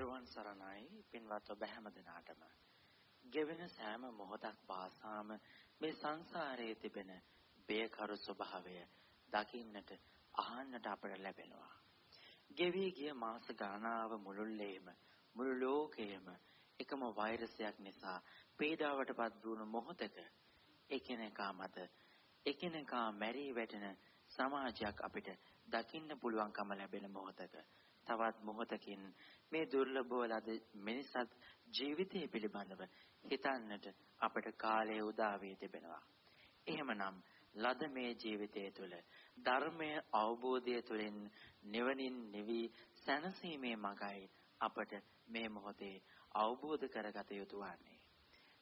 තෙරුවන් සරණයි පින්වත් ඔබ හැම දිනාටම. ගෙවෙන සෑම මොහොතක් පාසාම මේ සංසාරයේ තිබෙන බේකරු ස්වභාවය දකින්නට අහන්නට අපට ලැබෙනවා. ගෙවි ගිය මාස ගණනාව මුළුල්ලේම මුළු ලෝකයේම එකම වෛරසයක් නිසා පීඩාවටපත් වුණු මොහොතක එකිනෙකා මත එකිනෙකා මැරී වැටෙන සමාජයක් අපිට දකින්න පුළුවන්කම ලැබෙන මොහොතක තවත් මොහොතකින් මේ දුර්ලභව ලද මිනිසත් ජීවිතය පිළිබඳව හිතන්නට අපට කාලය උදා වී තිබෙනවා. එහෙමනම් ලද මේ ජීවිතය තුළ ධර්මය අවබෝධය තුළින් නිවනින් නිවි සැනසීමේ මගයි අපට මේ මොහොතේ අවබෝධ කරගත යුතු වන්නේ.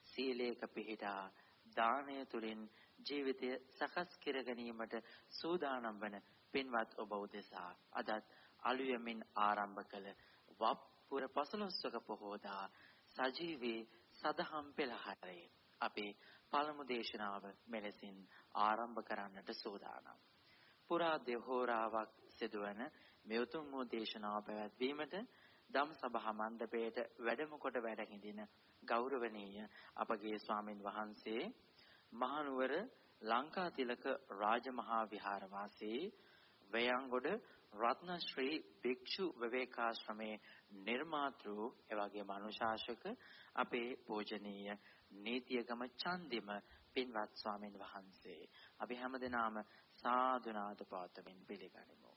සීලේක පිහිටා දානය තුළින් ජීවිතය සකස් කර ගැනීමට සූදානම් වන පින්වත් ඔබ උදෙසා අදත් අලුයමින් ආරම්භ කළ වප්පුර පසළොස්වක පොහෝදා සජීවී සදහම් පෙළහරේ අපේ පළමු දේශනාව මෙලෙසින් ආරම්භ කරන්නට සූදානම්. පුරා දෙහෝරාවක් සිදුවන මේ උතුම් වූ දේශනාව පැවැත්වීමට දම් සභා මණ්ඩපයේට වැඩම කොට වැඩ හිඳින ගෞරවනීය අපගේ ස්වාමින් වහන්සේ මහනුවර ලංකාතිලක රාජමහා විහාරවාසී වයංගොඩ රත්නශ්‍රී භික්ෂු විවේකාශ්‍රමේ නිර්මාතෘ එවැගේම අනුශාසක අපේ පූජනීය නීතියගම චන්දිම පින්වත් ස්වාමින් වහන්සේ. අපි හැමදෙනාම සාදු නාද පාතමින් පිළිගනිමු.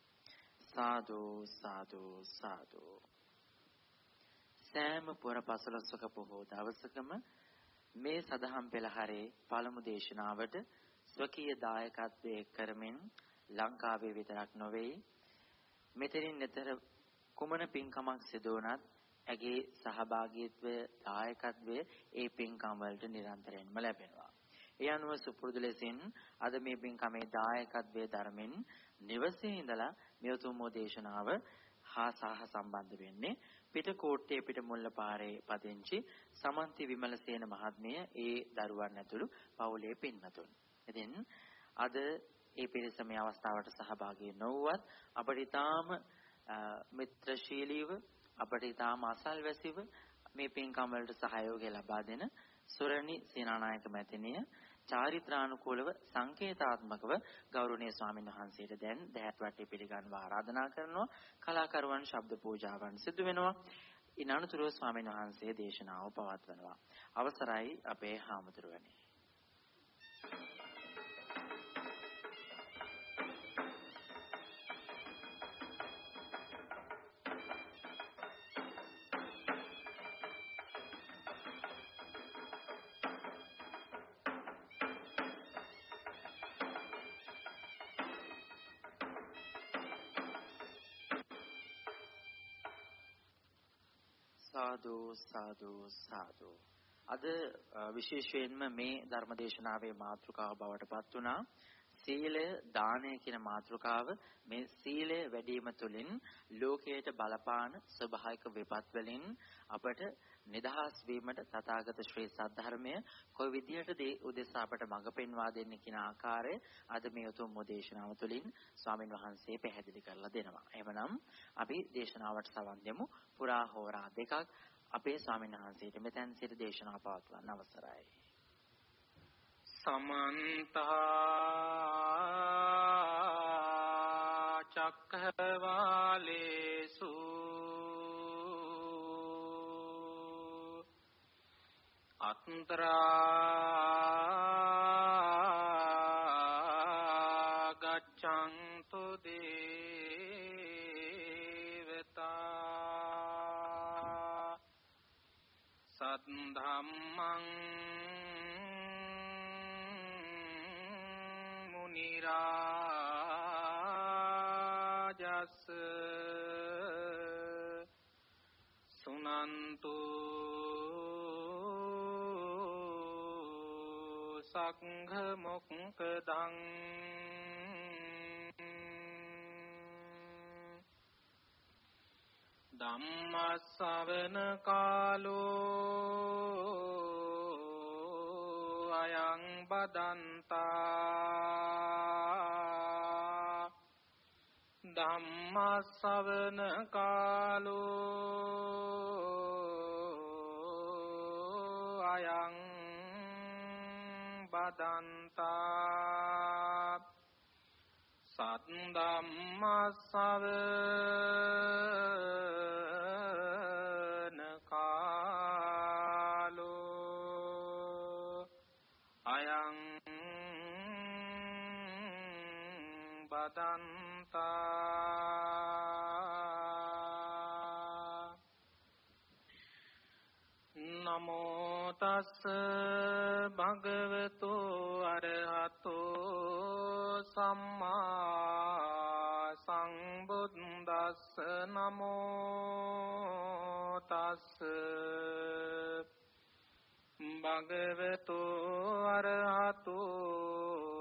සාදු සාදු සාදු. සෑම පුර පසළොස්වක පොහෝ දවසකම මේ සදහම් පෙළහරේ පළමු දේශනාවට ස්වකීය දායකත්වයේ කරමින් ලංකාවේ විතරක් නොවේ මෙතනින් නිතර කුමන පින්කමක් සිදු වුණත් ඇගේ සහභාගීත්වය දායකත්වය ඒ පින්කම් වලට නිරන්තරයෙන්ම ලැබෙනවා. ඒ අනුව සුපුරුදු ලෙසින් අද මේ පින්කමේ දායකත්වයේ ධර්මෙන් නිවසේ ඉඳලා මේ උතුම් දේශනාව හා සහ සම්බන්ධ වෙන්නේ පිටකෝට්ටේ පිටමුල්ල පාරේ පදිංචි සමන්ති විමලසේන මහත්මිය ඒ දරුවන් ඇතුළු පවුලේ පින්වතුන්. ඉතින් අද ඒ පිරිස මේ අවස්ථාවට සහභාගී නොවුවත් අපට ඊටාම මිත්‍රශීලීව අපට ඊටාම අසල්වැසිව මේ පින්කම් වලට සහයෝගය ලබා දෙන සුරණි සේනානායක මැතිණිය චාරිත්‍රානුකූලව සංකේතාත්මකව ගෞරවනීය ස්වාමීන් වහන්සේට දැන් දැහැත් වටේ පිළිගන්වා ආරාධනා කරනවා. කලාකරුවන් ශබ්ද පූජාවන් සිදු වෙනවා. ඉනනුතුරු ස්වාමීන් වහන්සේ දේශනාව පවත්වනවා. අවසරයි අපේ හාමුදුරුවනේ. සාදු සාදු සාදු. අද විශේෂයෙන්ම මේ ධර්මදේශනාවේ මාතෘකාව බවට පත් වුණා. සීලය දානය කියන මාතෘකාව මේ සීලය වැඩිම තුළින් ලෝකයට බලපාන ස්වභාවික විපත් වලින් අපට නිදහස් වීමට තථාගත ශ්‍රී සද්ධර්මය කොයි විදිහටද උදෙසා අපට මඟ පෙන්වා දෙන්නේ කියන ආකාරය අද මේ උතුම් දේශනාව තුළින් ස්වාමින් වහන්සේ පැහැදිලි කරලා දෙනවා. එහෙමනම් අපි දේශනාවට සවන් දෙමු. පුරා හෝරා දෙකක් අපේ ස්වාමීන් වහන්සේට මෙතෙන් සිට දේශනාව පවත්වන්න අවසරයි. සමන්ත චක්කවාලේසු අන්තරා ගච්ඡන්තු දේවතා සද්ධම්මං මුනිරාජස් සුනන්තු සංඝ මොක්කදං ධම්මස්සවන කාලෝ අයං බදන්තා ධම්මස්සවන කාලෝ අයං බදන්තා සත් ධම්මස්සවන බදන්තා නමෝ තස් භගවතු අරහතෝ සම්මා සංබුද්දස්ස නමෝ තස් භගවතු අරහතෝ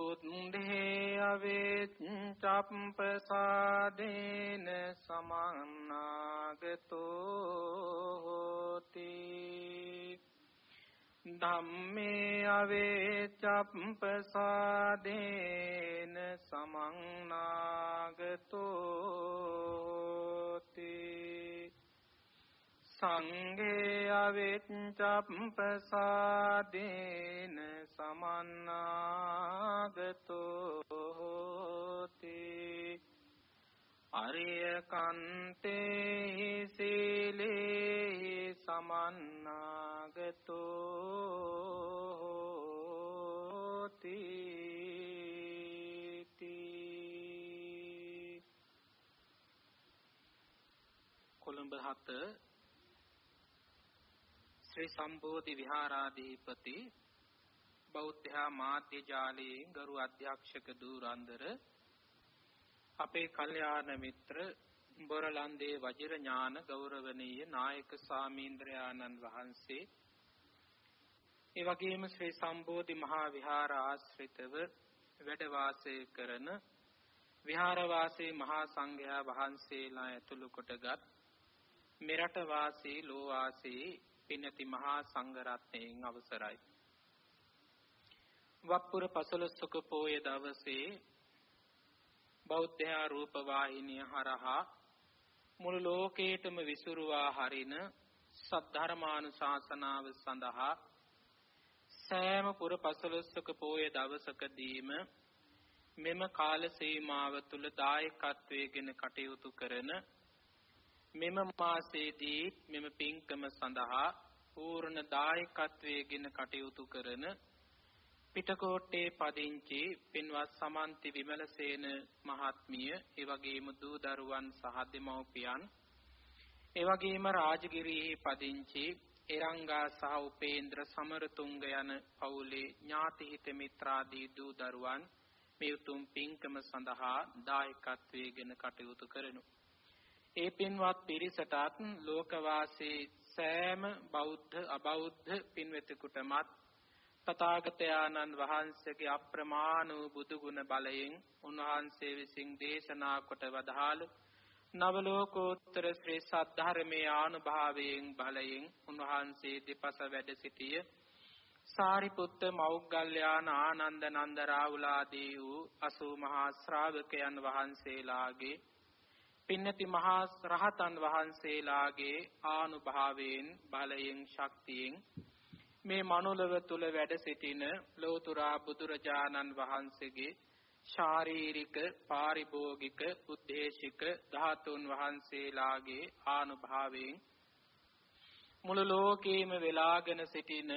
බුද්ධේ අවෙච්චප්පසාදේන සමන්නාගතෝ හෝති. ධම්මේ අවෙච්චප්පසාදේන සමන්නාගතෝති සංඝේ අවෙච්චප්පසාදේන සමන්නාගතෝති. අරිය කන්තේ සීලේ සමන්නාගතෝති. කොළඹ හත ශ්‍රී සම්බෝධි විහාරාධිපති බෞද්ධ මාධ්‍ය ජාලයේ ගරු අධ්‍යක්ෂක දූරන්දර අපේ කල්යාණ මිත්‍ර බොරලන්දේ වජිර ඥාන ගෞරවනීය නායක සාමීන්ද්‍රයාණන් වහන්සේ ඒ වගේම ශ්‍රී සම්බෝධි මහා විහාර ආශ්‍රිතව වැඩ වාසය කරන විහාරවාසී මහා සංඝයා වහන්සේලා ඇතුළු කොටගත් මෙරට වාසී ලෝවාසී පින්නති මහා සංඝ රත්නයෙන් අවසරයි. වප්පුර පසළොස්වක පෝය දවසේ බෞද්ධ රූප වාහිනිය හරහා මුළු ලෝකේටම විසුරුවා හරින සද්ධර්මානුශාසනාව සඳහා සෑම පුර පසළොස්වක පෝය දවසකදීම මෙම කාල සීමාව තුළ දායකත්වයේගෙන කටයුතු කරන මෙම මාසයේදී මෙම පින්කම සඳහා පූර්ණ දායකත්වයේගෙන කටයුතු කරන පිටකෝට්ටේ පදිංචි පින්වත් සමන්ති විමලසේන මහත්මිය එවැගේම දූ දරුවන් සහ දෙමව්පියන් එවැගේම රාජගිරියෙහි පදිංචි එරංගා සහ උපේන්ද්‍ර සමරතුංග යන පවුලේ ඥාති හිත මිත්‍රාදී දූ දරුවන් මේ උතුම් පින්කම සඳහා දායකත්වයේගෙන කටයුතු කරනු. ඒ පින්වත් පිරිසටත් ලෝකවාසී සෑම බෞද්ධ අබෞද්ධ පින්වෙතෙකුටමත් තථාගතයන්න් වහන්සේගේ අප්‍රමාණ වූ බුදු ගුණ බලයෙන් උන්වහන්සේ විසින් දේශනා කොට වදාළ නවලෝකෝත්තර ශ්‍රී සද්ධර්මයේ ආනුභාවයෙන් බලයෙන් උන්වහන්සේ දෙපස වැඩ සිටිය සාරිපුත්ත මෞග්ගල්‍යාන ආනන්ද නන්ද රාහුලාදී වූ අසූ මහා ශ්‍රාවකයන් වහන්සේලාගේ පින්නති මහා රහතන් වහන්සේලාගේ ආනුභාවයෙන් බලයෙන් ශක්තියෙන් මේ මනුලව තුල වැඩ සිටින ලෝතුරා බුදුරජාණන් වහන්සේගේ ශාරීරික පාරිභෝගික උද්දේශික ධාතුන් වහන්සේලාගේ ආනුභාවයෙන් මුළු ලෝකේම වෙලාගෙන සිටින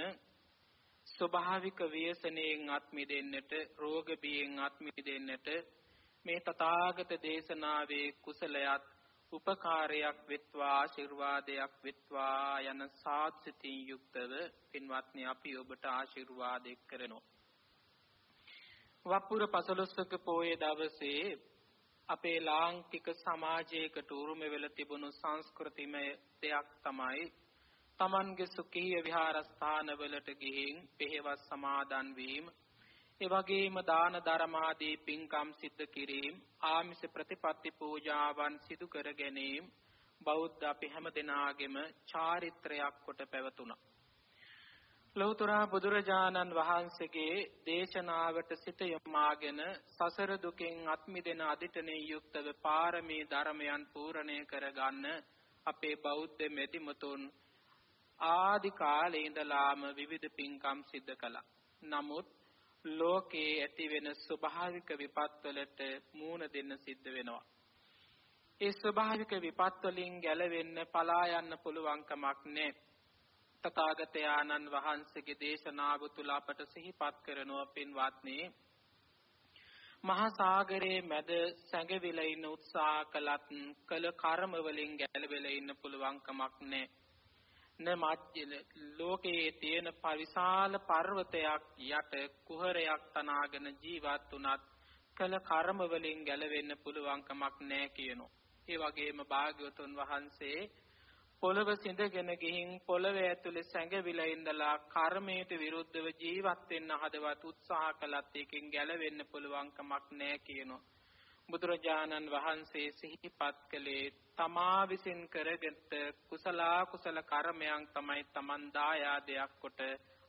ස්වභාවික ව්‍යසනයෙන් අත් මිදෙන්නට රෝග බියෙන් අත් මිදෙන්නට මේ තථාගත දේශනාවේ කුසලයක් උපකාරයක් වෙත්වා ආශිර්වාදයක් වෙත්වා යන සාත්‍සිතින් යුක්තව පින්වත්නි අපි ඔබට ආශිර්වාද කරනවා. වප්පුර පසළොස්වක පෝය දවසේ අපේ ලාංකික සමාජයකට උරුම වෙලා තිබුණු සංස්කෘතිමය දෙයක් තමයි Tamange සුඛීය විහාරස්ථානවලට ගිහින් පෙහෙවස් සමාදන් වීම. ඒ වගේම දාන ධර්මාදී පින්කම් සිද්ධ කිරීම ආමිෂ ප්‍රතිපත්ති පූජාවන් සිදු කර ගැනීම බෞද්ධ අපි හැම දෙනාගේම චාරිත්‍රයක් කොට පැවතුණා. ලෞතර බුදුරජාණන් වහන්සේගේ දේශනාවට සිත යොමාගෙන සසර දුකෙන් අත් මිදෙන අදිටනේ යුක්තව පාරමී ධර්මයන් පූර්ණේ කරගන්න අපේ බෞද්ධ මෙතිමතුන් ආදි කාලේ ඉඳලාම විවිධ පින්කම් සිද්ධ කළා. නමුත් ලෝකේ ඇති වෙන ස්වභාවික විපත් වලට මූණ දෙන්න සිද්ධ වෙනවා. ඒ ස්වභාවික විපත් වලින් ගැලවෙන්න පලා යන්න පුළුවන් කමක් නැහැ. තථාගතයන්න් වහන්සේගේ දේශනාව තුල අපට සිහිපත් කරනවා පින්වත්නි මහා සාගරයේ මැද සැඟවිලා ඉන්න උත්සාහ කළත් කළ කර්ම වලින් ගැලවෙලා ඉන්න පුළුවන් කමක් නැහැ. න මජ්ජල ලෝකයේ තියෙන පවිශාල පර්වතයක් යට කුහරයක් තනාගෙන ජීවත් වුණත් කළ කර්ම වලින් ගැලවෙන්න පුළුවන් කමක් නැහැ කියනවා. ඒ වගේම භාග්‍යවතුන් වහන්සේ පොළව සිඳගෙන ගිහින් පොළව ඇතුලේ සැඟවිලා ඉඳලා කර්මයට විරුද්ධව ජීවත් වෙන්න හදවත් උත්සාහ කළත් එකෙන් ගැලවෙන්න පුළුවන් කමක් නැහැ කියනවා. බුදුරජාණන් වහන්සේ සිහිපත් කළේ තමා විසින් කරගත් කුසල කුසල කර්මයන් තමයි Taman දායාදයක් කොට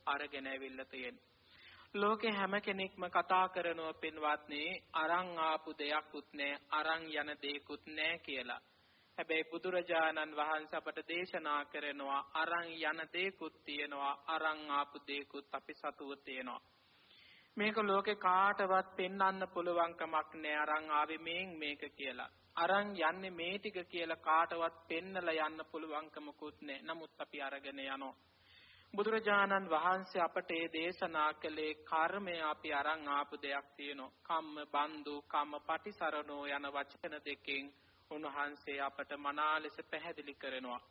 අරගෙන ඇවිල්ලා තියෙන්නේ. ලෝකේ හැම කෙනෙක්ම කතා කරනවා පින්වත්නි අරන් ආපු දෙයක්ුත් නැහැ අරන් යන දෙයක්ුත් නැහැ කියලා. හැබැයි බුදුරජාණන් වහන්සේ අපට දේශනා කරනවා අරන් යන දේකුත් තියෙනවා අරන් ආපු දේකුත් අපි සතුව තියෙනවා මේක ලෝකේ කාටවත් පෙන්වන්න පුළුවන් කමක් නෑ. අරන් ආවේ මේන් මේක කියලා. අරන් යන්නේ මේ ටික කියලා කාටවත් පෙන්නලා යන්න පුළුවන්කමකුත් නෑ. නමුත් අපි අරගෙන යනවා. බුදුරජාණන් වහන්සේ අපට ඒ දේශනා කළේ කර්මය අපි අරන් ආපු දෙයක් තියෙනවා. කම්ම බන්දු කම්ම පටිසරණෝ යන වචන දෙකෙන් උන්වහන්සේ අපට මනා ලෙස පැහැදිලි කරනවා.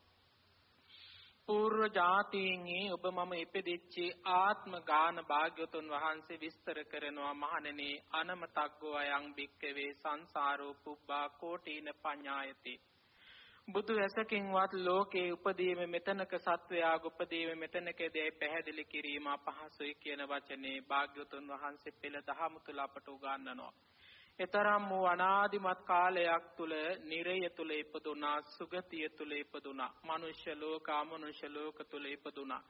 పూర్ව જાතීන් ඔබ මම ඉපදෙච්ච ආත්ම ගාන භාග්‍යතුන් වහන්සේ විස්තර කරනවා මහණෙනි. අනමතග්ගෝ අයං භික්කවේ සංසාරෝ පුබ්බා කෝටීන පඤ්ඤායති. බුදු ඇසකින්වත් ලෝකේ උපදීම මෙතනක සත්වයා උපදීම මෙතනක දෙයි පැහැදිලි කිරීම අපහසුයි කියන වචනේ භාග්‍යතුන් වහන්සේ පෙළ දහම තුල අපට උගන්වනවා. එතරම් වූ අනාදිමත් කාලයක් තුල නිරය තුල ඉපදුනා සුගතිය තුල ඉපදුනා මනුෂ්‍ය ලෝක අමනුෂ්‍ය ලෝක තුල ඉපදුනා.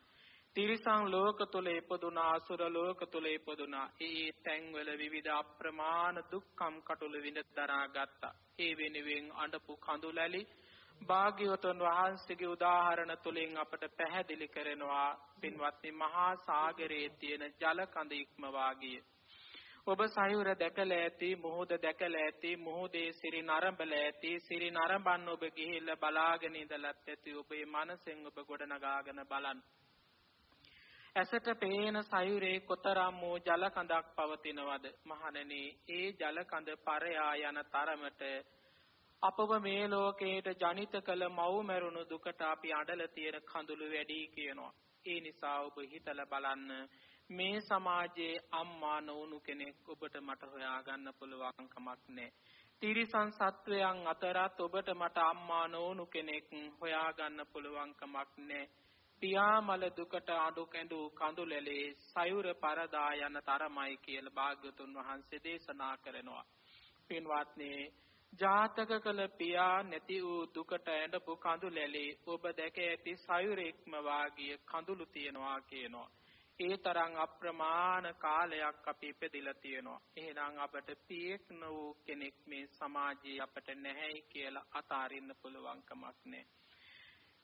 තිරිසන් ලෝක තුල ඉපදුනා අසුර ලෝක තුල ඉපදුනා. ඒ තැන්වල විවිධ අප්‍රමාණ දුක්ඛම් කටුල විඳ දරා ගත්තා. ඒ වෙනුවෙන් අඬපු කඳුලැලි භාග්‍යවතුන් වහන්සේගේ උදාහරණ තුලින් අපට පැහැදිලි කරනවා. පින්වත්නි මහා සාගරයේ තියෙන ජල කඳ ඉක්ම වාගිය ඔබ සයුර දැකලා ඇති මොහොත දැකලා ඇති මොහොතේ සිරි නරඹලා ඇති සිරි නරඹන්න ඔබ ගිහිල්ලා බලාගෙන ඉඳලත් ඇති ඔබේ මනසෙන් ඔබ ගොඩනගාගෙන බලන්න. ඇසට පේන සයුරේ කොතරම් වූ ජල කඳක් පවතිනවද? මහණෙනි ඒ ජල කඳ පරයා යන තරමට අපව මේ ලෝකයට ජනිත කළ මව් මරුණු දුකට අපි අඬලා තියෙන කඳුළු වැඩි කියනවා. ඒ නිසා ඔබ හිතලා බලන්න මේ සමාජයේ අම්මා නොවුණු කෙනෙක් ඔබට මට හොයාගන්න පුළුවන් කමක් නැහැ. තිරිසන් සත්වයන් අතරත් ඔබට මට අම්මා නොවුණු කෙනෙක් හොයාගන්න පුළුවන් කමක් නැහැ. පියාමල දුකට අඩු කැඳු කඳුලැලේ සයුර පරදා යන තරමයි කියලා භාග්‍යතුන් වහන්සේ දේශනා කරනවා. පින්වත්නි ජාතක කළ පියා නැති වූ දුකට ඇඬපු කඳුලැලේ ඔබ දැක ඇති සයුරෙක්ම වාගිය කඳුළු තියනවා කියනවා. ඒ තරම් අප්‍රමාණ කාලයක් අපි ඉපදිලා තියෙනවා. එහෙනම් අපට පියෙක් නොවූ කෙනෙක් මේ සමාජයේ අපට නැහැයි කියලා අතාරින්න පුළුවන් කමක් නැහැ.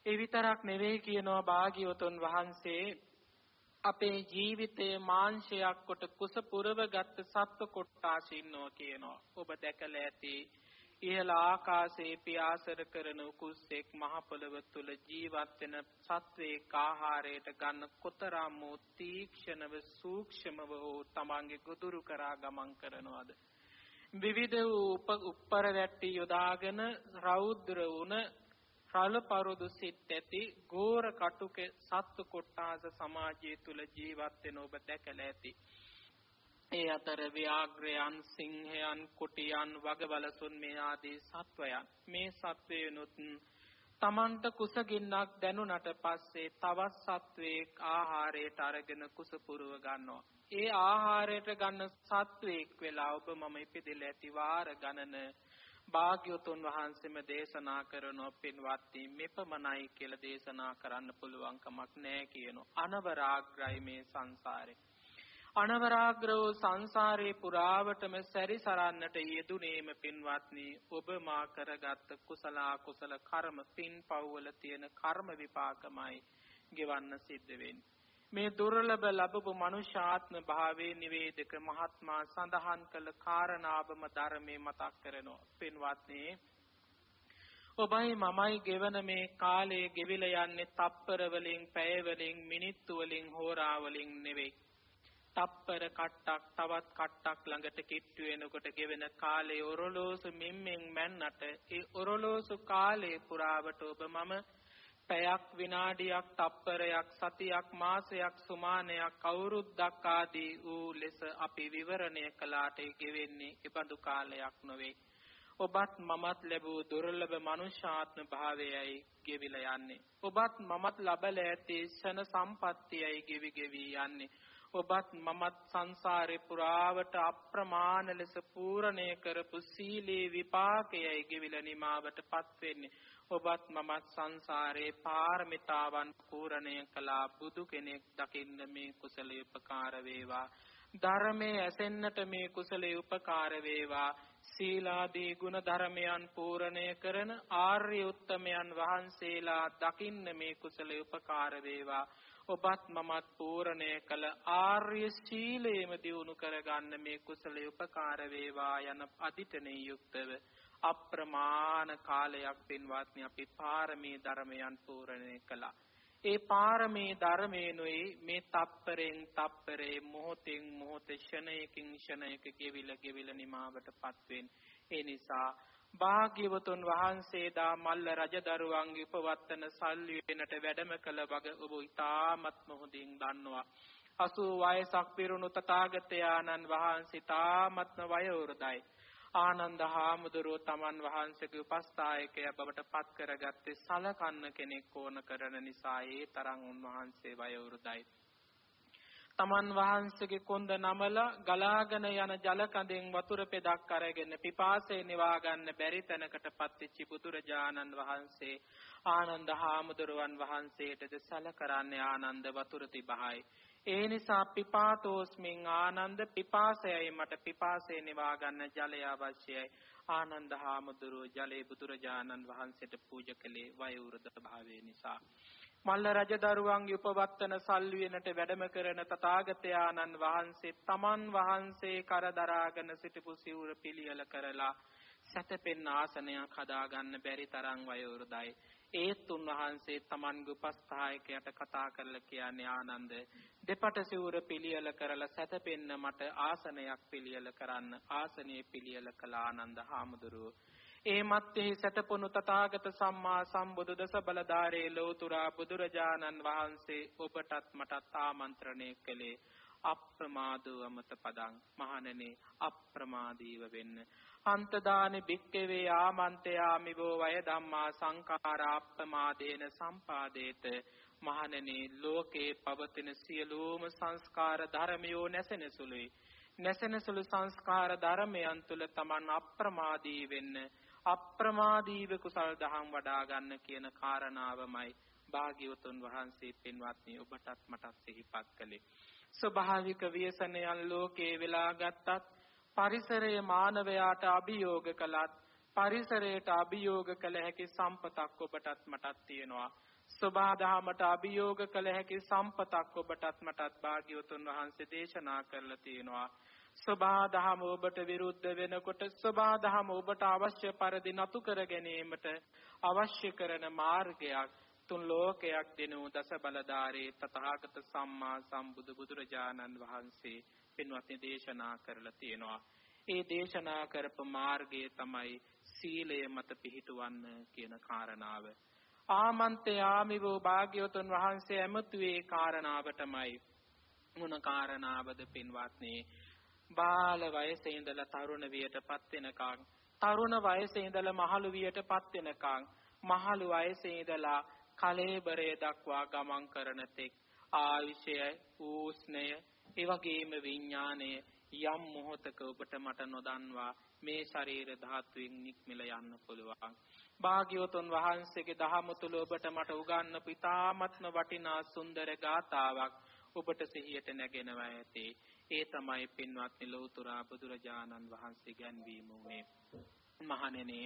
ඒ විතරක් නෙවෙයි කියනවා භාග්‍යවතුන් වහන්සේ අපේ ජීවිතයේ මාංශයක් කොට කුස පුරවගත් සත්ව කොටාස ඉන්නවා කියනවා. ඔබ දැකලා ඇති ඉහළ ආකාශයේ පියාසර කරන කුස්සෙක් මහ පොළව තුල ජීවත් වෙන සත්වයක ආහාරයට ගන්න කොතරම් වූ තීක්ෂණව සූක්ෂමව වූ තමන්ගේ ගොදුරු කරා ගමන් කරනවද? විවිධ වූ උප්පර වැට්ටි යොදාගෙන රෞද්‍ර වුණ රළ පරුදු සිත් ඇති ගෝර කටුක සත්තු කොට්ටාස සමාජය තුල ජීවත් වෙන ඔබ දැකලා ඇති. ඒ අතර ව්‍යාග්‍රයන් සිංහයන් කුටියන් වගබලසුන් මේ ආදී සත්වයන් මේ සත්වයනුත් තමන්ට කුසගින්නක් දැනුණට පස්සේ තවත් සත්වයක් ආහාරයට අරගෙන කුස පුරව ගන්නවා. ඒ ආහාරයට ගන්න සත්වයක් වෙලා ඔබ මම ඉපදෙලා ඇති වාර ගණන භාග්‍යවතුන් වහන්සේම දේශනා කරන පින්වත්නි මෙපමණයි කියලා දේශනා කරන්න පුළුවන් කමක් නැහැ කියනවා. අනවරාග්‍රයි මේ සංසාරේ. අනවරාග්‍ර වූ සංසාරේ පුරාවටම සැරිසරන්නට යෙදුනේම පින්වත්නි ඔබ මා කරගත් කුසල කුසල කර්ම පින් පව්වල තියෙන කර්ම විපාකමයි ගෙවන්න සිද්ධ වෙන්නේ. මේ දුර්ලභ ලැබපු මනුෂ්‍යාත්ම භාවයේ නිවේදක මහත්මා සඳහන් කළ කාරණාවම ධර්මයේ මතක් කරනවා. පින්වත්නි ඔබයි මමයි ගෙවන මේ කාලයේ ගෙවිලා යන්නේ තප්පර වලින්, පැය වලින්, මිනිත්තු වලින්, හෝරා වලින් නෙවෙයි. තප්පර කට්ටක් තවත් කට්ටක් ළඟට කිට්ටු වෙනකොට ගෙවෙන කාලේ ඔරලෝසු මෙම්මෙන් මැන්නට ඒ ඔරලෝසු කාලේ පුරාවට ඔබ මම පැයක් විනාඩියක් තප්පරයක් සතියක් මාසයක් සුමානයක් අවුරුද්දක් ආදී වූ ලෙස අපි විවරණය කළාට ගෙවෙන්නේ එබඳු කාලයක් නොවේ. ඔබත් මමත් ලැබූ දුර්ලභ මනුෂ්‍යාත්ම භාවයයි ගෙවිලා යන්නේ. ඔබත් මමත් ලබල ඇති ෂණ සම්පත්තියයි ගෙවි ගෙවි යන්නේ. ඔබත් මමත් සංසාරේ පුරාවට අප්‍රමාණ ලෙස පූර්ණය කරපු සීලේ විපාකයයි ගෙවිලා නිමාවටපත් වෙන්නේ. ඔබත් මමත් සංසාරේ පාරමිතාවන් පූර්ණය කළා බුදු කෙනෙක් දකින්න මේ කුසලයේ උපකාර වේවා ධර්මයේ ඇසෙන්නට මේ කුසලයේ උපකාර වේවා සීලාදී ගුණ ධර්මයන් පූර්ණය කරන ආර්ය උත්තමයන් වහන්සේලා දකින්න මේ කුසලයේ උපකාර වේවා ඔබත් මමත් පූර්ණය කළ ආර්ය ශීලයේම දියුණු කරගන්න මේ කුසලයේ උපකාර වේවා යන අදිටනේ යුක්තව අප්‍රමාණ කාලයක් පින්වත්නි අපි පාරමී ධර්මයන් පූර්ණය කළා. ඒ පාරමී ධර්මේනුයි මේ තප්පරෙන් තප්පරේ මොහොතින් මොහොත ෂණයකින් ෂණයක ගෙවිල ගෙවිල නිමාවටපත් වෙන්නේ. ඒ නිසා භාග්‍යවතුන් වහන්සේ දා මල්ල රජදරුවන්ගේ උපවත්තන සල්විවෙනට වැඩම කළ වග ඔබ ඉතාමත්ම හොඳින් දන්නවා. අසු වයසක් පිරුණු තථාගතයන්න් වහන්සේ තාමත්ම වයෝවෘදයි. ආනන්ද හාමුදුරුව තමන් වහන්සේගේ උපස්ථායකය බවට පත් කරගත්තේ සලකන්න කෙනෙක් ඕන කරන නිසා ඒ තරම් උන්වහන්සේ වයෝවෘදයි. තමන් වහන්සේගේ කොන්ද නමලා ගලාගෙන යන ජල කඳෙන් වතුර පෙදක් අරගෙන පිපාසය නිවා ගන්න බැරි තැනකටපත් වෙච්ච බුදුරජාණන් වහන්සේ ආනන්ද හාමුදුරුවන් වහන්සේටද සැලකරන්නේ ආනන්ද වතුර තිබහයි ඒ නිසා පිපාතෝස්මින් ආනන්ද පිපාසයයි මට පිපාසය නිවා ගන්න ජලය අවශ්‍යයි. ආනන්ද හාමුදුරුව ජලේ බුදුරජාණන් වහන්සේට පූජා කළේ වයෝවෘද භාවය නිසා. මල්ල රජදරුවන්ගේ උපවත්තන සල්වියනට වැඩම කරන තථාගතයන්න් වහන්සේ තමන් වහන්සේ කරදරාගෙන සිටපු සිවුර පිළියෙල කරලා සැතපෙන්න ආසනයක් හදාගන්න බැරි තරම් වයෝවෘදයි. ඒත් උන්වහන්සේ තමන්ගේ උපස්ථායකයට කතා කරලා කියන්නේ ආනන්ද දෙපට සිවුර පිළියෙල කරලා සැතපෙන්න මට ආසනයක් පිළියෙල කරන්න ආසනයේ පිළියෙල කළ ආනන්ද හාමුදුරුව. ඒ මැත්තේ සැතපුණු තථාගත සම්මා සම්බුදු දස බලධාරී ලෝතුරා බුදුරජාණන් වහන්සේ ඔබටත් මටත් ආමන්ත්‍රණය කළේ අප්‍රමාදව මත පදං මහණෙනි අප්‍රමාදීව වෙන්න. අන්තදානි භික්කවේ ආමන්තයාමි වූ වය ධම්මා සංඛාරාප්පමාදේන සම්පාදේත මහණෙනි ලෝකේ පවතින සියලුම සංස්කාර ධර්මයෝ නැසෙන සුළුයි. නැසෙන සුළු සංස්කාර ධර්මයන් තුල Taman අප්‍රමාදී වෙන්න අප්‍රමාදීව කුසල් දහම් වඩා ගන්න කියන කාරණාවමයි භාග්‍යවතුන් වහන්සේ පින්වත්නි ඔබටත් මටත් සිහිපත් කළේ. ස්වභාවික ව්‍යසනයන් ලෝකේ වෙලා ගත්තත් පරිසරය මානවයාට අභියෝග කළත් පරිසරයට අභියෝග කළ හැකි සම්පතක් ඔබටත් මටත් තියෙනවා සබාදහමට අභියෝග කළ හැකි සම්පතක් ඔබටත් මටත් භාග්‍යවතුන් වහන්සේ දේශනා කරලා තියෙනවා. සබාදහම ඔබට විරුද්ධ වෙනකොට සබාදහම ඔබට අවශ්‍ය පරිදි නතු කර ගැනීමට අවශ්‍ය කරන මාර්ගයක් තුන් ලෝකයක් දෙනු දස බලධාරී තථාගත සම්මා සම්බුදු බුදුරජාණන් වහන්සේ පින්වත්නි දේශනා කරලා තියෙනවා. ඒ දේශනා කරපු මාර්ගය තමයි සීලය මත පිහිටවන්න කියන කාරණාව. ආමන්ත්‍යාමි වූ භාග්‍යවතුන් වහන්සේ ඇමතුවේ කාරණාවටමයි මොන කාරණාවද පින්වත්නි බාල වයසේ ඉඳලා තරුණ වියටපත් වෙනකන් තරුණ වයසේ ඉඳලා මහලු වියටපත් වෙනකන් මහලු වයසේ ඉඳලා කලෙබරේ දක්වා ගමන් කරන තෙක් ආයුෂය ඌස්නය ඒ වගේම විඥාණය යම් මොහොතක ඔබට මට නොදන්වා මේ ශරීර ධාතුවෙන් නික්මිල යන්න පුළුවන්. භාග්‍යවතුන් වහන්සේගේ දහම තුල ඔබට මට උගන්වපු ඉතාමත්ම වටිනා සුන්දර ගාතාවක් ඔබට සිහියට නැගෙනවා ඇති. ඒ තමයි පින්වත්නි ලෞතුරා බුදුරජාණන් වහන්සේ ගැන්වීම උනේ. මහණෙනි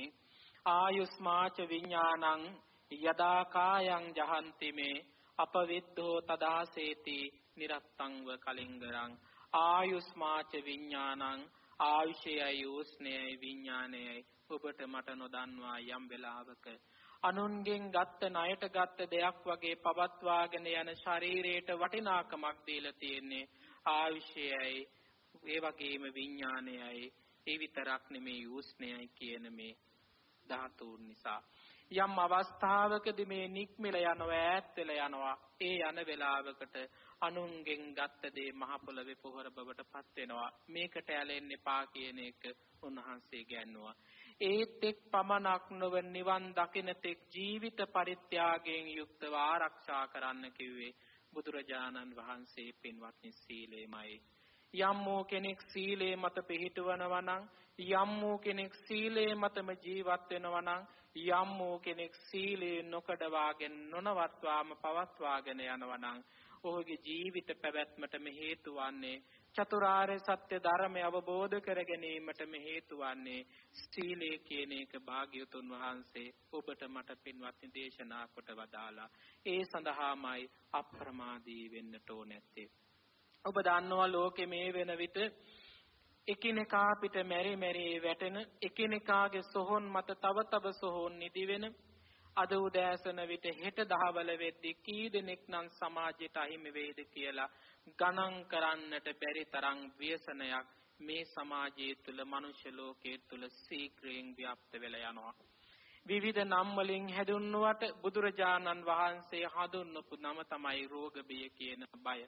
ආයුස්මාච විඥානං යදා කායං ජහන්ති මේ අපවිද්ධෝ තදාසේති නිරත්තංව කලින්ගරං ආයුස්මාච විඥානං ආයුෂයයි උස්නේයයි විඥානයයි ඔබට මට නොදන්වා යම් වෙලාවක. අනුන්ගෙන් ගත්ත ණයට ගත්ත දෙයක් වගේ පවත්වාගෙන යන ශරීරයට වටිනාකමක් දීලා තියෙන්නේ ආයුෂයයි ඒ වගේම විඥානයයි. ඒ විතරක් නෙමේ උස්නේයයි කියන මේ ධාතුන් නිසා. යම් අවස්ථාවකදී මේ නික්මිල යනවා ඈත් වෙලා යනවා ඒ යන වෙලාවකට අනුන්ගෙන් ගත්ත දේ මහ පොළවේ පොහොර බවට පත් වෙනවා. මේකට ඇලෙන්න එපා කියන එක උන්වහන්සේ ගැන්නුවා. ඒත් එක් පමණක් නොව නිවන් දකින තෙක් ජීවිත පරිත්‍යාගයෙන් යුක්තව ආරක්ෂා කරන්න කිව්වේ බුදුරජාණන් වහන්සේ පින්වත්නි සීලේමයි. යම් වූ කෙනෙක් සීලේ මත පිහිටවනවා නම් යම් වූ කෙනෙක් සීලේ මතම ජීවත් වෙනවා නම් යම් වූ කෙනෙක් සීලේ නොකඩවාගෙන නොනවත්වාම පවත්වාගෙන යනවා නම් ඔහුගේ ජීවිත පැවැත්මටම හේතු වන්නේ චතුරාර්ය සත්‍ය ධර්මය අවබෝධ කර ගැනීමටම හේතු වන්නේ සීලය කියන එක භාග්‍යතුන් වහන්සේ ඔබට මට පින්වත්නි දේශනා කොට වදාලා ඒ සඳහාමයි අප්‍රමාදී වෙන්නට ඕනැත්තේ ඔබ දන්නවා ලෝකෙ මේ වෙන විට එකිනෙකා පිට මෙරි මෙරි වැටෙන එකිනෙකාගේ සොහොන් මත තව තව සොහොන් නිදි වෙන අද උදෑසන විට හෙට දහවල වෙද්දී කී දෙනෙක් නම් සමාජයට අහිමි වේද කියලා ගණන් කරන්නට බැරි තරම් ව්‍යසනයක් මේ සමාජයේ තුල මනුෂ්‍ය ලෝකයේ තුල සීක්‍රයෙන් ව්‍යාප්ත වෙලා යනවා. විවිධ නම් වලින් හැදුන්නුවට බුදුරජාණන් වහන්සේ හඳුන්වපු නම තමයි රෝග බිය කියන බය.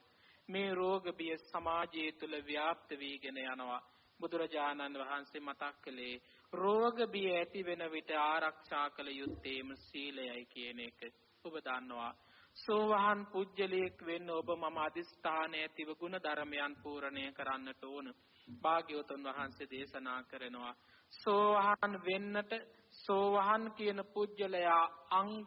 මේ රෝග බිය සමාජයේ තුල ව්‍යාප්ත වීගෙන යනවා. බුදුරජාණන් වහන්සේ මතක් කළේ රෝග බිය ඇති වෙන විට ආරක්ෂා කළ යුත්තේම සීලයයි කියන එක ඔබ දන්නවා. සෝවහන් පුජ්‍යලයක් වෙන්න ඔබ මම අදිස්ථාන ඇතිව ගුණ ධර්මයන් පූර්ණය කරන්නට ඕන. භාග්‍යවතුන් වහන්සේ දේශනා කරනවා සෝවහන් වෙන්නට සෝවහන් කියන පුජ්‍යලයා අංග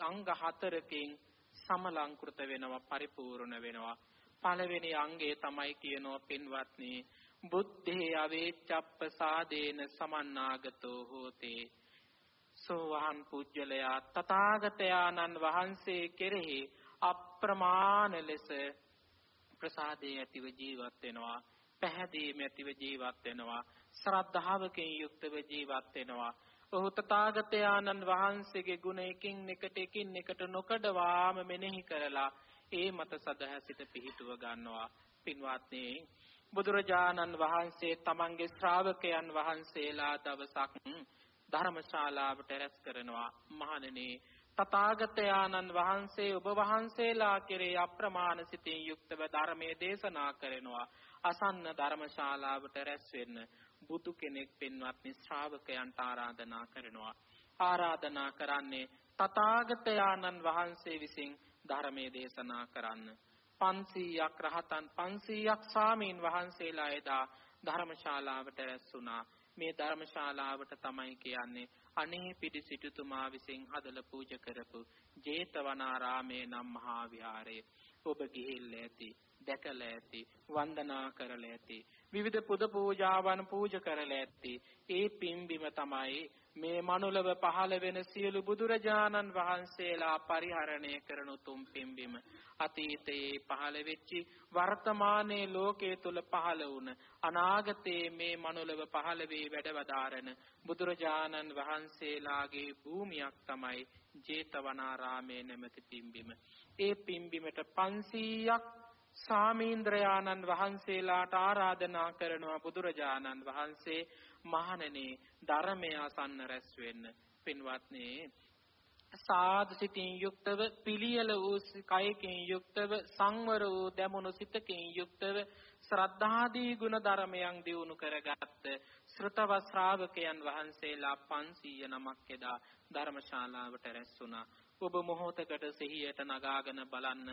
අංග හතරකින් සමලංකృత වෙනවා පරිපූර්ණ වෙනවා. පළවෙනි අංගය තමයි කියනවා පින්වත්නි බුද්ධේ අවේච්ඡප්පසාදේන සමන්නාගතෝ හෝතේ. සෝවාන් පුජ්‍යලයා තථාගතයන්න් වහන්සේ කෙරෙහි අප්‍රමාණ ලෙස ප්‍රසාදේ ඇතිව ජීවත් වෙනවා. පැහැදීම ඇතිව ජීවත් වෙනවා. ශ්‍රද්ධාවකින් යුක්තව ජීවත් වෙනවා. ඔහු තථාගතයන්න් වහන්සේගේ ගුණ එකින් එකට එකින් එකට නොකඩවාම මෙනෙහි කරලා ඒ මත සදහසිත පිහිටුව ගන්නවා. පින්වත්නි බුදුරජාණන් වහන්සේ තමන්ගේ ශ්‍රාවකයන් වහන්සේලා දවසක් ධර්මශාලාවට රැස් කරනවා. මහණෙනි තථාගතයන්න් වහන්සේ ඔබ වහන්සේලා කෙරේ අප්‍රමාණ සිතින් යුක්තව ධර්මයේ දේශනා කරනවා. අසන්න ධර්මශාලාවට රැස් වෙන්න බුදු කෙනෙක් පින්වත්නි ශ්‍රාවකයන්ට ආරාධනා කරනවා. ආරාධනා කරන්නේ තථාගතයන්න් වහන්සේ විසින් ධර්මයේ දේශනා කරන්න. 500ක් රහතන් 500ක් ස්වාමීන් වහන්සේලා එදා ධර්මශාලාවට රැස්ුණා මේ ධර්මශාලාවට තමයි කියන්නේ අනේ පිටි සිටුතුමා විසින් හදලා පූජා කරපු ජේතවනාරාමේ නම් මහා විහාරය. ඔබ ගිහිල්ලා ඇති දැකලා ඇති වන්දනා කරලා ඇති විවිධ පුද පූජාවන් පූජා කරලා ඇති ඒ පින්බිම තමයි මේ මනුලව පහළ වෙන සියලු බුදුරජාණන් වහන්සේලා පරිහරණය කරන උතුම් පින්බිම අතීතයේ පහළ වෙච්චි වර්තමානයේ ලෝකයේ තුල පහළ වුණ අනාගතයේ මේ මනුලව පහළ වේ වැඩවදාරන බුදුරජාණන් වහන්සේලාගේ භූමියක් තමයි ජේතවනාරාමයේ නැමැති පින්බිම ඒ පින්බිමට 500ක් සාමීන්ද්‍රයාණන් වහන්සේලාට ආරාධනා කරනවා බුදුරජාණන් වහන්සේ මහණෙනි ධර්මය අසන්න රැස් වෙන්න පින්වත්නි සාද සිතින් යුක්තව පිළියෙල වූ කයකින් යුක්තව සංවර වූ දැමුණු සිතකින් යුක්තව ශ්‍රද්ධාදී ගුණ ධර්මයන් දියුණු කරගත්ත ශ්‍රතව ශ්‍රාවකයන් වහන්සේලා 500 නමක් එදා ධර්මශාලාවට රැස් වුණා. ඔබ මොහොතකට සිහියට නගාගෙන බලන්න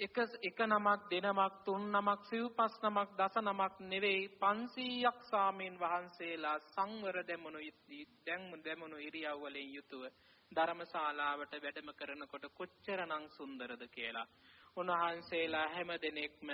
එක එක නමක් දෙනමක් තුන් නමක් සිව්පස් නමක් දස නමක් නෙවෙයි 500ක් සාමීන් වහන්සේලා සංවර දෙමුණු දැන් දෙමුණු ඉරියව් වලින් යුතුව ධර්මශාලාවට වැඩම කරනකොට කොච්චරනම් සුන්දරද කියලා. උන්වහන්සේලා හැම දිනෙකම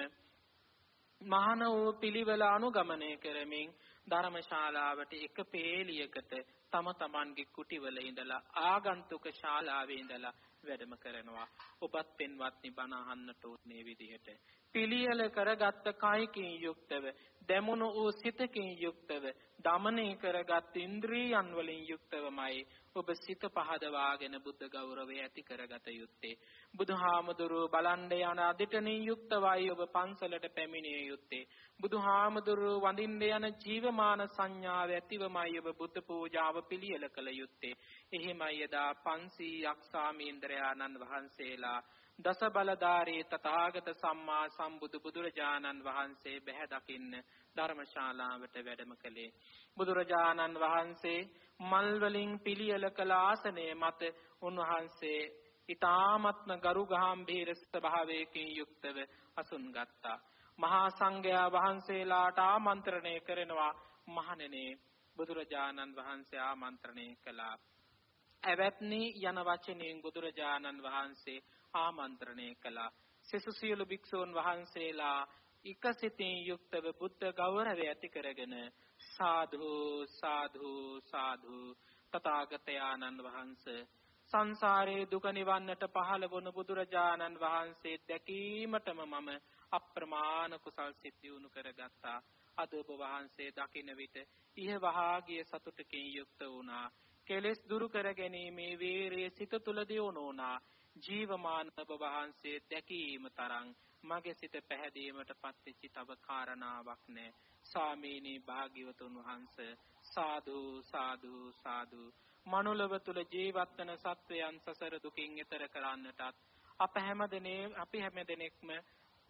මහාන වූ පිළිවෙල අනුගමනය කරමින් ධර්මශාලාවට එක පේලියකට තම තමන්ගේ කුටිවල ඉඳලා ආගන්තුක ශාලාවේ ඉඳලා වැඩම කරනවා. ඔබත් පෙන්වත්නි බණ අහන්නට උනේ විදිහට. පිළියෙල කරගත්ත කායිකින් යුක්තව, දැමුණු වූ සිතකින් යුක්තව, දමනය කරගත් ඉන්ද්‍රියයන් වලින් යුක්තවමයි ඔබ සිත පහදවාගෙන බුද්ධ ගෞරවය ඇති කරගත යුත්තේ. බුදුහාමුදුරුව බලන්න යන අදිටනින් යුක්තවයි ඔබ පන්සලට පැමිණිය යුත්තේ. බුදුහාමුදුරුව වඳින්න යන ජීවමාන සංඥාව ඇතිවමයි ඔබ බුද්ධ පූජාව පිළියෙල කළ යුත්තේ. එහෙමයි එදා 500ක් සාමීන්ද්‍රයාණන් වහන්සේලා දස බලධාරී තථාගත සම්මා සම්බුදු බුදුරජාණන් වහන්සේ බැහැ දකින්න ධර්මශාලාවට වැඩම කළේ. බුදුරජාණන් වහන්සේ මල් වලින් පිළියෙල කළ ආසනයේ මත උන්වහන්සේ ඊ타මත්ම ගරු ගාම්භීර ස්වභාවයකින් යුක්තව අසුන් ගත්තා. මහා සංඝයා වහන්සේලාට ආමන්ත්‍රණය කරනවා මහණෙනි බුදුරජාණන් වහන්සේ ආමන්ත්‍රණය කළා. ඇවැත්නි යන වචනයෙන් බුදුරජාණන් වහන්සේ ආමන්ත්‍රණය කළා. සෙසු සියලු භික්ෂූන් වහන්සේලා එකසිතින් යුක්තව බුද්ධ ගෞරවය ඇති කරගෙන සාධු සාධු සාධු තථාගතයන්න් වහන්සේ සංසාරේ දුක නිවන්නට පහළ වුණු බුදුරජාණන් වහන්සේ දැකීමටම මම අප්‍රමාණ කුසල් සිත් දිනු කරගත්තා. අද ඔබ වහන්සේ දකින විට ඉහ වහාගිය සතුටකින් යුක්ත වුණා. කෙලෙස් දුරු කර ගැනීමේ වීරිය සිත තුල දියුණුනා ජීවමාන ඔබ වහන්සේ දැකීම තරම් මගේ සිත පැහැදීමට පත්වෙච්ච තව කාරණාවක් නැහැ. ස්වාමීනි භාග්‍යවතුන් වහන්සේ සාදු සාදු සාදු මනුලව තුල ජීවත් වන සත්වයන් සසර දුකින් එතර කරන්නටත් අප හැමදෙනේ අපි හැමදෙනෙක්ම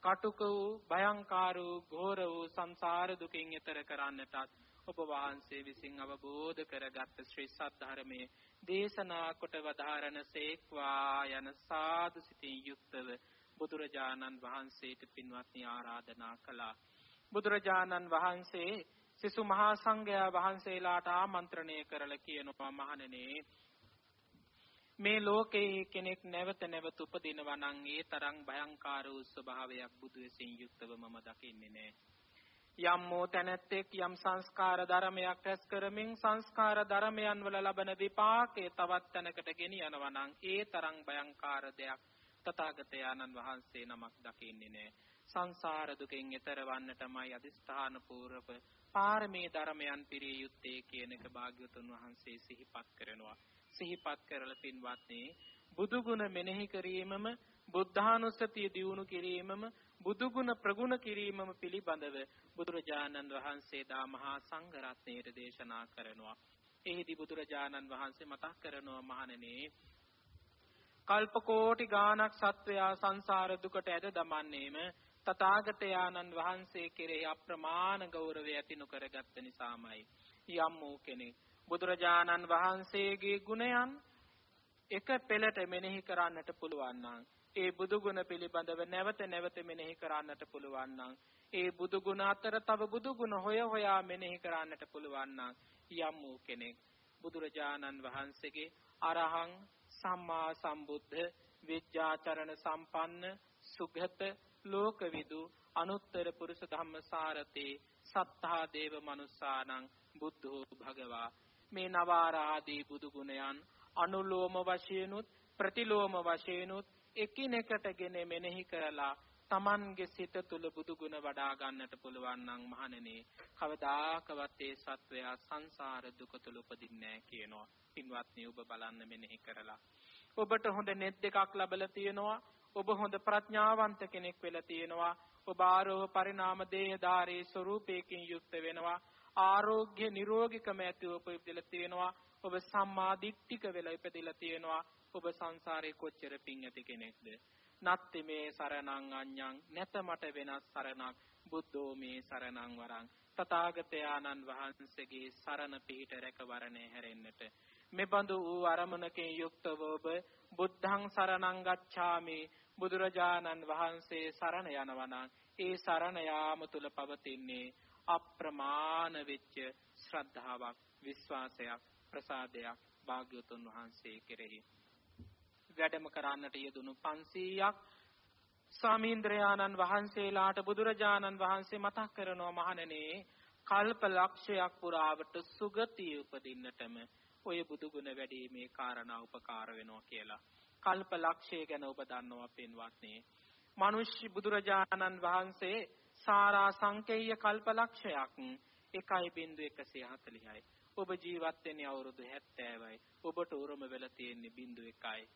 කටුක වූ භයංකාර වූ ඝෝර වූ සංසාර දුකින් එතර කරන්නටත් ඔබ වහන්සේ විසින් අවබෝධ කරගත් ශ්‍රී සද්ධර්මයේ දේශනා කොට වදාරන සේක්වා යන සාදු සිතින් යුක්තව බුදුරජාණන් වහන්සේට පින්වත්නි ආරාධනා කළා. බුදුරජාණන් වහන්සේ සිසු මහා සංඝයා වහන්සේලාට ආමන්ත්‍රණය කරලා කියනවා මහණෙනි මේ ලෝකයේ කෙනෙක් නැවත නැවත උපදිනවා නම් ඒ තරම් භයංකාර වූ ස්වභාවයක් බුදු වෙසින් යුක්තව මම දකින්නේ නැහැ. යම් මෝ තැනැත්තෙක් යම් සංස්කාර ධර්මයක් රැස් කරමින් සංස්කාර ධර්මයන් වල ලබන විපාකේ තවත් තැනකට ගෙනියනවා නම් ඒ තරම් භයංකාර දෙයක් තථාගතයන්න් වහන්සේ නමක් දකින්නේ නැහැ. සංසාර දුකෙන් එතර වන්නටමයි අදිස්ථාන පූර්වක පාරමී ධර්මයන් පිරිය යුත්තේ කියන එක භාග්‍යවතුන් වහන්සේ සිහිපත් කරනවා. සිහිපත් කරලා පින්වත්නි බුදු ගුණ මෙනෙහි කිරීමම බුද්ධානුස්සතිය දියුණු කිරීමම බුදු ගුණ ප්‍රගුණ කිරීමම පිළිබඳව බුදුරජාණන් වහන්සේ දා මහා සංඝ රත්නයේ දේශනා කරනවා. එහිදී බුදුරජාණන් වහන්සේ මතක් කරනවා මහණෙනි කල්ප කෝටි ගාණක් සත්වයා සංසාර දුකට ඇද දමන්නේම තථාගතයන්න් වහන්සේ කෙරෙහි අප්‍රමාණ ගෞරවය ඇති නොකරගත් නිසාමයි. යම් වූ කෙනෙක් බුදුරජාණන් වහන්සේගේ ගුණයන් එක පෙළට මෙනෙහි කරන්නට පුළුවන් නම් ඒ බුදු ගුණ පිළිබඳව නැවත නැවත මෙනෙහි කරන්නට පුළුවන් නම් ඒ බුදු ගුණ අතර තව බුදු ගුණ හොය හොයා මෙනෙහි කරන්නට පුළුවන් නම් යම් වූ කෙනෙක් බුදුරජාණන් වහන්සේගේ අරහං සම්මා සම්බුද්ධ විද්‍යාචරණ සම්පන්න සුගත ලෝකවිදු අනුත්තර පුරුෂ ධම්මසාරතේ සත්තා දේව මනුස්සානං බුද්ධෝ භගවා. මේ නවාරාදී බුදු ගුණයන් අනුලෝම වශයෙන්ුත් ප්‍රතිලෝම වශයෙන්ුත් එකිනෙකටගෙන මෙනෙහි කරලා Tamanගේ සිත තුල බුදු ගුණ වඩා ගන්නට පුළුවන් නම් මහණෙනි කවදාකවත් ඒ සත්වයා සංසාර දුක තුල උපදින්නේ නැහැ කියනවා. පින්වත්නි ඔබ බලන්න මෙනෙහි කරලා. ඔබට හොඳ net දෙකක් ලැබලා තියෙනවා. ඔබ හොඳ ප්‍රඥාවන්ත කෙනෙක් වෙලා තියෙනවා. ඔබ ආරෝහ පරිණාම දේහධාරී ස්වરૂපයකින් යුක්ත වෙනවා. ආරෝග්‍ය නිරෝගිකම ඇතිව උපදිලා තියෙනවා. ඔබ සම්මා දිට්ඨික වෙලා ඉපදිලා තියෙනවා. ඔබ සංසාරේ කොච්චර පිං ඇති කෙනෙක්ද? නත්ති මේ සරණං අඤ්ඤං නැත මට වෙනස් සරණක් බුද්ධෝ මේ සරණං වරං. තථාගතයන්න් වහන්සේගේ සරණ පිහිට රැකවරණේ හැරෙන්නට. මෙබඳු වූ අරමුණකින් යුක්තව ඔබ බුද්ධං සරණං ගච්ඡාමි. බුදුරජාණන් වහන්සේ සරණ යනවා ඒ සරණ යාම තුල පවතින්නේ අප්‍රමාණ වෙච්ච ශ්‍රද්ධාවක් විශ්වාසයක් ප්‍රසාදයක් භාග්‍යවතුන් වහන්සේ කෙරෙහි. වැඩම කරන්නට යෙදුණු 500ක් ස්වාමීන්ද්‍රයාණන් වහන්සේලාට බුදුරජාණන් වහන්සේ මතක් කරනවා මහණෙනි කල්ප ලක්ෂයක් පුරාවට සුගතිය උපදින්නටම ඔය බුදුගුණ වැඩිීමේ කාරණා උපකාර වෙනවා කියලා. කල්ප ලක්ෂය ගැන ඔබ දන්නවා පින්වත්නි. මිනිස්සු බුදුරජාණන් වහන්සේ සාරා සංකේය කල්ප ලක්ෂයක් 1.140යි. ඔබ ජීවත් වෙන්නේ අවුරුදු 70යි. ඔබට උරුම වෙලා තියෙන්නේ 0.1යි.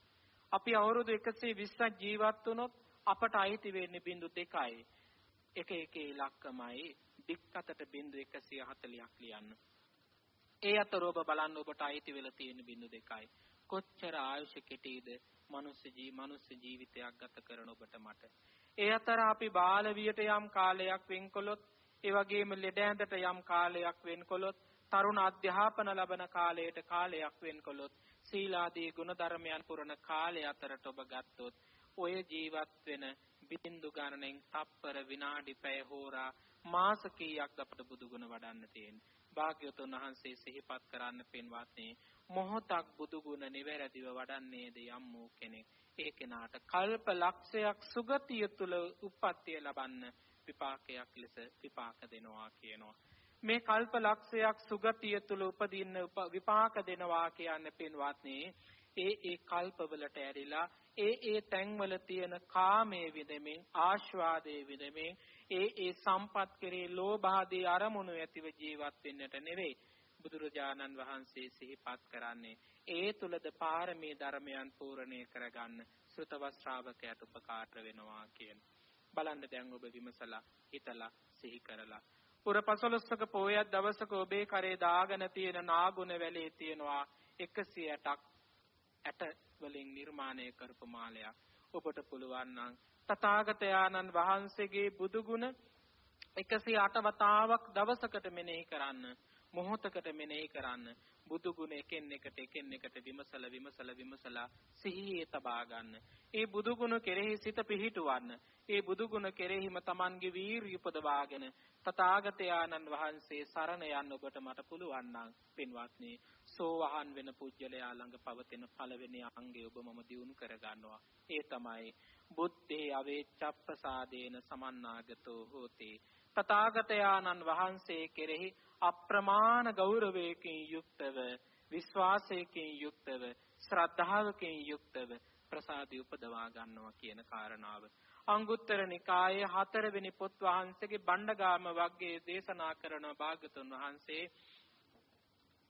අපි අවුරුදු 120ක් ජීවත් වුණොත් අපට අයිති වෙන්නේ බිඳු දෙකයි. එක එක ඉලක්කමයි දික් අතට බිඳු 140ක් ලියන්න. ඒ අතර ඔබ බලන්න ඔබට අයිති වෙලා තියෙන බිඳු දෙකයි. කොච්චර ආයුෂ කෙටීද මනුස්ස ජී මනුස්ස ජීවිතයක් ගත කරන ඔබට මට. ඒ අතර අපි බාල වියට යම් කාලයක් වෙන්කොලොත් ඒ වගේම ලෙඩ ඇඳට යම් කාලයක් වෙන්කොලොත් තරුණ අධ්‍යාපන ලබන කාලයට කාලයක් වෙන්කොලොත් සීලාදී ගුණ ධර්මයන් පුරන කාලය අතරට ඔබ ගත්තොත් ඔය ජීවත් වෙන බිඳු ගණනෙන් තප්පර විනාඩි පැය හෝරා මාස කීයක් අපට බුදුගුණ වඩන්න තියෙන්නේ. භාග්‍යවතුන් වහන්සේ සිහිපත් කරන්න පින්වත්නි මොහොතක් බුදුගුණ නිවැරදිව වඩන්නේද යම් වූ කෙනෙක් ඒ කෙනාට කල්ප ලක්ෂයක් සුගතිය තුල උප්පත්තිය ලබන්න විපාකයක් ලෙස විපාක දෙනවා කියනවා මේ කල්ප ලක්ෂයක් සුගතිය තුල උපදින්න විපාක දෙනවා කියන්නේ පින්වත්නි ඒ ඒ කල්පවලට ඇරිලා ඒ ඒ තැන්වල තියෙන කාමයේ විදෙමින් ආස්වාදයේ විදෙමින් ඒ ඒ සම්පත් කෙරේ ලෝභාදී අරමුණු ඇතිව ජීවත් වෙන්නට නෙවෙයි බුදුරජාණන් වහන්සේ සිහිපත් කරන්නේ. ඒ තුලද පාරමී ධර්මයන් පූර්ණේ කරගන්න සෘතව ශ්‍රාවකයාට උපකාර වෙනවා කියන. බලන්න දැන් ඔබ විමසලා හිතලා සිහි කරලා. පුර පසළොස්වක පෝයක් දවසක ඔබේ කරේ දාගෙන තියෙන නාගුණ වැලේ තියෙනවා 160ක් ඇට වලින් නිර්මාණය කරපු මාලයක්. ඔබට පුළුවන් නම් තථාගතයන්න් වහන්සේගේ බුදු ගුණ 108 වතාවක් දවසකට මෙනෙහි කරන්න මොහොතකට මෙනෙහි කරන්න. බුදු ගුණ එකින් එකට එකින් එකට විමසල විමසල විමසලා සිහියේ තබා ගන්න. ඒ බුදු ගුණ කෙරෙහි සිත පිහිටුවන්න. ඒ බුදු ගුණ කෙරෙහිම Tamanගේ වීරිය උපදවාගෙන තථාගතයන්න් වහන්සේ සරණ යන්න ඔබට මට පුළුවන් නම් පින්වත්නි සෝවහන් වෙන පුජ්‍යලයා ළඟ පවතින පළවෙනි අංගය ඔබ මම දිනු කර ගන්නවා. ඒ තමයි බුද්ධේ අවේච්ඡප්පසාදේන සමන්නාගතෝ හෝති. තථාගතයන්න් වහන්සේ කෙරෙහි අප්‍රමාණ ගෞරවයකින් යුක්තව විශ්වාසයකින් යුක්තව ශ්‍රද්ධාවකින් යුක්තව ප්‍රසාදි උපදවා ගන්නවා කියන කාරණාව. අංගුත්තර නිකායේ හතරවෙනි පොත් වහන්සේගේ බණ්ඩගාම වග්ගයේ දේශනා කරන භාගතුන් වහන්සේ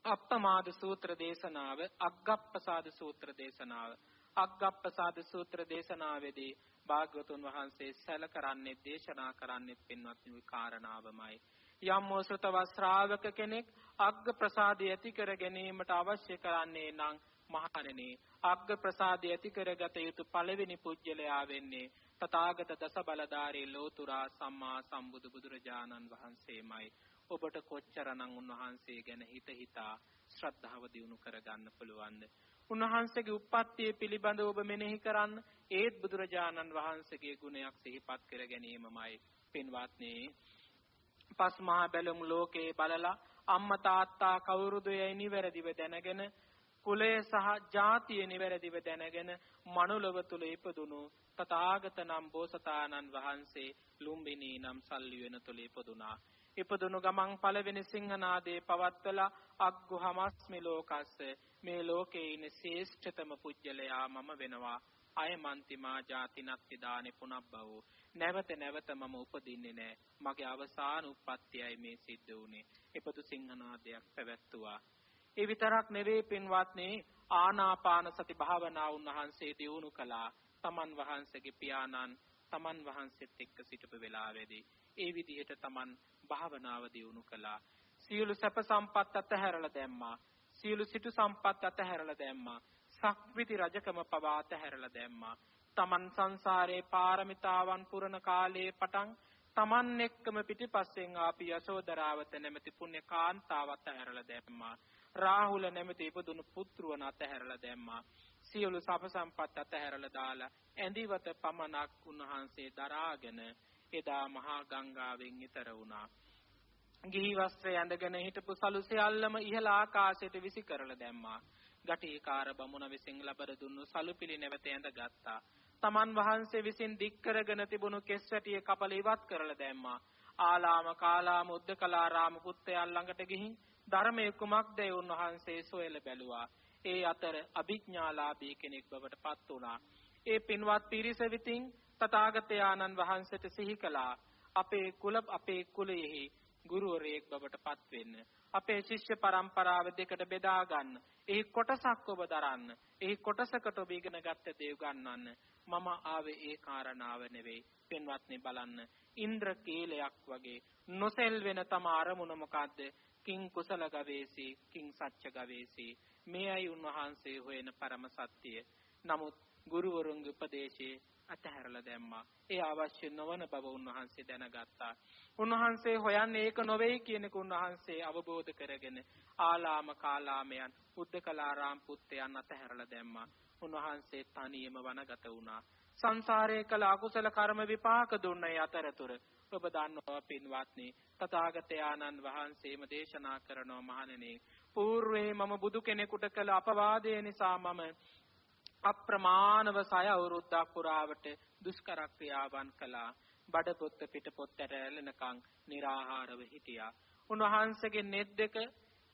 අප්පමාද සූත්‍ර දේශනාව අග්ගප්පසාද සූත්‍ර දේශනාව. අග්ගප්පසාද සූත්‍ර දේශනාවේදී භාග්‍යවතුන් වහන්සේ සැල කරන්නේ දේශනා කරන්නේ පින්වත්නි කාරණාවමයි. යම් මොසතව ශ්‍රාවක කෙනෙක් අග්ග ප්‍රසාදය ඇති කර ගැනීමට අවශ්‍ය කරන්නේ නම් මහණෙනි අග්ග ප්‍රසාදය ඇති කරගත යුතු පළවෙනි පුජ්‍යලයා වෙන්නේ තථාගත දස බලධාරී ලෝතුරා සම්මා සම්බුදු බුදුරජාණන් වහන්සේමයි. ඔබට කොච්චරනම් උන්වහන්සේ ගැන හිත හිතා ශ්‍රද්ධාව දියුණු කරගන්න පුළුවන්ද? උන්වහන්සේගේ උප්පත්තිය පිළිබඳව ඔබ මෙනෙහි කරන්න. ඒත් බුදුරජාණන් වහන්සේගේ ගුණයක් සිහිපත් කර ගැනීමමයි. පින්වත්නි පස් මහා බැලුම් ලෝකේ බලලා අම්මා තාත්තා කවුරුද යයි නිවැරදිව දැනගෙන කුලය සහ ජාතිය නිවැරදිව දැනගෙන මනුලව තුල ඉපදුණු තථාගත නම් බෝසතාණන් වහන්සේ ලුම්බිනී නම් සල්ලි වෙන තුල ඉපදුනා. ඉපදුණු ගමන් පළවෙනි සිංහනාදේ පවත්වලා අග්ගුහමස්මි ලෝකස්ස මේ ලෝකේ ඉන්න ශ්‍රේෂ්ඨතම පුජ්‍යලයා මම වෙනවා. අයමන්තිමා ජාතිනත්ති දානේ පුනබ්බවෝ නැවත නැවත මම උපදින්නේ නැහැ. මගේ අවසාන උප්පත්තියයි මේ සිද්ධ වුනේ. එපතු සිංහනාදයක් පැවැත්තුවා. ඒ විතරක් නෙවෙයි පින්වත්නි ආනාපාන සති භාවනාව උන්වහන්සේ දියුණු කළා. තමන් වහන්සේගේ පියාණන් තමන් වහන්සේත් එක්ක සිටපු වෙලාවේදී ඒ විදිහට තමන් භාවනාව දියුණු කළා. සියලු සැප සම්පත් අතහැරලා දැම්මා. සියලු සිටු සම්පත් අතහැරලා දැම්මා. සක්විති රජකම පවා අතහැරලා දැම්මා. තමන් සංසාරේ පාරමිතාවන් පුරන කාලයේ පටන් Taman එක්කම පිටිපස්සෙන් ආපු යශෝදරාවත නැමැති පුණ්‍ය කාන්තාවත් ඇහැරලා දැම්මා. රාහුල නැමැති ඉපදුණු පුත්‍රවන අතහැරලා දැම්මා. සියලු සප සම්පත් අතහැරලා දාලා ඇඳිවත පමණක් උන්වහන්සේ දරාගෙන එදා මහා ගංගාවෙන් ඈතර වුණා. ගිහි වස්ත්‍රය ඇඳගෙන හිටපු සලු සියල්ලම ඉහළ ආකාශයට විසි කරලා දැම්මා. ගටිකාර බමුණ විසින් ලබර දුන්නු සලු පිළි නැවත ඇඳගත්තා. තමන් වහන්සේ විසින් දික් කරගෙන තිබුණු කෙස් වැටිය කපල ඉවත් කරලා දැම්මා. ආලාම කාලාම උද්දකලාරාම පුත්තයන් ළඟට ගිහින් ධර්මයේ කුමක්ද උන්වහන්සේ සොයලා බැලුවා. ඒ අතර අභිඥාලාභී කෙනෙක් බවට පත් වුණා. ඒ පින්වත් පිරිස විතින් තථාගතයන්න් වහන්සේට සිහි කළා. අපේ කුල අපේ කුලයෙහි ගුරුවරයෙක් බවට පත් වෙන්න. අපේ ශිෂ්‍ය පරම්පරාව දෙකට බෙදා ගන්න. එහි කොටසක් ඔබ දරන්න. එහි කොටසකට ඔබ ඉගෙන ගත්ත දේ ගන්නන්න. මම ආවේ ඒ කාරණාව නෙවෙයි. පින්වත්නි බලන්න. ඉන්ද්‍ර කීලයක් වගේ නොසෙල් වෙන තම අරමුණ මොකද්ද? කිං කුසල ගවේසි කිං සච්ච ගවේසි මේයි උන්වහන්සේ හොයන පරම සත්‍යය. නමුත් ගුරුවරුන්ගේ උපදේශයේ අතහැරලා දැම්මා. ඒ අවශ්‍ය නොවන බව උන්වහන්සේ දැනගත්තා. උන්වහන්සේ හොයන්නේ ඒක නොවේ කියන එක උන්වහන්සේ අවබෝධ කරගෙන ආලාම කාලාමයන් උද්දකලාරාම පුත්තයන් අතහැරලා දැම්මා. උන්වහන්සේ තනියම වනගත වුණා. සංසාරයේ කළ අකුසල කර්ම විපාක දුන්නේ අතරතුර ඔබ දන්නවා පින්වත්නි තථාගතයන්න් වහන්සේම දේශනා කරනවා මහණෙනි పూర్වේ මම බුදු කෙනෙකුට කළ අපවාදය නිසා මම අප්‍රමාණව සය අවුරුද්දක් පුරාවට දුෂ්කර ක්‍රියාවන් කළා. බඩ පොත්ත පිට පොත්තට ඇලෙනකන් निराහාරව හිටියා. උන්වහන්සේගේ නෙත් දෙක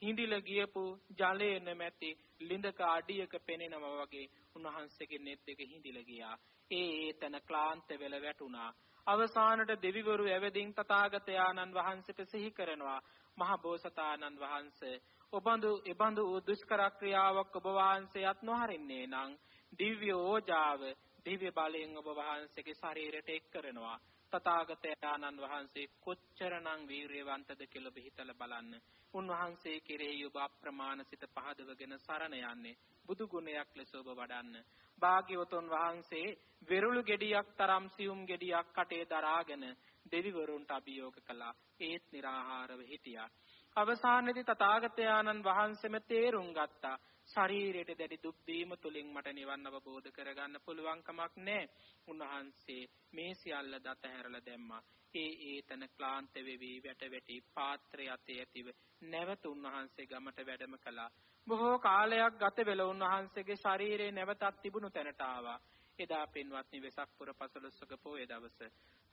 හිඳිල ගියපු ජලයේ නැමැති ලිඳක අඩියක පෙනෙනවා වගේ උන්වහන්සේගේ නෙත් දෙක හිඳිල ගියා. ඒ ඒතන ක්ලාන්ත වෙල වැටුණා. අවසානට දෙවිවරු ඇවදින් තථාගතයන්න් වහන්සේට සිහි කරනවා. මහ බෝසතාණන් වහන්සේ ඔබඳු එබඳු දුෂ්කර ක්‍රියාවක් ඔබ වහන්සේත් නොහරින්නේ නම් දිව්‍ය ඕජාව දිව්‍ය බලයෙන් ඔබ වහන්සේගේ ශරීරයට එක් කරනවා. තථාගතයන්න් වහන්සේ කොච්චරනම් වීරියවන්තද කියලා ඔබ හිතලා බලන්න. උන්වහන්සේ කෙරෙහි ඔබ අප්‍රමාණ සිත පහදවගෙන සරණ යන්නේ බුදු ගුණයක් ලෙස ඔබ වඩන්න. භාග්‍යවතුන් වහන්සේ වෙරුළු ගෙඩියක් තරම් සියුම් ගෙඩියක් කටේ දරාගෙන දෙවිවරුන්ට අභියෝග කළා. ඒත් निराහාරව හිටියා. අවසානයේදී තථාගතයන්න් වහන්සේම තේරුම් ගත්තා. ශරීරයට දැඩි දුක් දීම තුලින් මට නිවන් අවබෝධ කරගන්න පුළුවන් කමක් නැහැ. උන්වහන්සේ මේ සියල්ල දත හැරලා දැම්මා. ඒ ඒතන ක්ලාන්ත වෙවි වැට වැටි පාත්‍රය අතේ ඇතිව නැවත උන්වහන්සේ ගමට වැඩම කළා. බොහෝ කාලයක් ගත වෙලා උන්වහන්සේගේ ශරීරේ නැවතත් තිබුණු තැනට ආවා. එදා පින්වත්නි වෙසක් පුර පසළොස්වක පොයේ දවස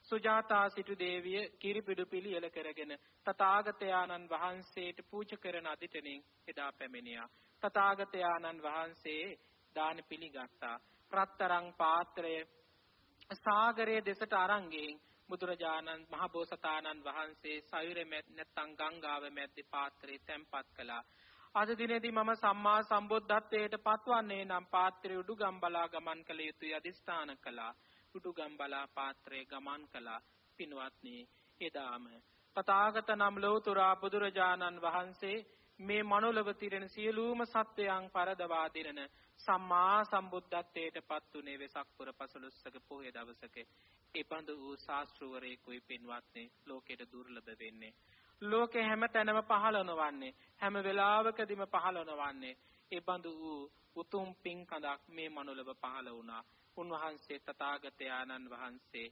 සුජාතා සිටු දේවිය කිරිපිඩු පිළියෙල කරගෙන තථාගතයන්න් වහන්සේට පූජා කරන අදිටනින් එදා පැමිණියා. තථාගතයන්න් වහන්සේ දාන පිළිගත්තා. රත්තරන් පාත්‍රය සාගරයේ දෙසට අරන් ගින් බුදුරජාණන් මහ බෝසතාණන් වහන්සේ සයුරේ නැත්තම් ගංගාව මැද්දේ පාත්‍රය තැන්පත් කළා. අද දිනේදී මම සම්මා සම්බුද්ධත්වයට පත්වන්නේ නම් පාත්‍රය උඩුගම්බලා ගමන් කළ යුතුය අදිස්ථාන කළා. උඩුගම්බලා පාත්‍රය ගමන් කළා. පින්වත්නි එදාම තථාගත නම් ලෝතුරා බුදුරජාණන් වහන්සේ මේ මනෝලව තිරෙන සියලුම සත්වයන් පරදවා දිනන සම්මා සම්බුද්ධත්වයට පත් උනේ වෙසක් පුර පසළොස්වක පොහොය දවසක. ඒ බඳු වූ ශාස්ත්‍රවරයෙකුයි පින්වත්නි ලෝකෙට දුර්ලභ වෙන්නේ. ලෝකේ හැම තැනම පහළනවන්නේ හැම වෙලාවකදීම පහළනවන්නේ ඒ බඳු වූ උතුම් පින්කඳක් මේ මනෝලව පහළ වුණා. උන්වහන්සේ තථාගතයන්න් වහන්සේ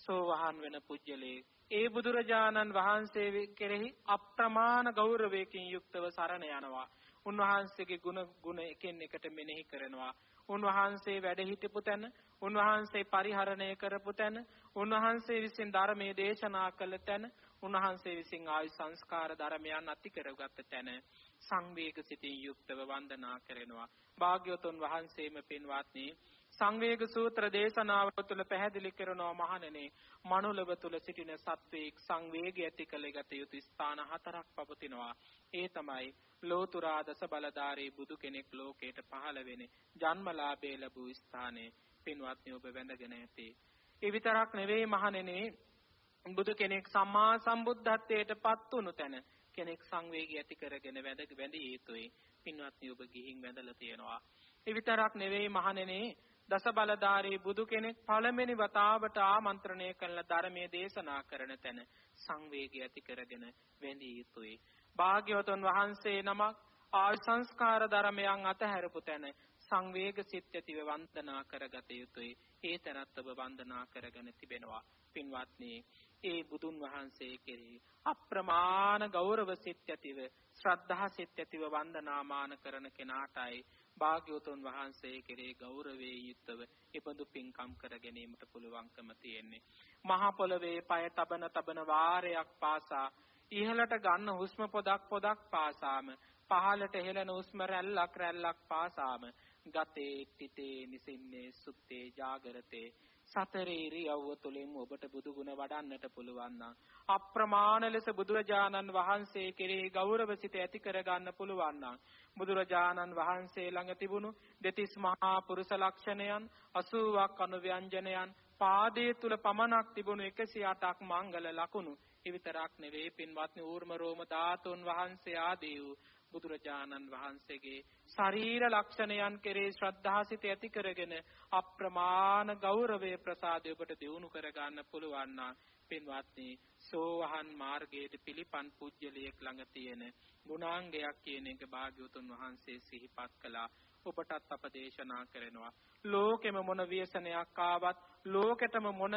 සෝවහන් වෙන පුජ්‍යලේ ඒ බුදුරජාණන් වහන්සේ කෙරෙහි අප්‍රමාණ ගෞරවයකින් යුක්තව සරණ යනවා. උන්වහන්සේගේ ගුණ ගුණ එකින් එකට මෙනෙහි කරනවා. උන්වහන්සේ වැඩ හිටපු තැන, උන්වහන්සේ පරිහරණය කරපු තැන, උන්වහන්සේ විසින් ධර්මයේ දේශනා කළ තැන, උන්වහන්සේ විසින් ආයු සංස්කාර ධර්මයන් අති කරගත් තැන සංවේග සිතින් යුක්තව වන්දනා කරනවා. භාග්‍යවතුන් වහන්සේම පින්වත්නි සංවේග සූත්‍ර දේශනාව තුළ පැහැදිලි කරනවා මහණෙනි. මනුලව තුළ සිටින සත්වයක් සංවේගය ඇති කළ ගත යුතු ස්ථාන හතරක් පවතිනවා. ඒ තමයි ලෝතුරා දස බලධාරී බුදු කෙනෙක් ලෝකයට පහළ වෙන්නේ ජන්මලාභය ලැබූ ස්ථානයේ. පින්වත්නි ඔබ වැඳගෙන ඇති. ඒ විතරක් නෙවෙයි මහණෙනි බුදු කෙනෙක් සම්මා සම්බුද්ධත්වයට පත් වුණු තැන කෙනෙක් සංවේගය ඇති කරගෙන වැඳ වැඳිය යුතුයි. පින්වත්නි ඔබ ගිහින් වැඳලා තියෙනවා. ඒ විතරක් නෙවෙයි මහණෙනි දස බලධාරී බුදු කෙනෙක් පළවෙනි වතාවට ආමන්ත්‍රණය කළ ධර්මයේ දේශනා කරන තැන සංවේගය ඇති කරගෙන වැඳී යුතුයි. භාග්‍යවතුන් වහන්සේ නමක් ආල් සංස්කාර ධර්මයන් අතහැරපු තැන සංවේග සිත් ඇතිව වන්දනා කරගත යුතුයි. ඒ තරත් ඔබ වන්දනා කරගෙන තිබෙනවා. පින්වත්නි, ඒ බුදුන් වහන්සේ කෙරෙහි අප්‍රමාණ ගෞරව සිත් ඇතිව ශ්‍රද්ධා සිත් ඇතිව වන්දනාමාන කරන කෙනාටයි භාග්‍යවතුන් වහන්සේ කෙරේ ගෞරවයේ යුක්තව එබඳු පින්කම් කර ගැනීමට පුළුවන්කම තියෙන්නේ. මහා පොළවේ පය තබන තබන වාරයක් පාසා ඉහළට ගන්න හුස්ම පොදක් පොදක් පාසාම පහළට හෙළන හුස්ම රැල්ලක් රැල්ලක් පාසාම ගතේ තිතේ නිසින්නේ සුත්තේ ජාගරතේ සතර ඉරියව්ව තුළින් ඔබට බුදු ගුණ වඩන්නට පුළුවන් නම් අප්‍රමාණ ලෙස බුදුරජාණන් වහන්සේ කෙරෙහි ගෞරව සිත ඇති කරගන්න පුළුවන් නම් බුදුරජාණන් වහන්සේ ළඟ තිබුණු දෙතිස් මහා පුරුෂ ලක්ෂණයන් 80ක් අනුව්‍යංජනයන් පාදයේ තුල පමණක් තිබුණු 108ක් මංගල ලකුණු. එවිතරක් නෙවෙයි පින්වත්නි ඌර්ම රෝම ධාතුන් වහන්සේ ආදී වූ බුදුරජාණන් වහන්සේගේ ශරීර ලක්ෂණයන් කෙරේ ශ්‍රද්ධාසිත ඇති කරගෙන අප්‍රමාණ ගෞරවයේ ප්‍රසාදය ඔබට දිනු කරගන්න පුළුවන් නම් පින්වත්නි සෝවහන් මාර්ගයේ පිළිපන් පුජ්‍යලියෙක් ළඟ තියෙන ගුණාංගයක් කියන එක භාග්‍යවතුන් වහන්සේ සිහිපත් කළා. ඔබටත් අප දේශනා කරනවා. ලෝකෙම මොන ව්‍යසනයක් ආවත් ලෝකෙටම මොන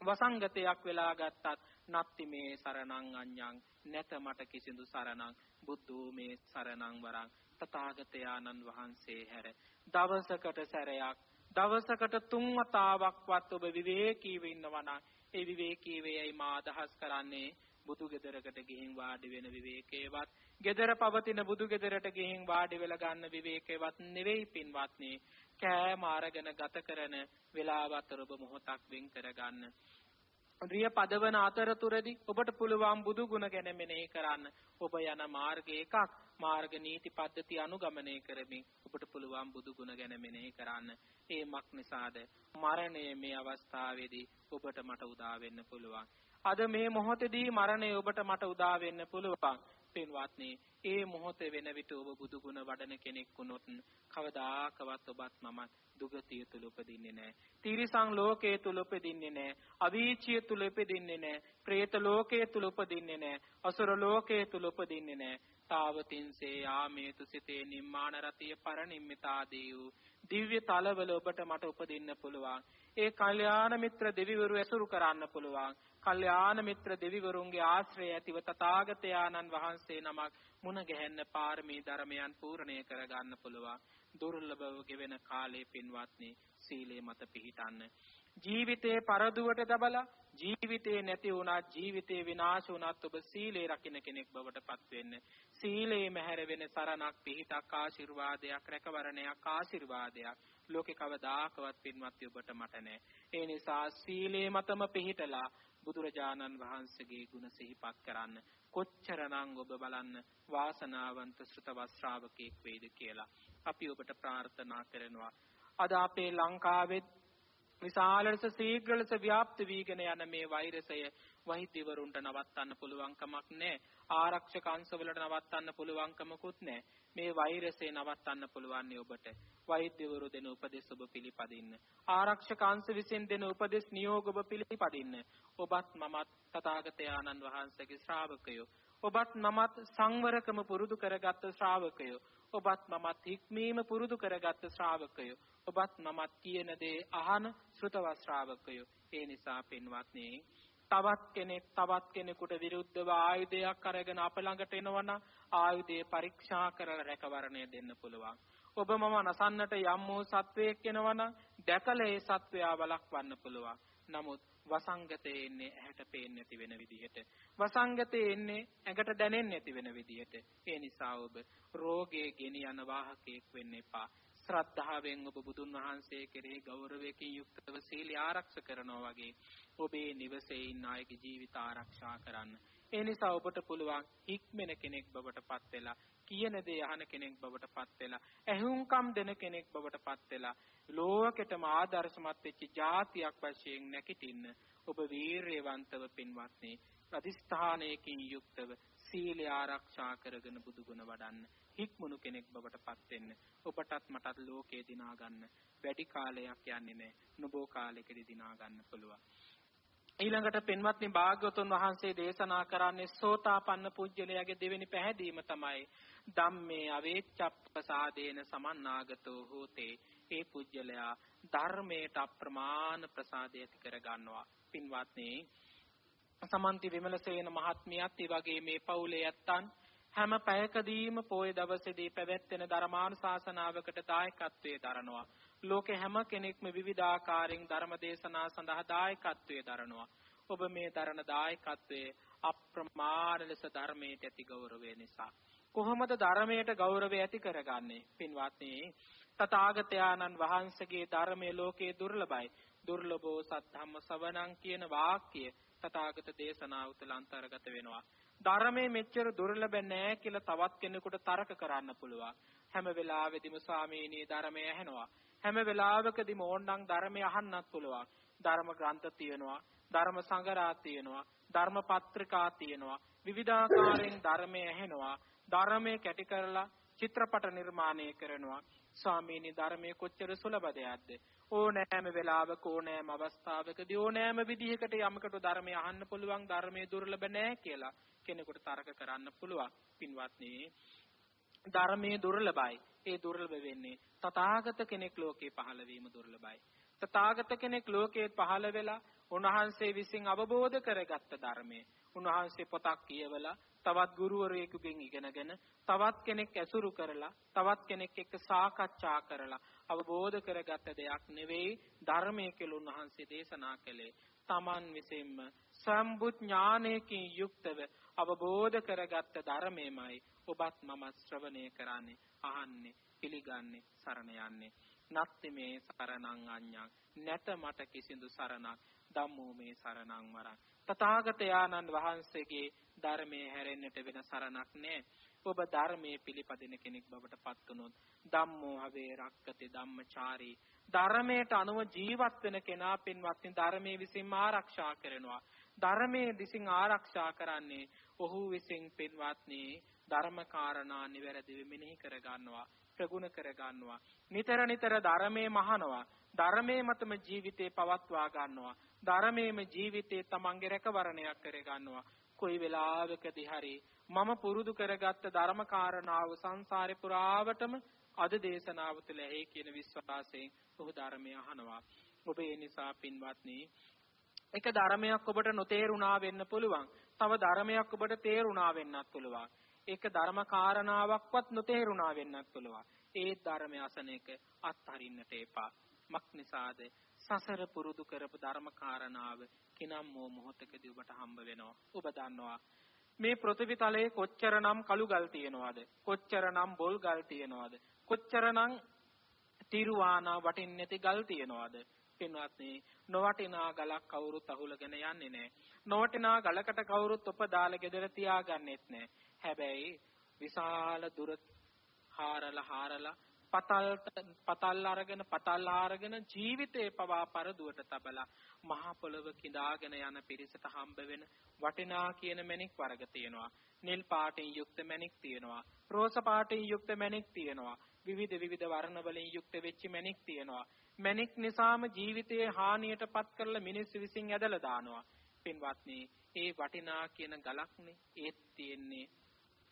වසංගතයක් වෙලා ගත්තත් නත්ති මේ සරණං අඤ්ඤං නැත මට කිසිදු සරණං බුද්ධෝ මේ සරණං වරං. තථාගතයන්න් වහන්සේ හැර දවසකට සැරයක් දවසකට තුන් වතාවක්වත් ඔබ විවේකීව ඉන්නවා නම් ඒ විවේකී වේයි මා අදහස් කරන්නේ බුදු ගෙදරකට ගිහින් වාඩි වෙන විවේකේවත් ගෙදර පවතින බුදු ගෙදරට ගිහින් වාඩි වෙලා ගන්න විවේකේවත් නෙවෙයි පින්වත්නි. කෑම අරගෙන ගත කරන වෙලාවත් ඔබ මොහොතක් වෙන් කරගන්න. රිය පදවන අතරතුරදී ඔබට පුළුවන් බුදු ගුණ ගැන මෙනෙහි කරන්න. ඔබ යන මාර්ගය එකක්. මාර්ග නීති පද්ධති අනුගමනය කරමින් ඔබට පුළුවන් බුදු ගුණ ගැන මෙනෙහි කරන්න. ඒ මක් නිසාද මරණය මේ අවස්ථාවේදී ඔබට මට උදා වෙන්න පුළුවන්. අද මේ මොහොතේදී මරණය ඔබට මට උදා වෙන්න පුළුවන්. පින්වත්නි, ඒ මොහොතේ වෙන විට ඔබ බුදු ගුණ වඩන කෙනෙක් වුණොත් කවදාකවත් ඔබත් මමත් දුගතිය තුල උපදින්නේ නැහැ. තිරිසං ලෝකයේ තුල උපදින්නේ නැහැ. අවීචිය තුල උපදින්නේ නැහැ. പ്രേත ලෝකයේ තුල උපදින්නේ නැහැ. අසුර ලෝකයේ තුල උපදින්නේ නැහැ. තාවතින්සේ ආමේතු සිතේ නිම්මාන රතිය පරිනිම්මිතාදී වූ දිව්‍ය තලවල ඔබට මට උපදින්න පුළුවන්. ඒ කල්යාණ මිත්‍ර දෙවිවරු ඇසුරු කරන්න පුළුවන්. කල්යාණ මිත්‍ර දෙවිවරුන්ගේ ආශ්‍රය ඇතිව තථාගතයන්න් වහන්සේ නමක් මුණ ගැහෙන්න පාරමී ධර්මයන් පූර්ණය කරගන්න පුළුවන්. දුර්ලභව ගෙවෙන කාලේ පින්වත්නි සීලේ මත පිහිටන්න. ජීවිතේ පරදුවට දබලා ජීවිතේ නැති වුණා ජීවිතේ විනාශ වුණත් ඔබ සීලේ රකින්න කෙනෙක් බවට පත් වෙන්න. සීලේ මැහැර වෙන සරණක් පිහිටක් ආශිර්වාදයක් රැකවරණයක් ආශිර්වාදයක් ලෝකේ කවදාකවත් පින්වත්නි ඔබට මට නැහැ. ඒ නිසා සීලේ මතම පිහිටලා බුදුරජාණන් වහන්සේගේ ගුණ සිහිපත් කරන්න කොච්චරනම් ඔබ බලන්න වාසනාවන්ත ශ්‍රතවත් ශ්‍රාවකෙක් වේද කියලා අපි ඔබට ප්‍රාර්ථනා කරනවා අද අපේ ලංකාවෙත් විශාල ලෙස ශීඝ්‍ර ලෙස ව්‍යාප්ත වීගෙන යන මේ වෛරසය වෛද්‍යවරුන්ට නවත්තන්න පුළුවන් කමක් නැහැ. ආරක්ෂක අංශවලට නවත්තන්න පුළුවන් කමකුත් නැහැ. මේ වෛරසය නවත්තන්න පුළුවන් ඔබට. වෛද්‍යවරු දෙන උපදෙස් ඔබ පිළිපදින්න. ආරක්ෂක අංශ විසින් දෙන උපදෙස් නියෝග ඔබ පිළිපදින්න. ඔබත් මමත් තථාගතයන්න් වහන්සේගේ ශ්‍රාවකයෝ. ඔබත් මමත් සංවරකම පුරුදු කරගත් ශ්‍රාවකයෝ. ඔබත් මමත් හික්මීම පුරුදු කරගත් ශ්‍රාවකයෝ. ඔබත් මමත් කියන දේ අහන ශ්‍රුතවත් ශ්‍රාවකයෝ. ඒ නිසා පින්වත්නි තවත් කෙනෙක් තවත් කෙනෙකුට විරුද්ධව ආයුධයක් අරගෙන අප ළඟට එනවනම් ආයුධය පරීක්ෂා කරලා රැකවරණය දෙන්න පුළුවන්. ඔබ මම නසන්නට යම් වූ සත්වයක් එනවනම් දැකලා ඒ සත්වයා වළක්වන්න පුළුවන්. නමුත් වසංගතේ එන්නේ ඇහැට පේන්නේ නැති වෙන විදිහට. වසංගතේ එන්නේ ඇඟට දැනෙන්නේ නැති වෙන විදිහට. ඒ නිසා ඔබ රෝගයේ ගෙනියන වාහකයෙක් වෙන්න එපා. ශ්‍රද්ධාවෙන් ඔබ බුදුන් වහන්සේ කෙරෙහි ගෞරවයෙන් යුක්තව සීල ආරක්ෂා කරනවා වගේ ඔබේ නිවසේ ඉන්න අයගේ ජීවිත ආරක්ෂා කරන්න. ඒ නිසා ඔබට පුළුවන් හික්මෙන කෙනෙක් බවට පත් වෙලා කියන දේ අහන කෙනෙක් බවට පත් වෙලා ඇහුම්කම් දෙන කෙනෙක් බවට පත් වෙලා ලෝකෙටම ආදර්ශමත් වෙච්ච જાතියක් වශයෙන් නැගිටින්න ඔබ වීරයවන්තව පින්වත්නි අදිස්ථානයකින් යුක්තව සීලය ආරක්ෂා කරගෙන බුදු ගුණ වඩන්න හික්මුණු කෙනෙක් බවට පත් වෙන්න ඔබටත් මටත් ලෝකේ දිනා ගන්න වැඩි කාලයක් යන්නේ නැහැ. නොබෝ කාලයකදී දිනා ගන්න පුළුවන්. ඊළඟට පින්වත්නි භාග්‍යවතුන් වහන්සේ දේශනා කරන්නේ සෝතාපන්න පුජ්‍යලයාගේ දෙවෙනි පැහැදීම තමයි ධම්මේ අවේච්ඡප්පසාදේන සමන්නාගතෝ හෝතේ. ඒ පුජ්‍යලයා ධර්මයට අප්‍රමාණ ප්‍රසාදය ඇති කර ගන්නවා පින්වත්නි සමන්ති විමලසේන මහත්මියත් ඒ වගේ මේ පවුලේ ඇත්තන් හැම පැයකදීම පොය දවසේදී පැවැත්වෙන ධර්මානුශාසනාවකට දායකත්වයේ දරනවා. ලෝකේ හැම කෙනෙක්ම විවිධාකාරයෙන් ධර්ම දේශනා සඳහා දායකත්වයේ දරනවා. ඔබ මේ දරන දායකත්වයේ අප්‍රමාණ ලෙස ධර්මයට ඇති ගෞරවය නිසා. කොහොමද ධර්මයට ගෞරවය ඇති කරගන්නේ? පින්වත්නි, තථාගතයන්න් වහන්සේගේ ධර්මයේ ලෝකේ දුර්ලභයි. දුර්ලභෝ සද්ධම්ම සවණං කියන වාක්‍ය තථාගත දේශනාව තුළ අන්තර්ගත වෙනවා. ධර්මයේ මෙච්චර දුර්ලභ නෑ කියලා තවත් කෙනෙකුට තර්ක කරන්න පුළුවන්. හැම වෙලාවෙදිම ස්වාමීනි ධර්මය ඇහෙනවා. හැම වෙලාවකදීම ඕනනම් ධර්මය අහන්නත් පුළුවන්. ධර්ම ග්‍රන්ථ තියෙනවා, ධර්ම සංගරා තියෙනවා, ධර්ම පත්‍රිකා තියෙනවා. විවිධාකාරයෙන් ධර්මය ඇහෙනවා. ධර්මයේ කැටි කරලා චිත්‍රපට නිර්මාණය කරනවා. ස්වාමීනි ධර්මයේ කොච්චර සුලභ දෙයක්ද? ඕනෑම වෙලාවක ඕනෑම අවස්ථාවකදී ඕනෑම විදිහකට යමකට ධර්මය අහන්න පුළුවන් ධර්මයේ දුර්ලභ නෑ කියලා කෙනෙකුට තර්ක කරන්න පුළුවන්. පින්වත්නි ධර්මයේ දුර්ලභයි. ඒ දුර්ලභ වෙන්නේ තථාගත කෙනෙක් ලෝකේ පහළ වීම දුර්ලභයි. තථාගත කෙනෙක් ලෝකේ පහළ වෙලා උන්වහන්සේ විසින් අවබෝධ කරගත්ත ධර්මයේ උන්වහන්සේ පොතක් කියවලා තවත් ගුරුවරයෙකුගෙන් ඉගෙනගෙන තවත් කෙනෙක් ඇසුරු කරලා තවත් කෙනෙක් එක්ක සාකච්ඡා කරලා අවබෝධ කරගත්ත දෙයක් නෙවෙයි ධර්මයේ කියලා උන්වහන්සේ දේශනා කළේ. තමන් විසින්ම සම්බුත් ඥානයකින් යුක්තව අවබෝධ කරගත්ත ධර්මයමයි ඔබත් මම ශ්‍රවණය කරන්නේ අහන්නේ පිළිගන්නේ සරණ යන්නේ. නත්ති මේ සරණං අඤ්ඤං. නැත මට කිසිදු සරණක්. ධම්මෝ මේ සරණං වරං තථාගතයන්න් වහන්සේගේ ධර්මයේ හැරෙන්නට වෙන සරණක් නැහැ. ඔබ ධර්මයේ පිළිපදින කෙනෙක් බවට පත් වුනොත් ධම්මෝ හවේ රක්කති ධම්මචාරී. ධර්මයට අනුව ජීවත් වෙන කෙනා පින්වත්නි ධර්මයේ විසින් ආරක්ෂා කරනවා. ධර්මයේ විසින් ආරක්ෂා කරන්නේ ඔහු විසින් පින්වත්නි ධර්මකාරණා නිවැරදිව මෙනෙහි කර ගන්නවා ප්‍රගුණ කර ගන්නවා නිතර නිතර ධර්මයේ මහනවා. ධර්මයේ මතම ජීවිතේ පවත්වා ගන්නවා. ධර්මයේම ජීවිතේ තමන්ගේ රැකවරණයක් කර ගන්නවා කොයි වෙලාවකදී හරි මම පුරුදු කරගත්ත ධර්ම කාරණාව සංසාරේ පුරාවටම අද දේශනාව තුළ ඇහි කියන විශ්වාසයෙන් ඔහු ධර්මය අහනවා. ඔබ ඒ නිසා පින්වත්නි එක ධර්මයක් ඔබට නොතේරුණා වෙන්න පුළුවන්. තව ධර්මයක් ඔබට තේරුණා වෙන්නත් පුළුවන්. ඒක ධර්ම කාරණාවක්වත් නොතේරුණා වෙන්නත් පුළුවන්. ඒ ධර්මය අසන එක අත්හරින්නට එපා. මක් නිසාද? සසර පුරුදු කරපු ධර්ම කාරණාව කිනම් මෝ මොහොතකදී ඔබට හම්බ වෙනවා. ඔබ දන්නවා මේ පෘථිවි තලයේ කොච්චරනම් කළු ගල් තියෙනවද? කොච්චරනම් බොල් ගල් තියෙනවද? කොච්චරනම් තිරුවානා වටින් නැති ගල් තියෙනවද? පින්වත්නි නොවටිනා ගලක් කවුරුත් අහුලගෙන යන්නේ නැහැ. නොවටිනා ගලකට කවුරුත් ඔප දාලා ගෙදර තියාගන්නෙත් නැහැ. හැබැයි විශාල දුර හාරලා හාරලා පතල් පතල් අරගෙන පතල් ආරගෙන ජීවිතේ පවා පරදුවට තබලා මහා පොළව කිඳාගෙන යන පිරිසට හම්බ වෙන වටිනා කියන මණික් වර්ග තියෙනවා. නිල් පාටින් යුක්ත මණික් තියෙනවා. රෝස පාටින් යුක්ත මණික් තියෙනවා. විවිධ විවිධ වර්ණ වලින් යුක්ත වෙච්ච මණික් තියෙනවා. මණික් නිසාම ජීවිතයේ හානියටපත් කරලා මිනිස්සු විසින් ඇදලා දානවා. පින්වත්නි, ඒ වටිනා කියන ගලක්නේ ඒත් තියෙන්නේ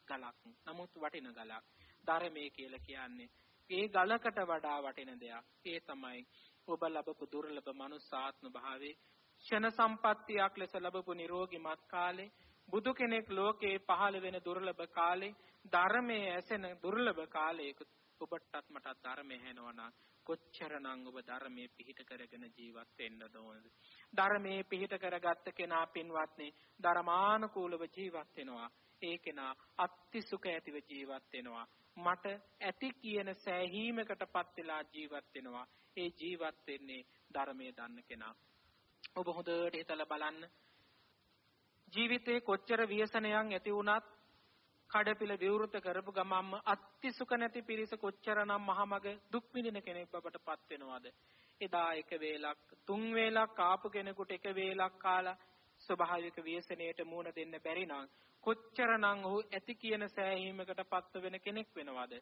ගලක්. නමුත් වටින ගලක්. ධර්මයේ කියලා කියන්නේ ඒ ගලකට වඩා වටින දෙයක්. ඒ තමයි ඔබ ලැබපු දුර්ලභ මනුස්සාත්ම භාවයේ ක්ෂණ සම්පත්තියක් ලෙස ලැබපු නිරෝගීමත් කාලේ බුදු කෙනෙක් ලෝකේ පහළ වෙන දුර්ලභ කාලේ ධර්මයේ ඇසෙන දුර්ලභ කාලයක ඔබටත් මටත් ධර්මය ඇහෙනවා කොච්චරනම් ඔබ ධර්මයේ පිහිට කරගෙන ජීවත් වෙන්න ඕනද? ධර්මයේ පිහිට කරගත්ත කෙනා පින්වත්නි ධර්මානුකූලව ජීවත් වෙනවා. ඒ කෙනා අත්ති සුඛ ඇතිව ජීවත් වෙනවා. මට ඇති කියන සෑහීමකටපත් වෙලා ජීවත් වෙනවා. ඒ ජීවත් වෙන්නේ ධර්මයේ දන්න කෙනා. ඔබ හොඳට හිතලා බලන්න. ජීවිතේ කොච්චර ව්‍යසනයන් ඇති වුණත් කඩපිල විවෘත කරපු ගමම්ම අත්ති සුඛ නැති පිරිස කොච්චරනම් මහමග දුක් විඳින කෙනෙක් බවට පත් වෙනවද? එදා එක වේලක් තුන් වේලක් ආපු කෙනෙකුට එක වේලක් කාලා ස්වභාවික ව්‍යසනයට මුහුණ දෙන්න බැරි නම් කොච්චරනම් ඔහු ඇති කියන සෑහීමකට පත්ව වෙන කෙනෙක් වෙනවද?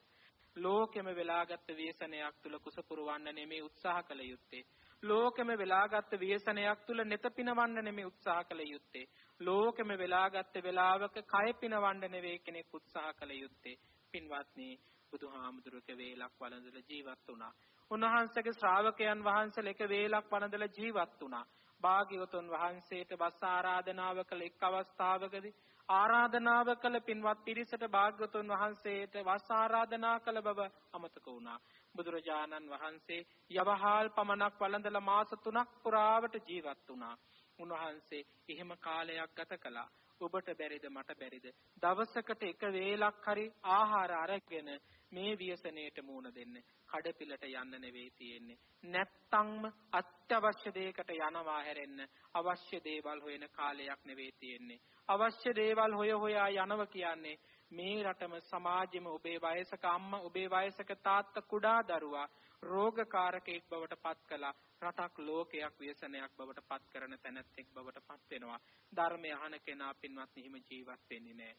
ලෝකෙම වෙලාගත් ව්‍යසනයක් තුල කුස පුරවන්න නෙමේ උත්සාහ කළ යුත්තේ. ලෝකෙම වෙලාගත් ව්‍යසනයක් තුල neත පිනවන්න නෙමේ උත්සාහ කළ යුත්තේ. ලෝකෙම වෙලාගත් වෙලාවක කය පිනවන්න නෙවෙයි කෙනෙක් උත්සාහ කළ යුත්තේ. පින්වත්නි බුදුහාමුදුරුවක වේලක් වළඳලා ජීවත් වුණා. උන්වහන්සේගේ ශ්‍රාවකයන් වහන්සේලා එක වේලක් වළඳලා ජීවත් වුණා. භාග්‍යවතුන් වහන්සේට වස් ආරාධනාව කළ එක් අවස්ථාවකදී ආරාධනාව කළ පින්වත් පිරිසට භාග්‍යවතුන් වහන්සේට වස් ආරාධනා කළ බව අමතක වුණා. බුදුරජාණන් වහන්සේ යවහාල් පමණක් වළඳලා මාස 3ක් පුරාවට ජීවත් වුණා. උන්වහන්සේ එහෙම කාලයක් ගත කළා. ඔබට බැරිද මට බැරිද දවසකට එක වේලක් හරි ආහාර අරගෙන මේ ව්‍යසනයට මුහුණ දෙන්න කඩපිලට යන්න නෙවෙයි තියෙන්නේ නැත්තම්ම අත්‍යවශ්‍ය දෙයකට යනවා හැරෙන්න අවශ්‍ය දේවල් හොයන කාලයක් නෙවෙයි තියෙන්නේ අවශ්‍ය දේවල් හොය හොයා යනව කියන්නේ මේ රටම සමාජෙම ඔබේ වයසක අම්මා ඔබේ වයසක තාත්තා කුඩා දරුවා රෝගකාරකෙක් බවට පත් කළා. රටක් ලෝකයක් ව්‍යසනයක් බවට පත් කරන තැනැත්තෙක් බවට පත් වෙනවා. ධර්මය අහන කෙනා පින්වත් හිම ජීවත් වෙන්නේ නැහැ.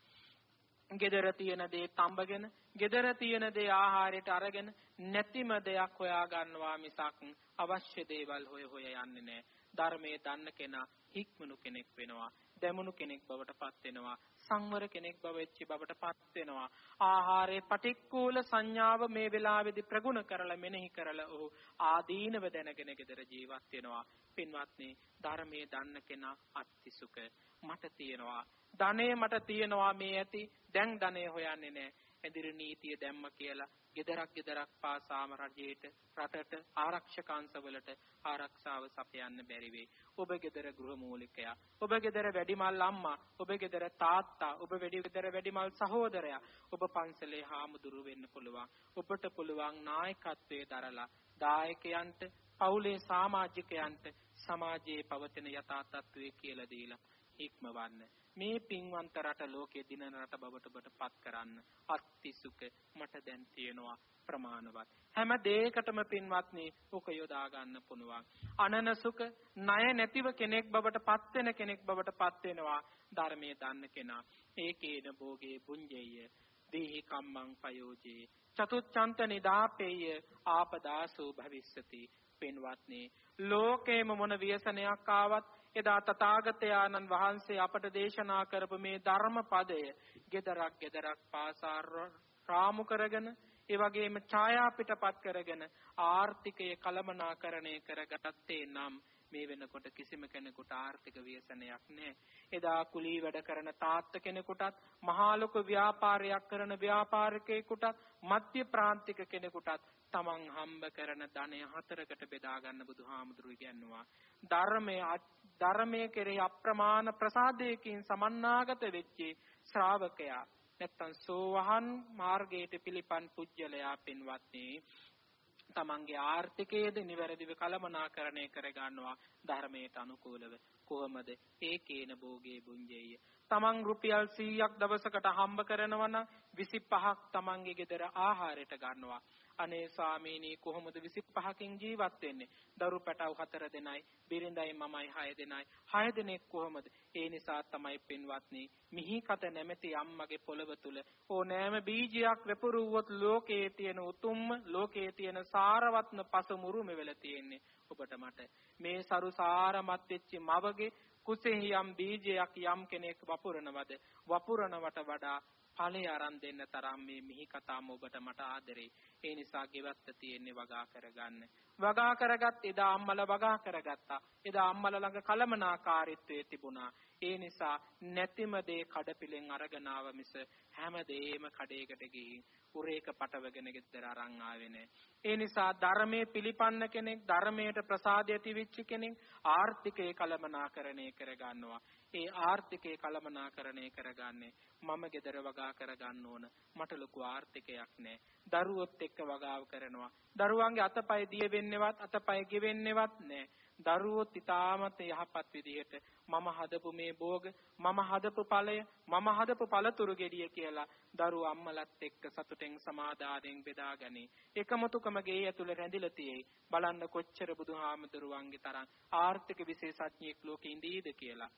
gedara තියෙන දේ තඹගෙන gedara තියෙන දේ ආහාරයට අරගෙන නැතිම දෙයක් හොයා ගන්නවා මිසක් අවශ්‍ය දේවල් හොය හොය යන්නේ නැහැ. ධර්මයේ දන්න කෙනා හික්මනු කෙනෙක් වෙනවා. දැමුණු කෙනෙක් බවට පත් වෙනවා. සංවර කෙනෙක් බව වෙච්ච බවට පත් වෙනවා. ආහාරයේ පටික්කුල සංඥාව මේ වෙලාවේදී ප්‍රගුණ කරලා මෙනෙහි කරලා ඔහු ආදීනව දැනගෙන gedara ජීවත් වෙනවා. පින්වත්නි ධර්මයේ දන්න කෙනා අත්තිසුක. මට තියෙනවා. ධනෙ මට තියෙනවා මේ ඇති. දැන් ධනෙ හොයන්නේ නැහැ. ඇදිරි නීතිය දැම්ම කියලා gedarak gedarak පාසාම රජයට රටට ආරක්ෂක අංශවලට ආරක්ෂාව සපයන්න බැරි වෙයි. ඔබ gedara ගෘහ මූලිකයා. ඔබ gedara වැඩිමල් අම්මා. ඔබ gedara තාත්තා. ඔබ වැඩි gedara වැඩිමල් සහෝදරයා. ඔබ පන්සලේ හාමුදුරු වෙන්න පුළුවන්. ඔබට පුළුවන් නායකත්වයේ දරලා දායකයන්ට පවුලේ සමාජිකයන්ට සමාජයේ පවතින යථා තත්ත්වයේ කියලා දීලා ඉක්මවන්න. මේ පින්වන්ත රට ලෝකයේ දිනන රට බවට ඔබට පත් කරන්න අත්තිසුක මට දැන් තියෙනවා ප්‍රමාණවත්. හැම දෙයකටම පින්වත්නි ඔක යොදා ගන්න පුළුවන්. අනන සුඛ ණය නැතිව කෙනෙක් බවට පත් වෙන කෙනෙක් බවට පත් වෙනවා ධර්මයේ දන්න කෙනා. ඒකේන භෝගේ පුඤ්ජය දීහි කම්මං පයෝජේ. චතුච්ඡන්ත නිදාපේය ආපදාසෝ භවිස්සති. පින්වත්නි ලෝකේම මොන ව්‍යසනයක් ආවත් එදා තථාගතයන්න් වහන්සේ අපට දේශනා කරපු මේ ධර්ම පදය gedarak gedarak පාසා රාමු කරගෙන ඒ වගේම ඡායා පිටපත් කරගෙන ආර්ථිකය කළමනාකරණය කරගත්තේ නම් මේ වෙනකොට කිසිම කෙනෙකුට ආර්ථික ව්‍යසනයක් නැහැ. එදා කුලී වැඩ කරන තාත්ත කෙනෙකුටත් මහා ලොකු ව්‍යාපාරයක් කරන ව්‍යාපාරිකයෙකුටත් මධ්‍ය ප්‍රාන්තික කෙනෙකුටත් තමන් හම්බ කරන ධනය හතරකට බෙදා ගන්න බුදුහාමුදුරු ඉගැන්නුවා. ධර්මය ධර්මයේ කෙරෙහි අප්‍රමාණ ප්‍රසාදයකින් සමන්නාගත වෙච්ච ශ්‍රාවකයා නැත්තම් සෝවහන් මාර්ගයට පිළිපන් පුජ්‍යලයා පින්වත්නි තමන්ගේ ආර්ථිකයේද නිවැරදිව කළමනාකරණය කර ගන්නවා ධර්මයට අනුකූලව. කොහොමද? ඒකේන භෝගේ බුඤ්ජේය. තමන් රුපියල් 100ක් දවසකට හම්බ කරනවා නම් 25ක් තමන්ගේ ගෙදර ආහාරයට ගන්නවා. අනේ ස්වාමීනි කොහොමද 25කින් ජීවත් වෙන්නේ? දරු පැටව හතර දෙනයි, බිරිඳයි මමයි හය දෙනයි. හය දෙනෙක් කොහොමද? ඒ නිසා තමයි පින්වත්නි, මිහිකත නැමැති අම්මගේ පොළව තුල ඕනෑම බීජයක් වැපරුවොත් ලෝකයේ තියෙන උතුම්ම, ලෝකයේ තියෙන සාරවත්ම පසමුරුම වෙලා තියෙන්නේ ඔබට මට. මේ සරු සාරමත් වෙච්ච මවගේ කුසෙහි යම් බීජයක් යම් කෙනෙක් වපුරනවද වපුරනවට වඩා ඵලය අරන් දෙන්න තරම් මේ මිහි කතාම ඔබට මට ආදරේ. ඒ නිසා ගෙවත්ත තියෙන්නේ වගා කරගන්න. වගා කරගත් එදා අම්මලා වගා කරගත්තා. එදා අම්මලා ළඟ කලමනාකාරීත්වයේ තිබුණා. ඒ නිසා නැතිම දේ කඩපිලෙන් අරගෙන ආව මිස හැම දෙයක්ම කඩේකට ගිහින් උරේක පටවගෙන ගෙදර අරන් ආවේ නැහැ. ඒ නිසා ධර්මයේ පිළිපන්න කෙනෙක් ධර්මයට ප්‍රසාදය තිවිච්ච කෙනෙක් ආර්ථිකය කලමනාකරණය කර ගන්නවා. ඒ ආර්ථිකය කලමනාකරණය කරගන්නේ මම ගෙදර වගා කරගන්න ඕන. මට ලොකු ආර්ථිකයක් නැහැ. දරුවොත් එක්ක වගාව කරනවා. දරුවන්ගේ අතපය දිය වෙන්නේවත් අතපය ගෙවෙන්නේවත් නැහැ. දරුවොත් ඊටාමත් යහපත් විදිහට මම හදපු මේ භෝග මම හදපු ඵලය මම හදපු පළතුරු ගෙඩිය කියලා දරුවෝ අම්මලත් එක්ක සතුටෙන් සමාදානෙන් බෙදාගනි එකමතුකම ගේ ඇතුළ රැඳිලා තියෙයි බලන්න කොච්චර බුදුහාමුදුරුවන්ගේ තරම් ආර්ථික විශේෂඥයෙක් ලෝකේ ඉඳීද කියලා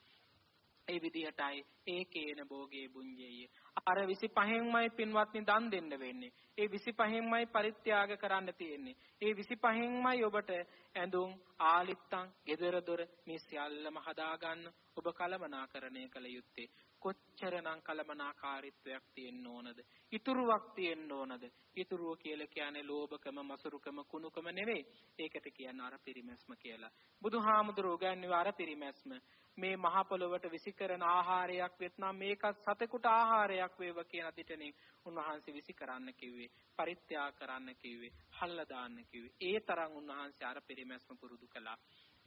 ඒ විදිහටයි ඒකේන භෝගේ බුඤ්ජේය. අර 25න්මයි පින්වත්නි දන් දෙන්න වෙන්නේ. ඒ 25න්මයි පරිත්‍යාග කරන්න තියෙන්නේ. ඒ 25න්මයි ඔබට ඇඳුම්, ආලිත්තම්, gedara dora මේ සියල්ලම හදාගන්න ඔබ කලමනාකරණය කළ යුත්තේ. කොච්චරනම් කලමනාකාරීත්වයක් තියෙන්න ඕනද? ඉතුරුවක් තියෙන්න ඕනද? ඉතුරුව කියලා කියන්නේ ලෝභකම, මසුරුකම, කුණුකම නෙවෙයි. ඒකට කියන්නේ අර පිරිමැස්ම කියලා. බුදුහාමුදුරුවෝ උගන්වන්නේ අර පිරිමැස්ම. මේ මහ පොළොවට විසි කරන ආහාරයක් වෙත්නම් මේකත් සතෙකුට ආහාරයක් වේව කියන දිටනේ උන්වහන්සේ විසි කරන්න කිව්වේ පරිත්‍යාග කරන්න කිව්වේ හල්ලා දාන්න කිව්වේ ඒ තරම් උන්වහන්සේ අර පරිමැස්ම පුරුදු කළා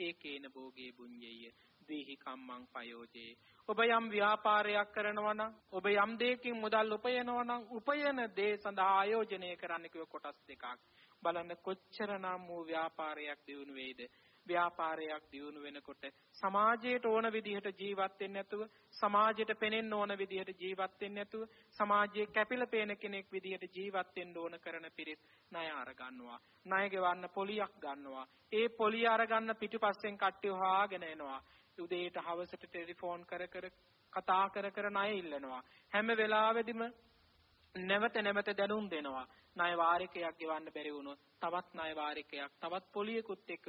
ඒකේන භෝගේ බුඤ්ජේය දීහි කම්මං පයෝජේ. ඔබ යම් ව්‍යාපාරයක් කරනවා නම් ඔබ යම් දෙයකින් මුදල් උපයනවා නම් උපයන දේ සඳහා ආයෝජනය කරන්න කිව්ව කොටස් දෙකක්. බලන්න කොච්චරනම් වූ ව්‍යාපාරයක් දියුණු වෙයිද? ව්‍යාපාරයක් දියුණු වෙනකොට සමාජයට ඕන විදිහට ජීවත් වෙන්නේ නැතුව සමාජයට පෙනෙන්න ඕන විදිහට ජීවත් වෙන්නේ නැතුව සමාජයේ කැපිලා පේන කෙනෙක් විදිහට ජීවත් වෙන්න ඕන කරන පිරිස් ණය අර ගන්නවා ණය ගෙවන්න පොලියක් ගන්නවා. ඒ පොලිය අර ගන්න පිටිපස්සෙන් කට්ටිය හොයාගෙන එනවා. උදේට හවසට ටෙලිෆෝන් කර කර කතා කර කර ණය ඉල්ලනවා. හැම වෙලාවෙදිම නැවත නැවත දැනුම් දෙනවා. ණය වාරිකයක් ගෙවන්න බැරි වුණොත් තවත් ණය වාරිකයක් තවත් පොලියකුත් එක්ක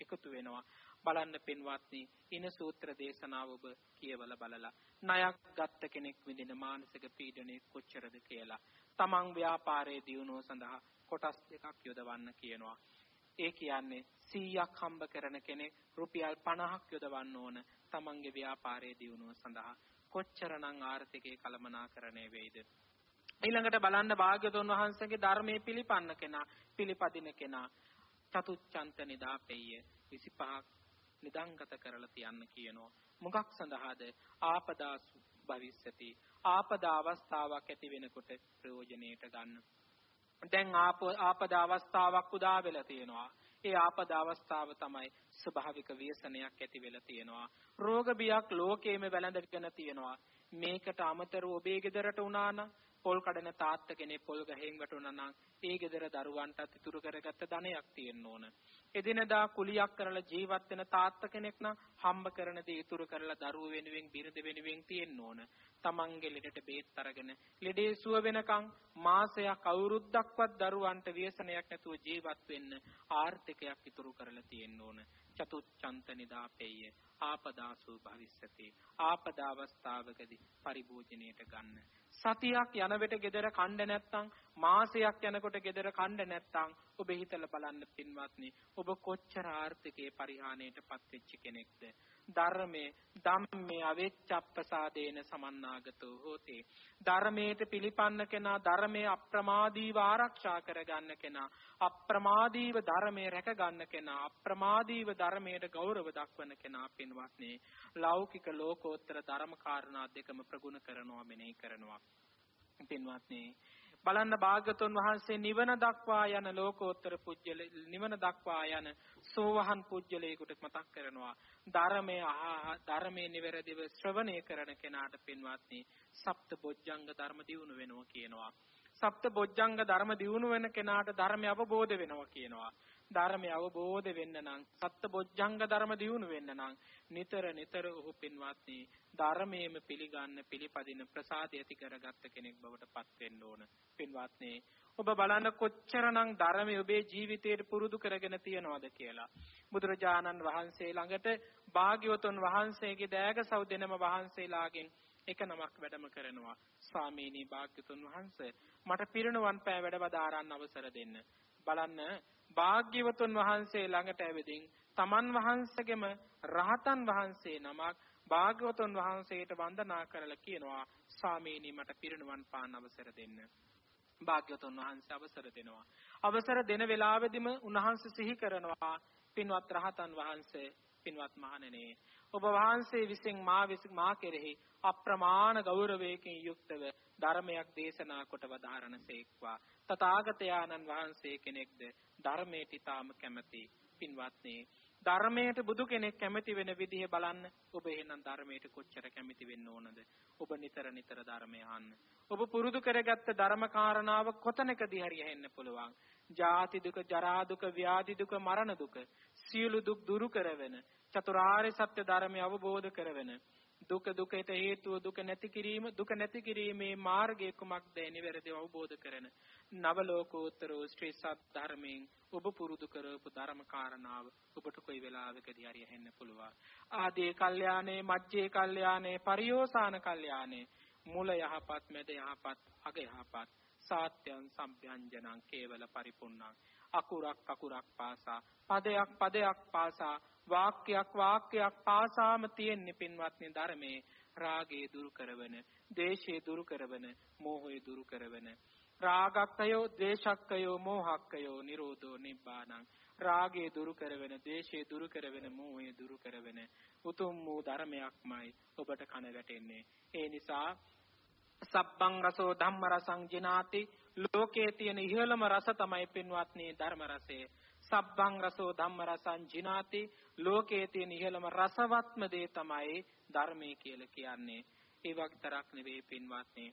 එකතු වෙනවා. බලන්න පින්වත්නි ඉන සූත්‍ර දේශනාව ඔබ කියවලා බලලා. ණයක් ගත්ත කෙනෙක් විඳින මානසික පීඩනය කොච්චරද කියලා. තමන් ව්‍යාපාරයේ දියුණුව සඳහා කොටස් දෙකක් යොදවන්න කියනවා. ඒ කියන්නේ 100ක් හම්බ කරන කෙනෙක් රුපියල් 50ක් යොදවන්න ඕන තමන්ගේ ව්‍යාපාරයේ දියුණුව සඳහා. කොච්චරනම් ආර්ථිකේ කළමනාකරණය වෙයිද? ඊළඟට බලන්න භාග්‍යතුන් වහන්සේගේ ධර්මයේ පිළිපන්න කෙනා පිළිපදින කෙනා චතුච්ඡන්ත නිදාපෙය 25ක් නිදංගත කරලා තියන්න කියනවා. මොකක් සඳහාද? ආපදා භවිස්සති. ආපදා අවස්ථාවක් ඇති වෙනකොට ප්‍රයෝජනෙට ගන්න. දැන් ආපදා අවස්ථාවක් උදා වෙලා තියෙනවා. ඒ ආපදා අවස්ථාව තමයි ස්වභාවික ව්‍යසනයක් ඇති වෙලා තියෙනවා. රෝග බියක් ලෝකයේම වැළඳගෙන තියෙනවා. මේකට අමතරව ඔබේ ගෙදරට උනා නම් පොල් කඩන තාත්ත කෙනෙක් පොල් ගහෙන් වැටුණා නම් ඒ ගෙදර දරුවන්ටත් ඉතුරු කරගත්ත ධනයක් තියෙන්න ඕන. එදිනදා කුලියක් කරලා ජීවත් වෙන තාත්ත කෙනෙක් නම් හම්බ කරන දේ ඉතුරු කරලා දරුවෝ වෙනුවෙන් බිරිඳ වෙනුවෙන් තියෙන්න ඕන. තමන්ගේ ලෙඩට බේත් අරගෙන ලෙඩේ සුව වෙනකන් මාසයක් අවුරුද්දක්වත් දරුවන්ට ව්‍යසනයක් නැතුව ජීවත් වෙන්න ආර්ථිකයක් ඉතුරු කරලා තියෙන්න ඕන. චතුච්ඡන්ත නිදාපෙය ආපදාසු භවිස්සති ආපදා අවස්ථාවකදී පරිභෝජනයට ගන්න සතියක් යන විට gedara කණ්ඩ නැත්තම් මාසයක් යනකොට gedara කණ්ඩ නැත්තම් ඔබ හිතලා බලන්න පින්වත්නි ඔබ කොච්චර ආර්ථිකේ පරිහානියටපත් වෙච්ච කෙනෙක්ද? ධර්මයේ ධම්මේ අවෙච්ඡප්පසාදේන සමන්නාගතෝ හෝති. ධර්මයට පිළිපන්න කෙනා ධර්මයේ අප්‍රමාදීව ආරක්ෂා කරගන්න කෙනා අප්‍රමාදීව ධර්මයේ රැක ගන්න කෙනා අප්‍රමාදීව ධර්මයට ගෞරව දක්වන කෙනා පින්වත්නි ලෞකික ලෝකෝත්තර ධර්ම කාරණා දෙකම ප්‍රගුණ කරනවා මෙනෙහි කරනවා. පින්වත්නි බලන්න භාගතුන් වහන්සේ නිවන දක්වා යන ලෝකෝත්තර පුජ්‍යල නිවන දක්වා යන සෝවහන් පුජ්‍යලයකට මතක් කරනවා. ධර්මයේ ආහා ධර්මයේ නිවැරදිව ශ්‍රවණය කරන කෙනාට පින්වත්නි සප්ත බොජ්ජංග ධර්ම දියුණු වෙනවා කියනවා. සප්ත බොජ්ජංග ධර්ම දියුණු වෙන කෙනාට ධර්මය අවබෝධ වෙනවා කියනවා. ධර්මය අවබෝධ වෙන්න නම් සත්‍ය බොජ්ජංග ධර්ම දියුණු වෙන්න නම් නිතර නිතර ඔහු පින්වත්නි ධර්මයේම පිළිගන්න පිළිපදින ප්‍රසාදය ඇති කරගත්ත කෙනෙක් බවට පත් වෙන්න ඕන. පින්වත්නි ඔබ බලන්න කොච්චරනම් ධර්මය ඔබේ ජීවිතයට පුරුදු කරගෙන තියනවද කියලා. බුදුරජාණන් වහන්සේ ළඟට භාග්‍යවතුන් වහන්සේගේ දෑග සෞදෙනම වහන්සේලාගෙන් එක නමක් වැඩම කරනවා. ස්වාමීනි භාග්‍යතුන් වහන්සේ මට පිරිනුවන් පෑ වැඩ වදාරන්න අවසර දෙන්න. බලන්න භාග්‍යවතුන් වහන්සේ ළඟට ඇවිදින් තමන් වහන්සේගෙම රහතන් වහන්සේ නමක් භාග්‍යවතුන් වහන්සේට වන්දනා කරලා කියනවා ස්වාමීනි මට පිරිනුවන් පාන්න අවසර දෙන්න. භාග්‍යවතුන් වහන්සේ අවසර දෙනවා. අවසර දෙන වෙලාවෙදිම උන්වහන්සේ සිහි කරනවා පින්වත් රහතන් වහන්සේ පින්වත් මහණෙනි ඔබ වහන්සේ විසින් මා විසින් මා කෙරෙහි අප්‍රමාණ ගෞරවයකින් යුක්තව ධර්මයක් දේශනා කොට වදාරණසේක්වා තථාගතයන්න් වහන්සේ කෙනෙක්ද ධර්මයට ඊටාම කැමැති පින්වත්නි. ධර්මයට බුදු කෙනෙක් කැමති වෙන විදිහ බලන්න. ඔබ එහෙනම් ධර්මයට කොච්චර කැමති වෙන්න ඕනද? ඔබ නිතර නිතර ධර්මය අහන්න. ඔබ පුරුදු කරගත්ත ධර්ම කාරණාව කොතනකදී හරි ඇහෙන්න පුළුවන්? ජාති දුක ජරා දුක ව්‍යාධි දුක මරණ දුක සියලු දුක් දුරු කරවෙන චතුරාර්ය සත්‍ය ධර්මය අවබෝධ කරවෙන දුක දුකට හේතුව දුක නැති කිරීම දුක නැති කිරීමේ මාර්ගය කුමක්ද නිවැරදිව අවබෝධ කරන නව ලෝකෝත්තර ශ්‍රී සත්‍ය ධර්මයෙන් ඔබ පුරුදු කරපු ධර්ම කාරණාව ඔබට කොයි වෙලාවකදී හරි ඇහෙන්න පුළුවන්? ආදී කල්යාණේ මජ්ජේ කල්යාණේ පරියෝසాన කල්යාණේ මුල යහපත් මැද යහපත් අග යහපත් සාත්‍යං සම්භ්‍යංජනං කේවල පරිපුන්නං අකුරක් අකුරක් පාසා. පදයක් පදයක් පාසා. වාක්‍යයක් වාක්‍යයක් පාසාම තියෙන්නේ පින්වත්නි ධර්මයේ. රාගේ දුරු කරවන, දේශේ දුරු කරවන, මෝහය දුරු කරවන. රාගක්කයෝ, ද්වේෂක්කයෝ, මෝහක්කයෝ නිරෝධෝ නිබ්බානං. රාගේ දුරු කරවෙන, දේශේ දුරු කරවෙන, මෝහය දුරු කරවෙන. උතුම් වූ ධර්මයක්මයි ඔබට කන වැටෙන්නේ. ඒ නිසා සබ්බං රසෝ ධම්ම රසං ජිනාති. ලෝකයේ තියෙන ඉහළම රස තමයි පින්වත්නි ධර්ම රසය. සබ්බං රසෝ ධම්ම රසං ජිනාති ලෝකයේ තියෙන ඉහළම රසවත්ම දේ තමයි ධර්මය කියලා කියන්නේ. ඒ වගේතරක් නෙවෙයි පින්වත්නි.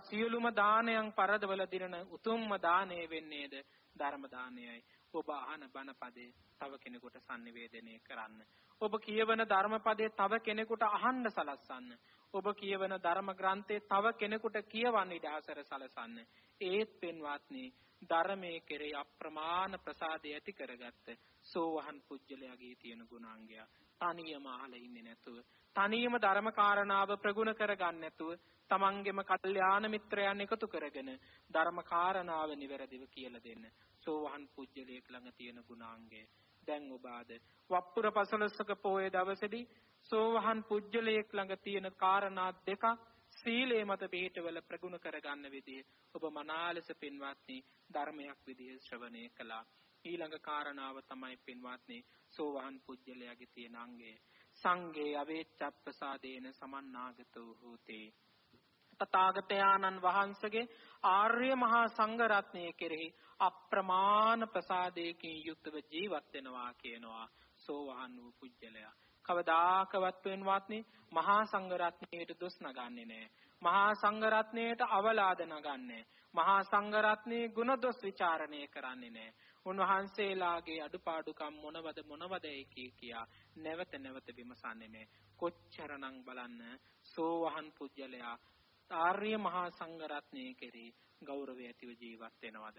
සියලුම දානයන් පරදවල දිනන උතුම්ම දාණය වෙන්නේද ධර්ම දානයයි. ඔබ අහන බණ පදේ තව කෙනෙකුට sannivedanaya කරන්න. ඔබ කියවන ධර්ම පදේ තව කෙනෙකුට අහන්න සලස්සන්න. ඔබ කියවන ධර්ම ග්‍රන්ථේ තව කෙනෙකුට කියවන්න ඉඩ අවසර සලසන්න. ඒත් පින්වත්නි ධර්මයේ කෙරෙහි අප්‍රමාණ ප්‍රසාදය ඇති කරගත්ත සෝවහන් පුජ්‍යලයාගේ තියෙන ගුණාංගය. තනියම අහලා ඉන්නේ නැතුව තනියම ධර්ම කාරණාව ප්‍රගුණ කරගන්න නැතුව තමන්ගේම කල්යාණ මිත්‍රයන් එකතු කරගෙන ධර්ම කාරණාව නිවැරදිව කියලා දෙන්න. සෝවහන් පුජ්‍යලයක් ළඟ තියෙන ගුණාංගය. දැන් ඔබ ආද වප්පුර පසළොස්වක පොයේ දවසේදී සෝවහන් පුජ්‍යලයක් ළඟ තියෙන කාරණා දෙකක් සීලේ මත පිහිටවල ප්‍රගුණ කරගන්න විදිය ඔබ මනාලෙස පින්වත්නි ධර්මයක් විදිය ශ්‍රවණය කළා. ඊළඟ කාරණාව තමයි පින්වත්නි සෝවාන් පුජ්‍යලයාගේ තියෙන අංගය. සංඝේ අවේච්ඡප්පසාදේන සමන්නාගතෝ හෝතේ. තථාගතයන්න් වහන්සේගේ ආර්ය මහා සංඝ රත්නය කෙරෙහි අප්‍රමාණ ප්‍රසාදයකින් යුක්තව ජීවත් වෙනවා කියනවා සෝවාන් වූ පුජ්‍යලයා. කවදාකවත් වෙනවත්නි මහා සංඝරත්නයට දොස් නගන්නේ නැහැ. මහා සංඝරත්නයට අවලාද නගන්නේ මහා සංඝරත්නයේ ගුණ දොස් ਵਿਚාරණය කරන්නේ නැහැ. උන්වහන්සේලාගේ අඩුපාඩුකම් මොනවද මොනවදයි කිය කියා නැවත නැවත විමසන්නේ නැහැ. කොච්චරනම් බලන්න සෝවහන් පුජ්‍යලයා ආර්ය මහා සංඝරත්නයේ කෙරෙහි ගෞරවය ඇතිව ජීවත් වෙනවද?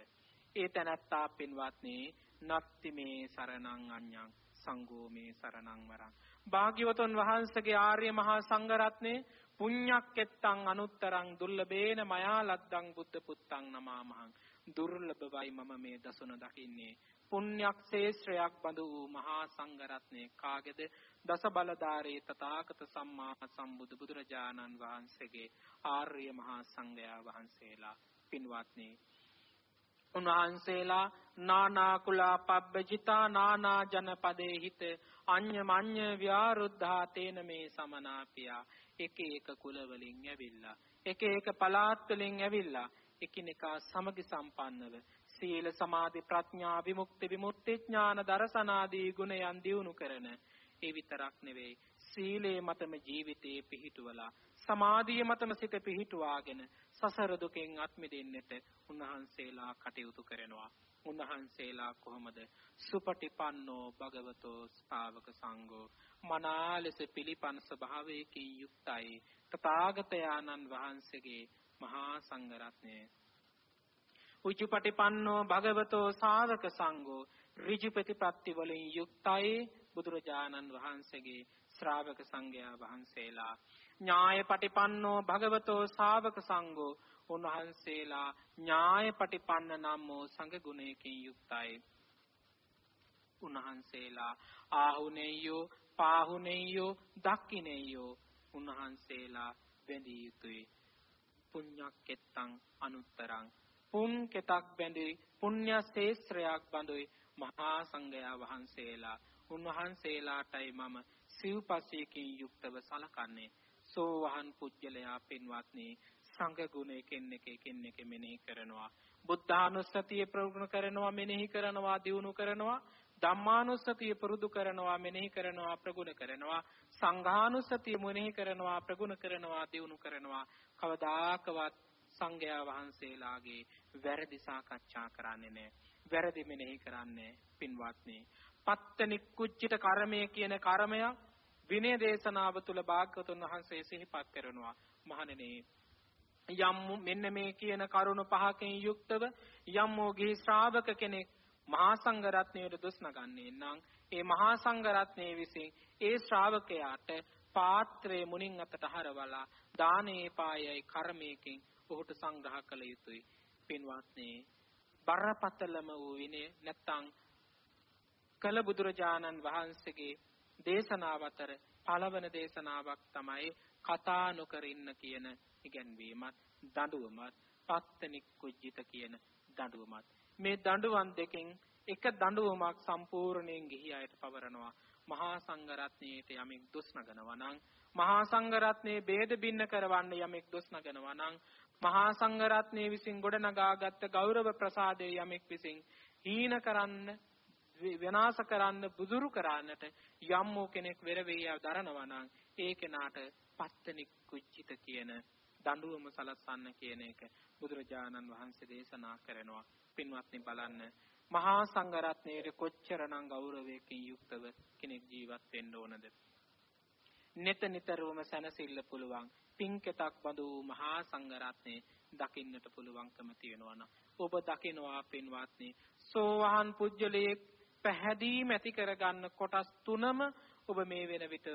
ඒ තැනැත්තා පින්වත්නි නත්ති මේ සරණං අඤ්ඤං සංඝෝ මේ සරණං වරං භාග්‍යවතුන් වහන්සේගේ ආර්ය මහා සංඝරත්නේ පුඤ්ඤක්කෙත්තං අනුත්තරං දුර්ලභේන මයා ලද්දං බුද්ධ පුත්තං නමාමහං. දුර්ලභවයි මම මේ දසුන දකින්නේ. පුණ්‍යක් ශේෂ්ත්‍රයක් බඳු වූ මහා සංඝරත්නේ කාගේද? දස බලධාරී තථාගත සම්මා සම්බුදු බුදුරජාණන් වහන්සේගේ ආර්ය මහා සංඝයා වහන්සේලා. පින්වත්නි උන්වහන්සේලා නානා කුලා පබ්බජිතා නානා ජනපදේ හිත අඤ්ඤ මඤ්ඤ ව්‍යාරුද්ධා තේන මේ සමනාපියා. එක එක කුල වලින් ඇවිල්ලා එක එක පළාත් වලින් ඇවිල්ලා එකිනෙකා සමගි සම්පන්නව. සීල සමාධි ප්‍රඥා විමුක්ති විමුක්ති ඥාන දර්ශනාදී ගුණයන් දියුණු කරන ඒ විතරක් නෙවෙයි. සීලේ මතම ජීවිතේ පිහිටුවලා සමාධිය මතම සිත පිහිටුවාගෙන සසර දුකෙන් අත් මිදෙන්නට උන්වහන්සේලා කටයුතු කරනවා. උන්වහන්සේලා කොහොමද? සුපටිපන්නෝ භගවතෝ ශ්‍රාවක සංඝෝ මනාලෙස පිළිපන් ස්වභාවයකින් යුක්තයි. තථාගතයන්න් වහන්සේගේ මහා සංඝ රත්නය. උජුපටිපන්නෝ භගවතෝ ශාවක සංඝෝ ඍජු ප්‍රතිපත්ති වලින් යුක්තයි බුදුරජාණන් වහන්සේගේ ශ්‍රාවක සංඝයා වහන්සේලා. ඥාය පටිපන්නෝ භගවතෝ ශාවක සංඝෝ උන්වහන්සේලා ඥාය පටිපන්න නම් වූ සංඝ ගුණයකින් යුක්තයි. උන්වහන්සේලා ආහුනේයෝ පාහුනේයෝ දක්ඛිනේයෝ උන්වහන්සේලා බැඳී යුතුය. පුඤ්ඤක්කෙත්තං අනුත්තරං. පුන් කෙතක් බැඳි පුණ්‍ය ශේත්‍රයක් බඳුයි මහා සංඝයා වහන්සේලා. උන්වහන්සේලාටයි මම සිව්පසයකින් යුක්තව සලකන්නේ. සෝවහන් පුජ්‍යලයා පින්වත්නි සංඝ ගුණ එකින් එක එකින් එක මෙනෙහි කරනවා. බුද්ධානුස්සතිය ප්‍රගුණ කරනවා මෙනෙහි කරනවා දියුණු කරනවා. ධම්මානුස්සතිය පුරුදු කරනවා මෙනෙහි කරනවා ප්‍රගුණ කරනවා. සංඝානුස්සතිය මෙනෙහි කරනවා ප්‍රගුණ කරනවා දියුණු කරනවා. කවදාකවත් සංඝයා වහන්සේලාගේ වැරදි සාකච්ඡා කරන්නේ නැහැ. වැරදි මෙනෙහි කරන්නේ පින්වත්නි පත්තනි කුච්චිත කර්මය කියන කර්මයක් විනය දේශනාව තුල භාග්‍යවතුන් වහන්සේ සිහිපත් කරනවා. මහණෙනි යම් මෙන්න මේ කියන කරුණ පහකින් යුක්තව යම් මොගී ශ්‍රාවක කෙනෙක් මහා සංඝ රත්නයට දොස් නගන්නේ නම් ඒ මහා සංඝ රත්නයේ විසින් ඒ ශ්‍රාවකයාට පාත්‍රයේ මුණින් අතට හරවලා දානේ පායයි කර්මයකින් ඔහුට සංග්‍රහ කළ යුතුයි. පින්වත්නි බරපතලම වූ විනය නැත්තම් කළ බුදුරජාණන් වහන්සේගේ දේශනාව අතර පළවන දේශනාවක් තමයි කතා නොකර ඉන්න කියන ඉගැන්වීමත් දඬුවමත් පත්තනික් කුජ්ජිත කියන දඬුවමත්. මේ දඬුවම් දෙකෙන් එක දඬුවමක් සම්පූර්ණයෙන් ගිහි අයට පවරනවා. මහා සංඝරත්නයේට යමෙක් දොස් නගනවා නම් මහා සංඝරත්නයේ ભેද බින්න කරවන්න යමෙක් දොස් නගනවා නම් මහා සංඝරත්නයේ විසින් ගොඩනගාගත් ගෞරව ප්‍රසාදයේ යමෙක් විසින් හීන කරන්න විනාශ කරන්න බුදුරු කරන්නට යම් වූ කෙනෙක් වෙර වේය දරනවා නම් ඒ කෙනාට පත්තනි කුච්චිත කියන දඬුවම සලස්සන්න කියන එක බුදුරජාණන් වහන්සේ දේශනා කරනවා. පින්වත්නි බලන්න. මහා සංඝරත්නයේ කොච්චරනම් ගෞරවයකින් යුක්තව කෙනෙක් ජීවත් වෙන්න ඕනද? නිත නිතරම සැනසෙල්ල පුළුවන් පින්කෙතක් බඳු මහා සංඝරත්නේ දකින්නට පුළුවන්කම තියෙනවා ඔබ දකිනවා පින්වත්නි සෝවහන් පුජ්‍යලයේ පැහැදීම ඇති කරගන්න කොටස් තුනම ඔබ මේ වෙන විට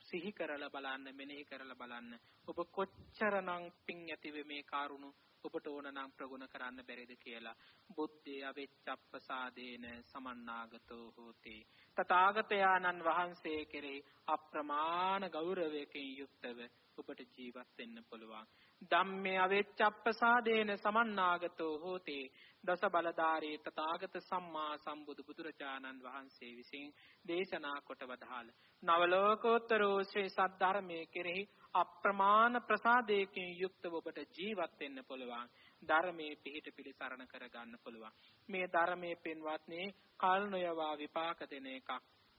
සිහි කරලා බලන්න මෙනෙහි කරලා බලන්න. ඔබ කොච්චරනම් පිං ඇතිව මේ කාරුණු ඔබට ඕන නම් ප්‍රගුණ කරන්න බැරිද කියලා. බුද්ධේ අවෙච්චප්පසාදේන සමන්නාගතෝ හෝති. තථාගතයන්න් වහන්සේ කෙරෙහි අප්‍රමාණ ගෞරවයකින් යුක්තව ඔබට ජීවත් වෙන්න පුළුවන්. ධම්මේ අවෙච්චප්පසාදේන සමන්නාගතෝ හෝති. දස බලධාරී තථාගත සම්මා සම්බුදු බුදුරජාණන් වහන්සේ විසින් දේශනා කොට වදාළ. නවලෝකෝත්තර ශ්‍රී සද්ධර්මයේ කෙරෙහි අප්‍රමාණ ප්‍රසාදයකින් යුක්තව ඔබට ජීවත් වෙන්න පුළුවන්. ධර්මයේ පිහිට පිළිසරණ කරගන්න පුළුවන්. මේ ධර්මයේ පින්වත්නි කල් නොයවා විපාක දෙන එකක්.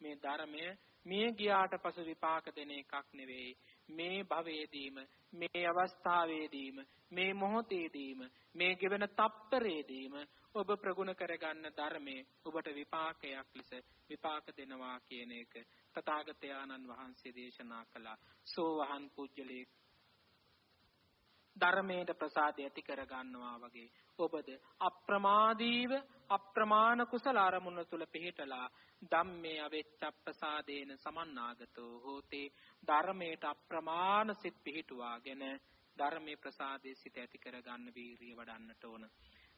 මේ ධර්මය මිය ගියාට පසු විපාක දෙන එකක් නෙවෙයි. මේ භවයේදීම මේ අවස්ථාවේදීම මේ මොහොතේදීම මේ ගෙවන තප්පරේදීම ඔබ ප්‍රගුණ කරගන්න ධර්මයේ ඔබට විපාකයක් ලෙස විපාක දෙනවා කියන එක තථාගතයන්න් වහන්සේ දේශනා කළා. සෝවහන් පුජ්‍යලේ ධර්මයට ප්‍රසාදය ඇති කර ගන්නවා වගේ ඔබද අප්‍රමාදීව අප්‍රමාණ කුසල අරමුණ තුල පිහිටලා ධම්මේ අවෙච්චප්පසාදේන සමන්නාගතෝ හෝතේ. ධර්මයට අප්‍රමාණ සිත් පිහිටුවාගෙන ධර්මයේ ප්‍රසාදයේ සිට ඇති කර ගන්න වීරිය වඩන්නට ඕන.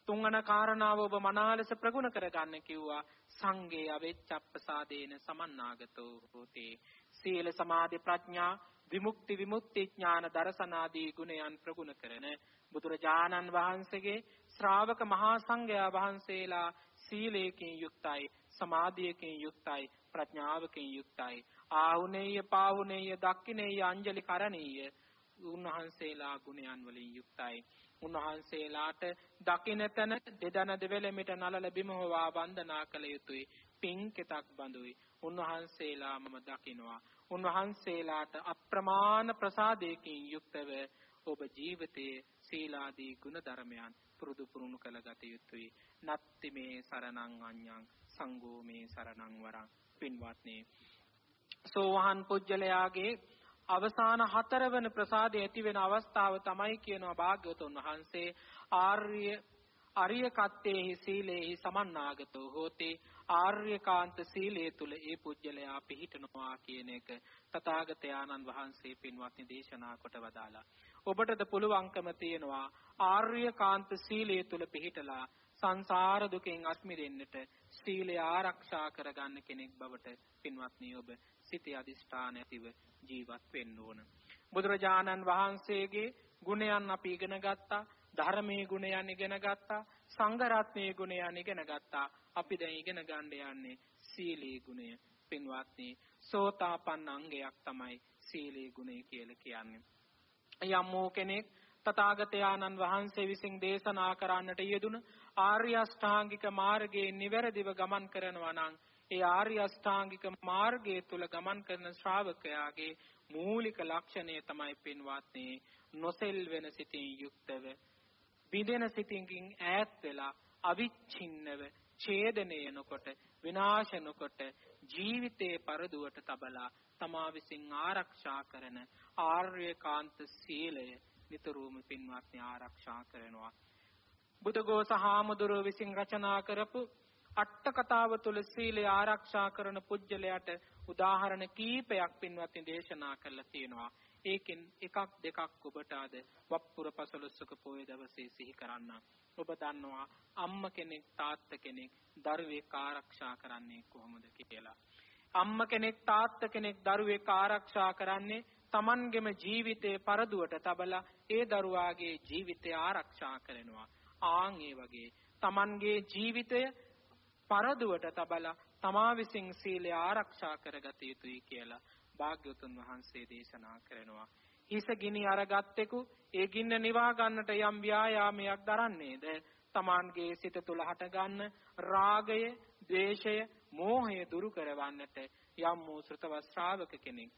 තුන්වන කාරණාව ඔබ මනාලස ප්‍රගුණ කරගන්න කිව්වා. සංගේ අවෙච්චප්පසාදේන සමන්නාගතෝ හෝතේ. සීල සමාධි ප්‍රඥා විමුක්ති විමුක්ති ඥාන දර්ශනාදී ගුණයන් ප්‍රගුණ කරන බුදුරජාණන් වහන්සේගේ ශ්‍රාවක මහා සංඝයා වහන්සේලා සීලයෙන් යුක්තයි සමාධියකින් යුක්තයි ප්‍රඥාවකින් යුක්තයි. ආහුනේය පාහුනේය දක්ඛිනේය අංජලි කරණීය උන්වහන්සේලා ගුණයන් වලින් යුක්තයි. උන්වහන්සේලාට දකින තැන දෙදන දෙවැලෙමිට නලල බිම හොවා වන්දනා කළ යුතුයි. පින්කෙතක් බඳුයි. උන්වහන්සේලා මම දකිනවා. උන්වහන්සේලාට අප්‍රමාණ ප්‍රසාදයකින් යුක්තව ඔබ ජීවිතයේ සීලාදී ගුණ ධර්මයන් පුරුදු පුරුණු කළ ගත යුතුයි. නත්ති මේ සරණං අඤ්ඤං සංඝෝ මේ සරණං වරං. පින්වත්නි සෝවහන් පුජ්‍යලයාගේ අවසාන හතරවන ප්‍රසාදය ඇති වෙන අවස්ථාව තමයි කියනවා භාග්‍යවතුන් වහන්සේ. ආර්ය අරිය කත්තේහි සීලේහි සමන්නාගතෝ හෝති. ආර්යකාන්ත සීලයේ තුල ඒ පුජ්‍යලයා පිහිටනවා කියන එක තථාගතයන්න් වහන්සේ පින්වත්නි දේශනා කොට වදාලා ඔබටද පුළුවන්කම තියෙනවා ආර්යකාන්ත සීලයේ තුල පිහිටලා සංසාර දුකෙන් අත් මිදෙන්නට සීලය ආරක්ෂා කරගන්න කෙනෙක් බවට පින්වත්නි ඔබ සිතේ අදිෂ්ඨාන ඇතිව ජීවත් වෙන්න ඕන. බුදුරජාණන් වහන්සේගේ ගුණයන් අපි ඉගෙන ගත්තා. ධර්මයේ ගුණයන් ඉගෙන ගත්තා. සංඝ රත්නයේ ගුණයන් ඉගෙන ගත්තා. අපි දැන් ඉගෙන ගන්න යන්නේ සීලී ගුණය. පින්වත්නි, සෝතාපන්න අංගයක් තමයි සීලී ගුණය කියලා කියන්නේ. යම් කෙනෙක් තථාගතයන්න් වහන්සේ විසින් දේශනා කරන්නට යෙදුන ආර්ය අෂ්ටාංගික මාර්ගයේ නිවැරදිව ගමන් කරනවා නම් ඒ ආර්ය අෂ්ටාංගික මාර්ගයේ තුල ගමන් කරන ශ්‍රාවකයාගේ මූලික ලක්ෂණය තමයි පින්වත්නි නොසෙල් වෙන සිතින් යුක්තව බිඳෙන සිතින්කින් ඈත් වෙලා අවිච්ඡින්නව ඡේදනය නොකොට විනාශ නොකොට ජීවිතේ පරදුවට තබලා තමා විසින් ආරක්ෂා කරන ආර්යකාන්ත සීලය නිතරම පින්වත්නි ආරක්ෂා කරනවා බුදුගෝස හාමුදුරුව විසින් රචනා කරපු අට කතාව තුළ සීලය ආරක්ෂා කරන පුජ්‍යලයට උදාහරණ කීපයක් පින්වත්නි දේශනා කරලා තියෙනවා. ඒකෙන් එකක් දෙකක් ඔබට අද වප්පුර පසළොස්වක පොය දවසේ සිහි කරන්න. ඔබ දන්නවා අම්ම කෙනෙක් තාත්ත කෙනෙක් දරුවෙක් ආරක්ෂා කරන්නේ කොහොමද කියලා. අම්ම කෙනෙක් තාත්ත කෙනෙක් දරුවෙක් ආරක්ෂා කරන්නේ Tamanගෙම ජීවිතේ පරදුවට තබලා ඒ දරුවාගේ ජීවිතය ආරක්ෂා කරනවා. ආන් ඒ වගේ Tamanගේ ජීවිතය පරදුවට තබලා තමා විසින් සීලය ආරක්ෂා කරගත යුතුයි කියලා භාග්‍යවතුන් වහන්සේ දේශනා කරනවා. හිස ගිනි අරගත්තෙකු ඒ ගින්න නිවා ගන්නට යම් ව්‍යායාමයක් දරන්නේද? තමාන්ගේ සිත තුළ හටගන්න රාගය, ද්වේෂය, මෝහය දුරු කරවන්නට යම් වූ ශ්‍රතව ශ්‍රාවක කෙනෙක්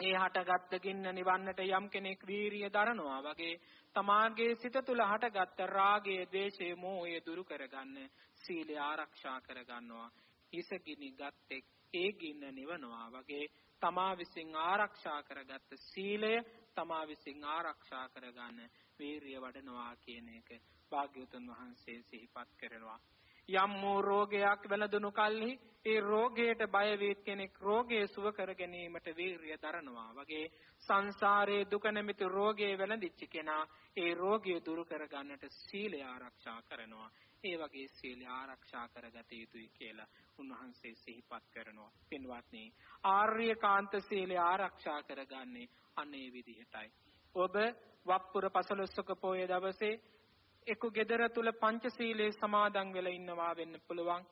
ඒ හටගත් ගින්න නිවන්නට යම් කෙනෙක් වීරිය දරනවා වගේ තමාගේ සිත තුළ හටගත් රාගය, ද්වේෂය, මෝහය දුරු කරගන්න සීලය ආරක්ෂා කරගන්නවා. හිස ගිනි ගත්තෙක් ඒ ගින්න නිවනවා වගේ තමා විසින් ආරක්ෂා කරගත්ත සීලය තමා විසින් ආරක්ෂා කරගන්න වීරිය වඩනවා කියන එක භාග්‍යවතුන් වහන්සේ සිහිපත් කරනවා. යම් වූ රෝගයක් වැළඳුණු කල්හි ඒ රෝගයට බය වී කෙනෙක් රෝගය සුව කර ගැනීමට වීරිය දරනවා වගේ සංසාරයේ දුක නැමැති රෝගයේ වැළඳිච්ච කෙනා ඒ රෝගය දුරු කර ගන්නට සීලය ආරක්ෂා කරනවා ඒ වගේ සීලය ආරක්ෂා කරගත යුතුයි කියලා උන්වහන්සේ සිහිපත් කරනවා පින්වත්නි ආර්යකාන්ත සීලය ආරක්ෂා කරගන්නේ අනේ විදිහටයි ඔබ වප්පුර පසළොස්වක පොය දවසේ එක්ක gedara තුල පංචශීලයේ සමාදන් වෙලා ඉන්නවා වෙන්න පුළුවන්.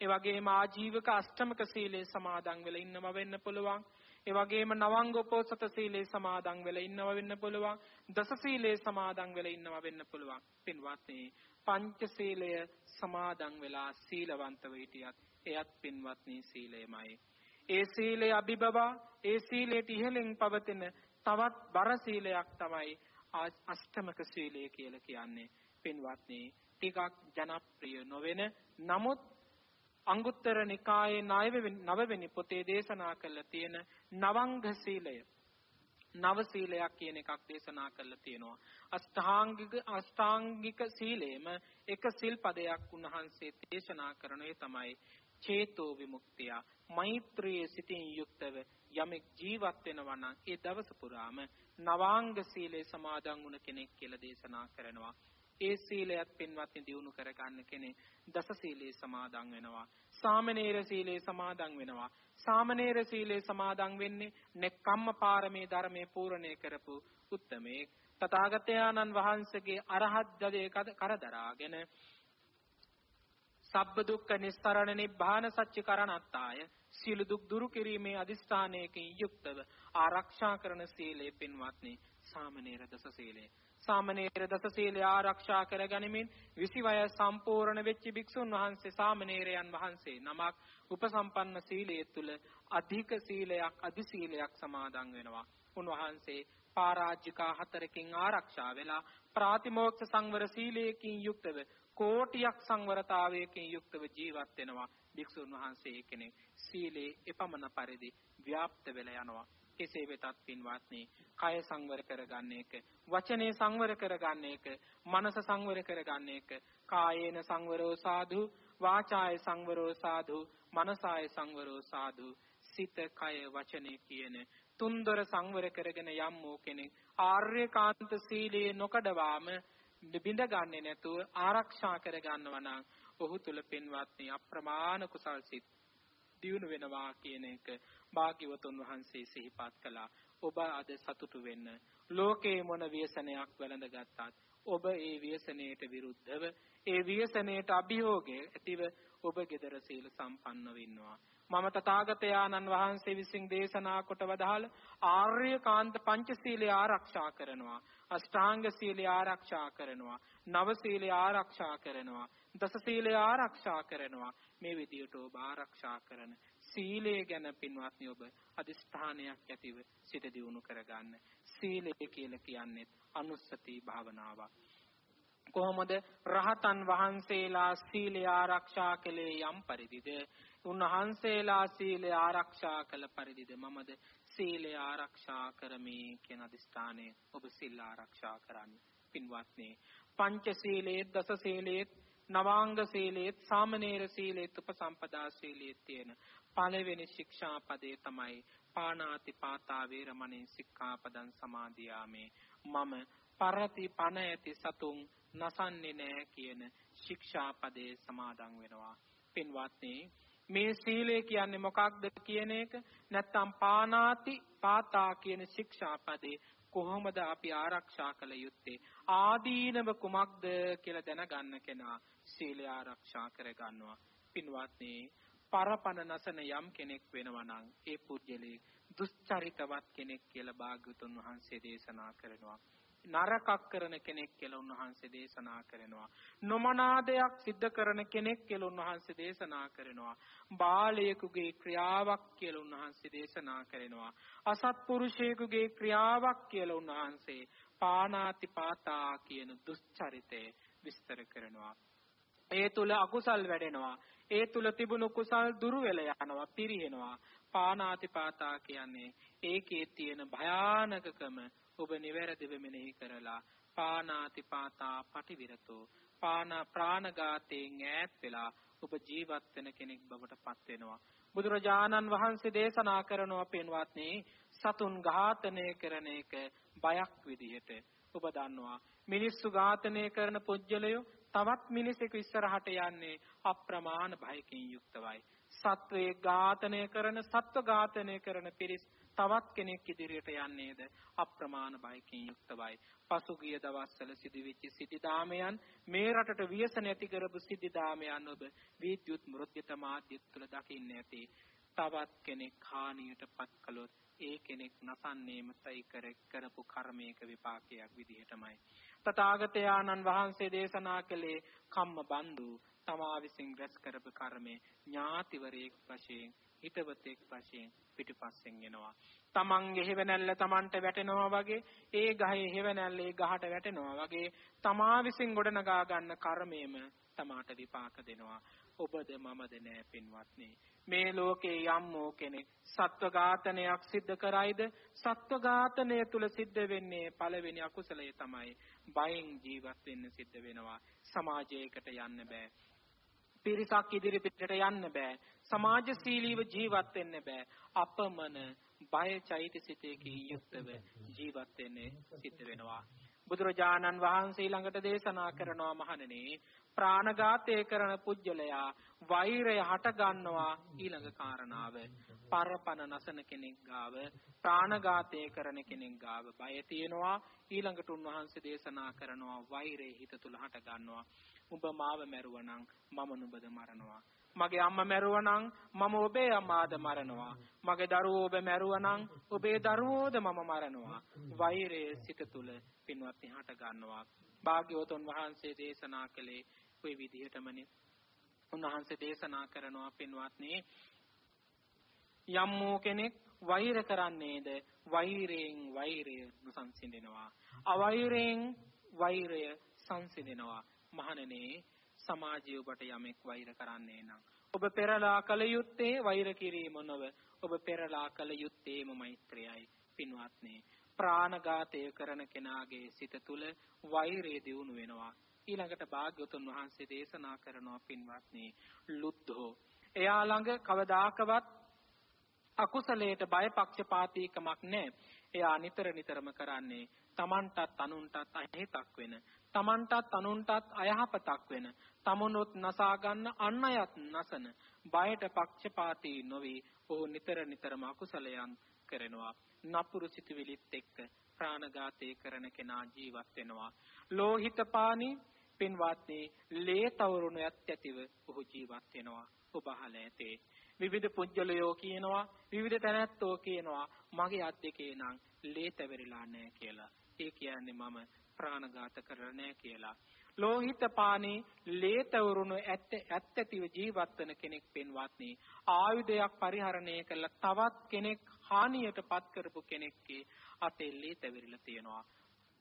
ඒ වගේම ආජීවක අෂ්ටමක සීලයේ සමාදන් වෙලා ඉන්නවා වෙන්න පුළුවන්. ඒ වගේම නවංග උපෝසත සීලයේ සමාදන් වෙලා ඉන්නවා වෙන්න පුළුවන්. දස සීලයේ සමාදන් වෙලා ඉන්නවා වෙන්න පුළුවන්. පින්වත්නි පංචශීලය සමාදන් වෙලා සීලවන්තව හිටියත් එයත් පින්වත්නි සීලයමයි. ඒ සීලය අභිබවා ඒ සීලයට ඉහළින් පවතින තවත් බර සීලයක් තමයි අෂ්ටමක සීලය කියලා කියන්නේ. පින්වත්නි ටිකක් ජනප්‍රිය නොවන නමුත් අංගුත්තර නිකායේ නවවෙනි පොතේ දේශනා කරලා තියෙන නවංග සීලය නව සීලයක් කියන එකක් දේශනා කරලා තියෙනවා. අෂ්ටාංගික අෂ්ටාංගික සීලේම එක සිල්පදයක් උන්වහන්සේ දේශනා කරන ඒ තමයි චේතෝ විමුක්තිය. මෛත්‍රියේ සිටින් යුක්තව යමෙක් ජීවත් වෙනවා නම් ඒ දවස පුරාම නවාංග සීලේ සමාදන් වුණ කෙනෙක් කියලා දේශනා කරනවා. ඒ සීලයත් පින්වත්නි දිනු කරගන්න කෙනෙක් දස සීලේ සමාදන් වෙනවා. සාමනීර සීලේ සමාදන් වෙනවා. සාමනීර සීලේ සමාදන් වෙන්නේ නෙක්ඛම්ම පාරමී ධර්මයේ පූර්ණේ කරපු උත්තමේ තථාගතයන්න් වහන්සේගේ අරහත් ගදේ කරදරාගෙන සබ්බ දුක්ඛ නිස්සරණ නිබ්බාන සත්‍ය කරණත්තාය සීල දුක් දුරු කිරීමේ අදිස්ථානයකින් යුක්තව ආරක්ෂා කරන සීලේ පින්වත්නි සාමනීර දස සීලේ සාමණේර දස සීලය ආරක්ෂා කර ගනිමින් 20 වය සම්පූර්ණ වෙච්ච භික්ෂුන් වහන්සේ සාමණේරයන් වහන්සේ නමක් උපසම්පන්න සීලයේ තුල අධික සීලයක් අධි සීලයක් සමාදන් වෙනවා. උන්වහන්සේ පරාජිකා හතරකින් ආරක්ෂා වෙලා ප්‍රාතිමෝක්ෂ සංවර සීලයකින් යුක්තව කෝටියක් සංවරතාවයකින් යුක්තව ජීවත් වෙනවා. භික්ෂුන් වහන්සේ කෙනෙක් සීලේ එපමණ පරිදි ව්‍යාප්ත වෙලා යනවා. කෙසේ වෙතත් පින්වත්නි කය සංවර කරගන්න එක වචනේ සංවර කරගන්න එක මනස සංවර කරගන්න එක කායේන සංවරෝ සාධු වාචාය සංවරෝ සාධු මනසාය සංවරෝ සාධු සිත කය වචනේ කියන තුන්දොර සංවර කරගෙන යම් වූ කෙනෙක් ආර්යකාන්ත සීලයේ නොකඩවාම බිඳ ගන්නේ නැතුව ආරක්ෂා කර ගන්නවා නම් ඔහු තුල පින්වත්නි අප්‍රමාණ කුසල් සිත් දියුණු වෙනවා කියන එක භාග්‍යවතුන් වහන්සේ සිහිපත් කළා. ඔබ අද සතුටු වෙන්න. ලෝකේ මොන ව්‍යසනයක් වැළඳගත්තත් ඔබ ඒ ව්‍යසනයට විරුද්ධව ඒ ව්‍යසනයට අභියෝගය ඇතිව ඔබ gedara සීල සම්පන්නව ඉන්නවා. මම තථාගතයන්න් වහන්සේ විසින් දේශනා කොට වදාළ ආර්යකාන්ත පංචශීලය ආරක්ෂා කරනවා. අෂ්ටාංග සීලය ආරක්ෂා කරනවා. නව සීලය ආරක්ෂා කරනවා. දස සීලය ආරක්ෂා කරනවා. මේ විදියට ඔබ ආරක්ෂා කරන සීලය ගැන පින්වත්නි ඔබ අදිස්ථානයක් ඇතිව සිත දියුණු කරගන්න. සීලය කියලා කියන්නේ අනුස්සති භාවනාවක්. කොහොමද රහතන් වහන්සේලා සීලය ආරක්ෂා කළේ යම් පරිදිද උන්වහන්සේලා සීලය ආරක්ෂා කළ පරිදිද මමද සීලය ආරක්ෂා කරමි කියන අදිස්ථානය ඔබ සීල ආරක්ෂා කරන්න පින්වත්නි පංච සීලයේ දස සීලයේ නවාංග සීලයේ සාමනීර සීලයේ උපසම්පදා සීලයේ තියෙන පළවෙනි ශික්ෂා පදේ තමයි පාණාති පාතා වේරමණී සික්ඛාපදං සමාදියාමේ. මම පරති පණ ඇති සතුන් නසන්නේ නෑ කියන ශික්ෂාපදේ සමාදන් වෙනවා. පින්වත්නි මේ සීලය කියන්නේ මොකක්ද කියන එක? නැත්තම් පානාති පාතා කියන ශික්ෂාපදේ කොහොමද අපි ආරක්ෂා කළ යුත්තේ? ආදීනව කුමක්ද කියලා දැනගන්න කෙනා සීලය ආරක්ෂා කර ගන්නවා පින්වත්නි පරපණ නසන යම් කෙනෙක් වෙනවා නම් ඒ පුජ්‍යලේ දුස්චරිතවත් කෙනෙක් කියලා භාග්‍යතුන් වහන්සේ දේශනා කරනවා නරකක් කරන කෙනෙක් කියලා උන්වහන්සේ දේශනා කරනවා. නොමනා දෙයක් සිද්ධ කරන කෙනෙක් කියලා උන්වහන්සේ දේශනා කරනවා. බාලයෙකුගේ ක්‍රියාවක් කියලා උන්වහන්සේ දේශනා කරනවා. අසත්පුරුෂයෙකුගේ ක්‍රියාවක් කියලා උන්වහන්සේ පානාති පාතා කියන දුස්චරිතය විස්තර කරනවා. ඒ තුල අකුසල් වැඩෙනවා. ඒ තුල තිබුණු කුසල් දුරු වෙලා යනවා, පිරිහෙනවා. පානාති පාතා කියන්නේ ඒකේ තියෙන භයානකකම ඔබ නිවැරදිව මෙනෙහි කරලා පානාති පාතා පටිවිරතෝ පානා ප්‍රාණඝාතයෙන් ඈත් වෙලා ඔබ ජීවත් වෙන කෙනෙක් බවට පත් වෙනවා බුදුරජාණන් වහන්සේ දේශනා කරනවා පින්වත්නි සතුන් ඝාතනය කරන එක බයක් විදිහට ඔබ දන්නවා මිනිස්සු ඝාතනය කරන පුජ්‍යලයෝ තවත් මිනිසෙකු ඉස්සරහට යන්නේ අප්‍රමාණ භයකින් යුක්තවයි සත්වයේ ඝාතනය කරන සත්ව ඝාතනය කරන පිරිස් තවත් කෙනෙක් ඉදිරියට යන්නේද අප්‍රමාණ බයකින් යුක්තවයි. පසුගිය දවස්වල සිදුවෙච්ච සිටිදාමයන් මේ රටට ව්‍යසන ඇති කරපු සිටිදාමයන් ඔබ විද්‍යුත් මෘත්‍යත මාධ්‍ය තුළ දකින්න ඇති. තවත් කෙනෙක් හානියට පත් කළොත් ඒ කෙනෙක් නසන්නේම තයි කර කරපු කර්මයක විපාකයක් විදිහටමයි. තථාගතයන්න් වහන්සේ දේශනා කළේ කම්ම බන්දු තමා විසින් රැස් කරපු කර්මය ඥාතිවරයෙක් වශයෙන් හිතවතෙක් වශයෙන් පිටිපස්සෙන් එනවා. තමන්ගේ හේවණල්ල තමන්ට වැටෙනවා වගේ ඒ ගහේ හේවණල්ල ඒ ගහට වැටෙනවා වගේ තමා විසින් ගොඩනගා ගන්න කර්මයේම තමාට විපාක දෙනවා. ඔබද මමද නෑ පින්වත්නි. මේ ලෝකේ යම් වූ කෙනෙක් සත්ව ඝාතනයක් සිද්ධ කරයිද සත්ව ඝාතනය තුල සිද්ධ වෙන්නේ පළවෙනි අකුසලය තමයි බයෙන් ජීවත් වෙන්න සිද්ධ වෙනවා. සමාජයකට යන්න බෑ. පිරිසක් ඉදිරි පිටට යන්න බෑ. සමාජශීලීව ජීවත් වෙන්න බෑ. අපමණ බය චෛතසිතයකින් යුක්තව ජීවත් වෙන්නේ සිද්ධ වෙනවා. බුදුරජාණන් වහන්සේ ළඟට දේශනා කරනවා මහණෙනි ප්‍රාණඝාතය කරන පුජ්‍යලයා වෛරය හට ගන්නවා ඊළඟ කාරණාව පරපන නසන කෙනෙක් ගාව ප්‍රාණඝාතය කරන කෙනෙක් ගාව බය තියෙනවා ඊළඟට උන්වහන්සේ දේශනා කරනවා වෛරය හිත තුල හට ගන්නවා උඹ මාව මැරුවනම් මම නුඹද මරනවා. මගේ අම්මා මැරුවනම් මම ඔබේ අම්මාද මරනවා. මගේ දරුවෝ ඔබ මැරුවනම් ඔබේ දරුවෝද මම මරනවා. වෛරය සිත තුළ පින්වත්නි හට ගන්නවා. භාග්‍යවතුන් වහන්සේ දේශනා කළේ ওই විදිහටමනේ. උන්වහන්සේ දේශනා කරනවා පින්වත්නි යම් වූ කෙනෙක් වෛර කරන්නේද වෛරයෙන් වෛරය සංසිඳෙනවා. අවෛරයෙන් වෛරය සංසිඳෙනවා. මහණනේ සමාජය ඔබට යමෙක් වෛර කරන්නේ නම් ඔබ පෙරලා කල යුත්තේ වෛර කිරීම නොව ඔබ පෙරලා කල යුත්තේම මෛත්‍රියයි. පින්වත්නි ප්‍රාණඝාතය කරන කෙනාගේ සිත තුල වෛරය දියුණු වෙනවා. ඊළඟට භාග්‍යවතුන් වහන්සේ දේශනා කරනවා පින්වත්නි ලුද්ධෝ එයා ළඟ කවදාකවත් අකුසලයට බයපක්ෂපාතීකමක් නැහැ. එයා නිතර නිතරම කරන්නේ තමන්ටත් අනුන්ටත් අහිතක් වෙන තමන්ටත් අනුන්ටත් අයහපතක් වෙන තමනුත් නසා ගන්න අන් අයත් නසන බයට පක්ෂපාතී නොවි ඔහු නිතර නිතරම අකුසලයන් කරනවා. නපුරු සිතුවිලිත් එක්ක ප්‍රාණඝාතය කරන කෙනා ජීවත් වෙනවා. ලෝහිත පානි පින්වත්නි ලේ තවරුණයත් ඇතිව ඔහු ජීවත් වෙනවා ඔබ අහලා ඇතේ විවිධ පුජ්‍යලයෝ කියනවා විවිධ තැනැත්තෝ කියනවා මගේ අත් දෙකේ නම් ලේ තැවරිලා නැහැ කියලා ඒ කියන්නේ මම ප්‍රාණඝාත කරලා නැහැ කියලා. ලෝහිත පානේ ලේතවරුණු ඇත්ත ඇත්තතිව ජීවත් වෙන කෙනෙක් පෙන්වත්නි ආයුධයක් පරිහරණය කළ තවත් කෙනෙක් හානියට පත් කරපු කෙනෙක්ගේ අතේ ලේ තැවිරිලා තියෙනවා.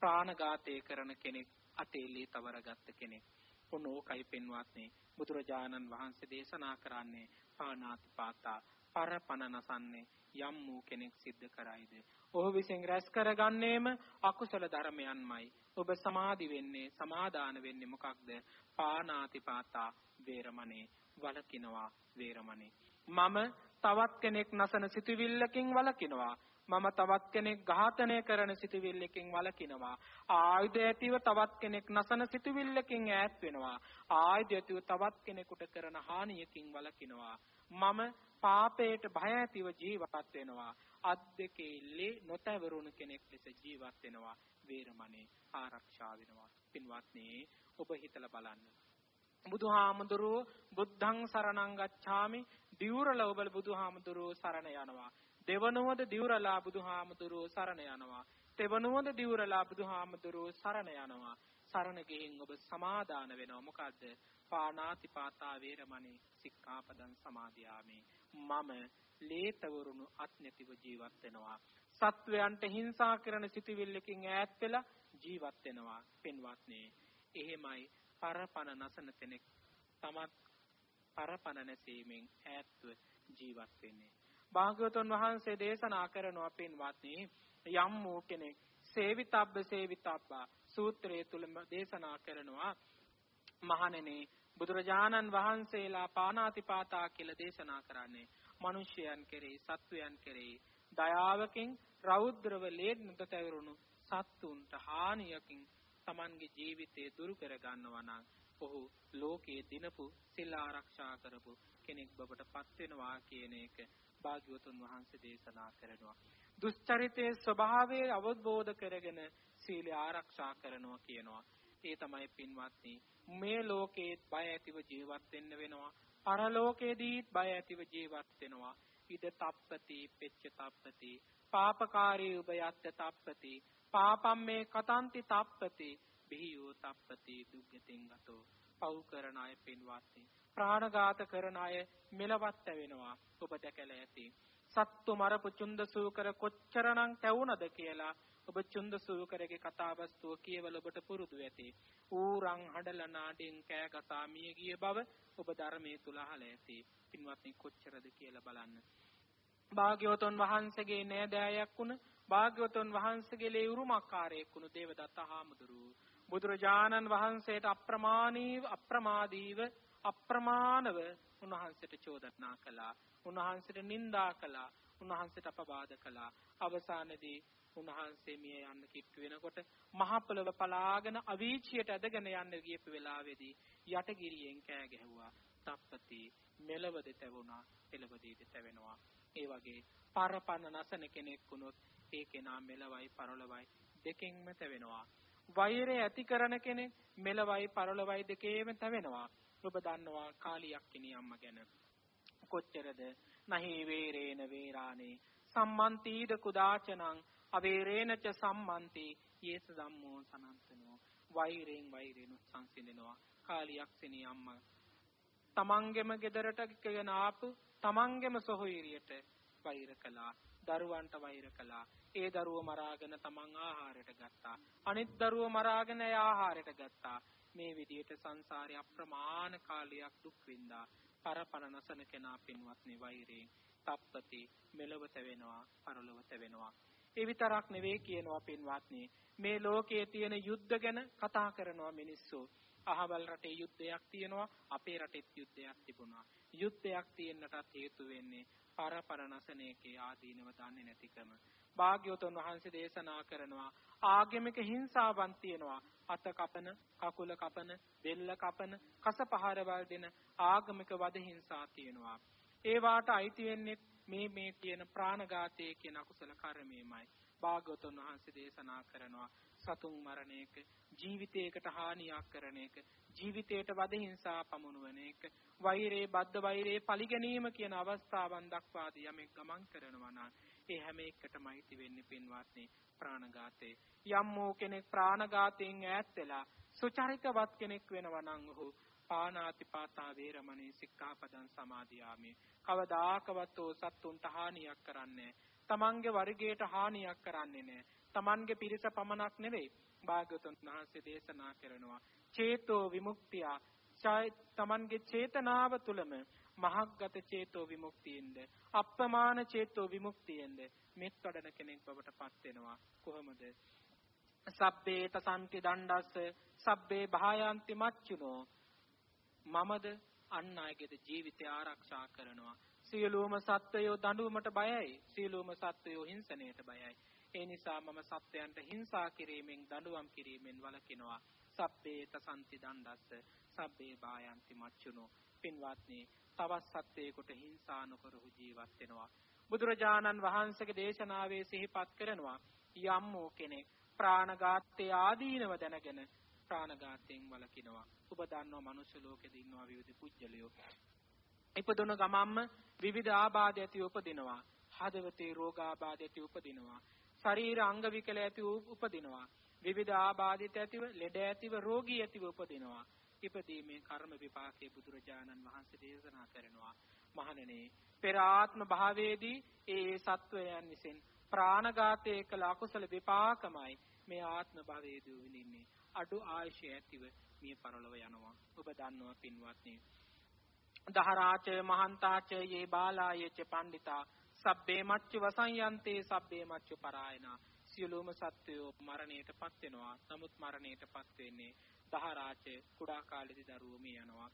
ප්‍රාණඝාතය කරන කෙනෙක් අතේලේ තවරගත්ත කෙනෙක්. ඔන්න ඕකයි පින්වත්නි. බුදුරජාණන් වහන්සේ දේශනා කරන්නේ පාණාතිපාතා පරපණ නසන්නේ යම් වූ කෙනෙක් සිද්ධ කරයිද? ඔහු විසින් රැස් කරගන්නේම අකුසල ධර්මයන්මයි. ඔබ සමාදි වෙන්නේ සමාදාන වෙන්නේ මොකක්ද? පාණාතිපාතා වේරමණේ වලකිනවා වේරමණේ. මම තවත් කෙනෙක් නසන සිතුවිල්ලකින් වලකිනවා මම තවත් කෙනෙක් ඝාතනය කරන සිතුවිල්ලකින් වළකිනවා. ආයුධ ඇතිව තවත් කෙනෙක් නසන සිතුවිල්ලකින් ඈත් වෙනවා. ආයුධ ඇතිව තවත් කෙනෙකුට කරන හානියකින් වළකිනවා. මම පාපයට බය ඇතිව ජීවත් වෙනවා. අත් දෙකේ ලේ නොතවරුණු කෙනෙක් ලෙස ජීවත් වෙනවා. වේරමණේ ආරක්ෂා වෙනවා. පින්වත්නි ඔබ හිතලා බලන්න. බුදුහාමුදුරුව බුද්ධං සරණං ගච්ඡාමි. දිවුරල ඔබ බුදුහාමුදුරුව සරණ යනවා. දෙවනුවද දිවුරලා බුදුහාමුදුරුව සරණ යනවා. තෙවනුවද දිවුරලා බුදුහාමුදුරුව සරණ යනවා. සරණ ගිහින් ඔබ සමාදාන වෙනවා. මොකද්ද? පාණාතිපාතා වේරමණී සික්ඛාපදං සමාදියාමි. මම ලේතවරුණු අත්නැතිව ජීවත් වෙනවා. සත්වයන්ට හිංසා කරන සිටිවිල්ලකින් ඈත් වෙලා ජීවත් වෙනවා. පින්වත්නි, එහෙමයි පරපණ නසන කෙනෙක් තමත් පරපණ නැසීමෙන් ඈත්ව ජීවත් වෙන්නේ. භාග්‍යවතුන් වහන්සේ දේශනා කරනවා පින්වත්නි යම් වූ කෙනෙක් සේවිතබ්බ සේවිතබ්බා සූත්‍රයේ තුල දේශනා කරනවා මහණෙනි බුදුරජාණන් වහන්සේලා පානාතිපාතා කියලා දේශනා කරන්නේ මිනිසයන් කෙරෙහි සත්වයන් කෙරෙහි දයාවකින් රෞද්‍රව ලේන්නට තැවරුණු සත්තුන්ට හානියකින් Tamanගේ ජීවිතය දුරු කර ගන්නවා නම් ඔහු ලෝකයේ දිනපු සිල් ආරක්ෂා කරපු කෙනෙක් බවට පත් වෙනවා කියන එක භාග්‍යවතුන් වහන්සේ දේශනා කරනවා. දුස්චරිතයේ ස්වභාවය අවබෝධ කරගෙන සීල ආරක්ෂා කරනවා කියනවා. ඒ තමයි පින්වත්නි මේ ලෝකේ බය ඇතිව ජීවත් වෙන්න වෙනවා. පරලෝකයේදීත් බය ඇතිව ජීවත් වෙනවා. ඉද තප්පති පෙච්ච තප්පති පාපකාරී උබයත්ත තප්පති පාපම්මේ කතන්ති තප්පති බිහියෝ තප්පති දුක්ගතින් ගතෝ පව් කරන අය පින්වත්නි ප්‍රාණඝාත කරන අය මෙලවත් වෙනවා. ඔබ දැකලා ඇති. සත්තු මරපු චුන්ද සූකර කොච්චරනම් තැවුනද කියලා ඔබ චුන්ද සූකරගේ කතාවස්තුව කියවල ඔබට පුරුදු ඇති. ඌරන් හඬලා නාඩෙන් කෑ ගසා මිය ගිය බව ඔබ ධර්මයේ තුල අහලා ඇති. පින්වත්නි කොච්චරද කියලා බලන්න. භාග්‍යවතුන් වහන්සේගේ නෑදෑයක් වුණ භාග්‍යවතුන් වහන්සේගේ ලේ උරුමකාරයෙක් වුණු දේවදත්ත හාමුදුරුවෝ. බුදුරජාණන් වහන්සේට අප්‍රමාණීව අප්‍රමාදීව අප්‍රමාණව උන්වහන්සේට චෝදනා කළා. උන්වහන්සේට නිඳා කළා. උන්වහන්සේට අපබාධ කළා. අවසානයේදී උන්වහන්සේ මිය යන්න කිට්ටු වෙනකොට මහ පොළව පලාගෙන අවීචියට ඇදගෙන යන්න ගියපු වෙලාවේදී යටගිරියෙන් කෑ ගැහුවා. තප්පති මෙලවද තැවුණා, එළවදීද තැවෙනවා. ඒ වගේ පරපන්න නසන කෙනෙක් වුණොත් ඒ කෙනා මෙලවයි පරලොවයි දෙකෙන්ම තැවෙනවා. වෛරය ඇති කරන කෙනෙක් මෙලවයි පරලොවයි දෙකේම තැවෙනවා. ඔබ දන්නවා කාලියක් කිනි අම්මා ගැන. කොච්චරද? නහි වේරේන වේරානේ. සම්මන්තිද කුදාචනං අවේරේනච සම්මන්ති. යේස ධම්මෝ සනන්තනෝ. වෛරෙන් වෛරෙන් සංසිඳෙනවා. කාලියක් සිනි අම්මා. තමන්ගෙම ගෙදරට ගෙන ආපු තමන්ගෙම සොහොයුරියට වෛර කළා. දරුවන්ට වෛර කළා. ඒ දරුව මරාගෙන තමන් ආහාරයට ගත්තා. අනිත් දරුව මරාගෙන ඒ ආහාරයට ගත්තා. මේ විදියට සංසාරේ අප්‍රමාණ කාලයක් දුක් විඳා පරපණ නසන කෙනා පින්වත්නි වෛරයෙන් තප්පති මෙලවත වෙනවා පරලොවත වෙනවා ඒ විතරක් නෙවෙයි කියනවා පින්වත්නි මේ ලෝකයේ තියෙන යුද්ධ ගැන කතා කරනවා මිනිස්සු. අහවල් රටේ යුද්ධයක් තියෙනවා අපේ රටෙත් යුද්ධයක් තිබුණා. යුද්ධයක් තියෙන්නටත් හේතු වෙන්නේ පරපරණසනේකේ ආදීනව දන්නේ නැතිකම. භාග්‍යවතුන් වහන්සේ දේශනා කරනවා. ආගමික හිංසාවන් තියෙනවා. අත කපන කකුල කපන බෙල්ල කපන කස පහරවල් දෙන ආගමික වද හිංසා තියෙනවා. ඒ වාට අයිති වෙන්නේ මේ මේ කියන ප්‍රාණඝාතය කියන අකුසල කර්මයමයි. භාග්‍යවතුන් වහන්සේ දේශනා කරනවා සතුන් මරණ එක ජීවිතයකට හානියක් කරන එක ජීවිතයට වද හිංසා පමුණුවන එක වෛරේ බද්ධ වෛරේ පරිගැනීම කියන අවස්ථාවන් දක්වාදී යමෙක් ගමන් කරනවා නම් ඒ හැම එකටම අයිති වෙන්නේ පින්වත්නි ප්‍රාණඝාතේ යම් වූ කෙනෙක් ප්‍රාණඝාතයෙන් ඈත් වෙලා සුචරිතවත් කෙනෙක් වෙනවා නම් ඔහු පානාතිපාතා වේරමණී සික්ඛාපදං සමාදියාමි. කවදාකවත් ඔ සත්තුන්ට හානියක් කරන්නේ තමන්ගේ වර්ගයට හානියක් කරන්නේ නැහැ. Tamange පිරිස පමණක් නෙවෙයි. භාග්‍යවතුන් වහන්සේ දේශනා කරනවා චේතෝ විමුක්තිය. තමන්ගේ චේතනාව තුළම මහග්ගත චේතෝ විමුක්තියෙන්ද? අප්‍රමාණ චේතෝ විමුක්තියෙන්ද? මෙත් වඩන කෙනෙක් බවට පත් වෙනවා. කොහොමද? සබ්බේ තසන්ති දණ්ඩස්ස සබ්බේ භායන්ති මච්චුනෝ. මමද අන් අයගේ ජීවිතය ආරක්ෂා කරනවා. සියලුම සත්වයෝ දඬුවමට බයයි. සියලුම සත්වයෝ හිංසනයට බයයි. ඒ නිසා මම සත්වයන්ට හිංසා කිරීමෙන් දඬුවම් කිරීමෙන් වළකිනවා. සබ්බේ තසන්ති දණ්ඩස්ස සබ්බේ භායන්ති මච්චුනෝ. පින්වත්නි තවත් සත්වයකට හිංසා නොකරහු ජීවත් වෙනවා බුදුරජාණන් වහන්සේගේ දේශනාවේ සිහිපත් කරනවා යම් වූ කෙනෙක් ප්‍රාණඝාතයේ ආදීනව දැනගෙන ප්‍රාණඝාතයෙන් වළකිනවා. ඔබ දන්නවා මනුෂ්‍ය ලෝකෙද ඉන්නවා විවිධ පුජ්‍යලියෝ. ඉපදුන ගමම්ම විවිධ ආබාධ ඇති උපදිනවා. හදවතේ රෝගාබාධ ඇති උපදිනවා. ශරීර අංග විකල ඇති උපදිනවා. විවිධ ආබාධිත ඇතිව ලෙඩ ඇතිව රෝගී ඇතිව උපදිනවා. ඉපදීමේ කර්ම විපාකයේ බුදුරජාණන් වහන්සේ දේශනා කරනවා. මහණෙනි පෙර ආත්ම භාවයේදී ඒ සත්වයන් විසින් ප්‍රාණඝාතයේ කළ අකුසල විපාකමයි මේ ආත්ම භවයේදී විඳින්නේ. අඩු ආයුෂය ඇතිව මිය පරලොව යනවා. ඔබ දන්නවා පින්වත්නි. දහරාච මහන්තාච යේ බාලායච පණ්ඩිතා සබ්බේ මච්ච වසංයන්තේ සබ්බේ මච්ච පරායනා. සියලුම සත්වයෝ මරණයටපත් වෙනවා. නමුත් මරණයටපත් වෙන්නේ දහරාච කුඩා කාලේදී දරුවෝ මේ යනවා.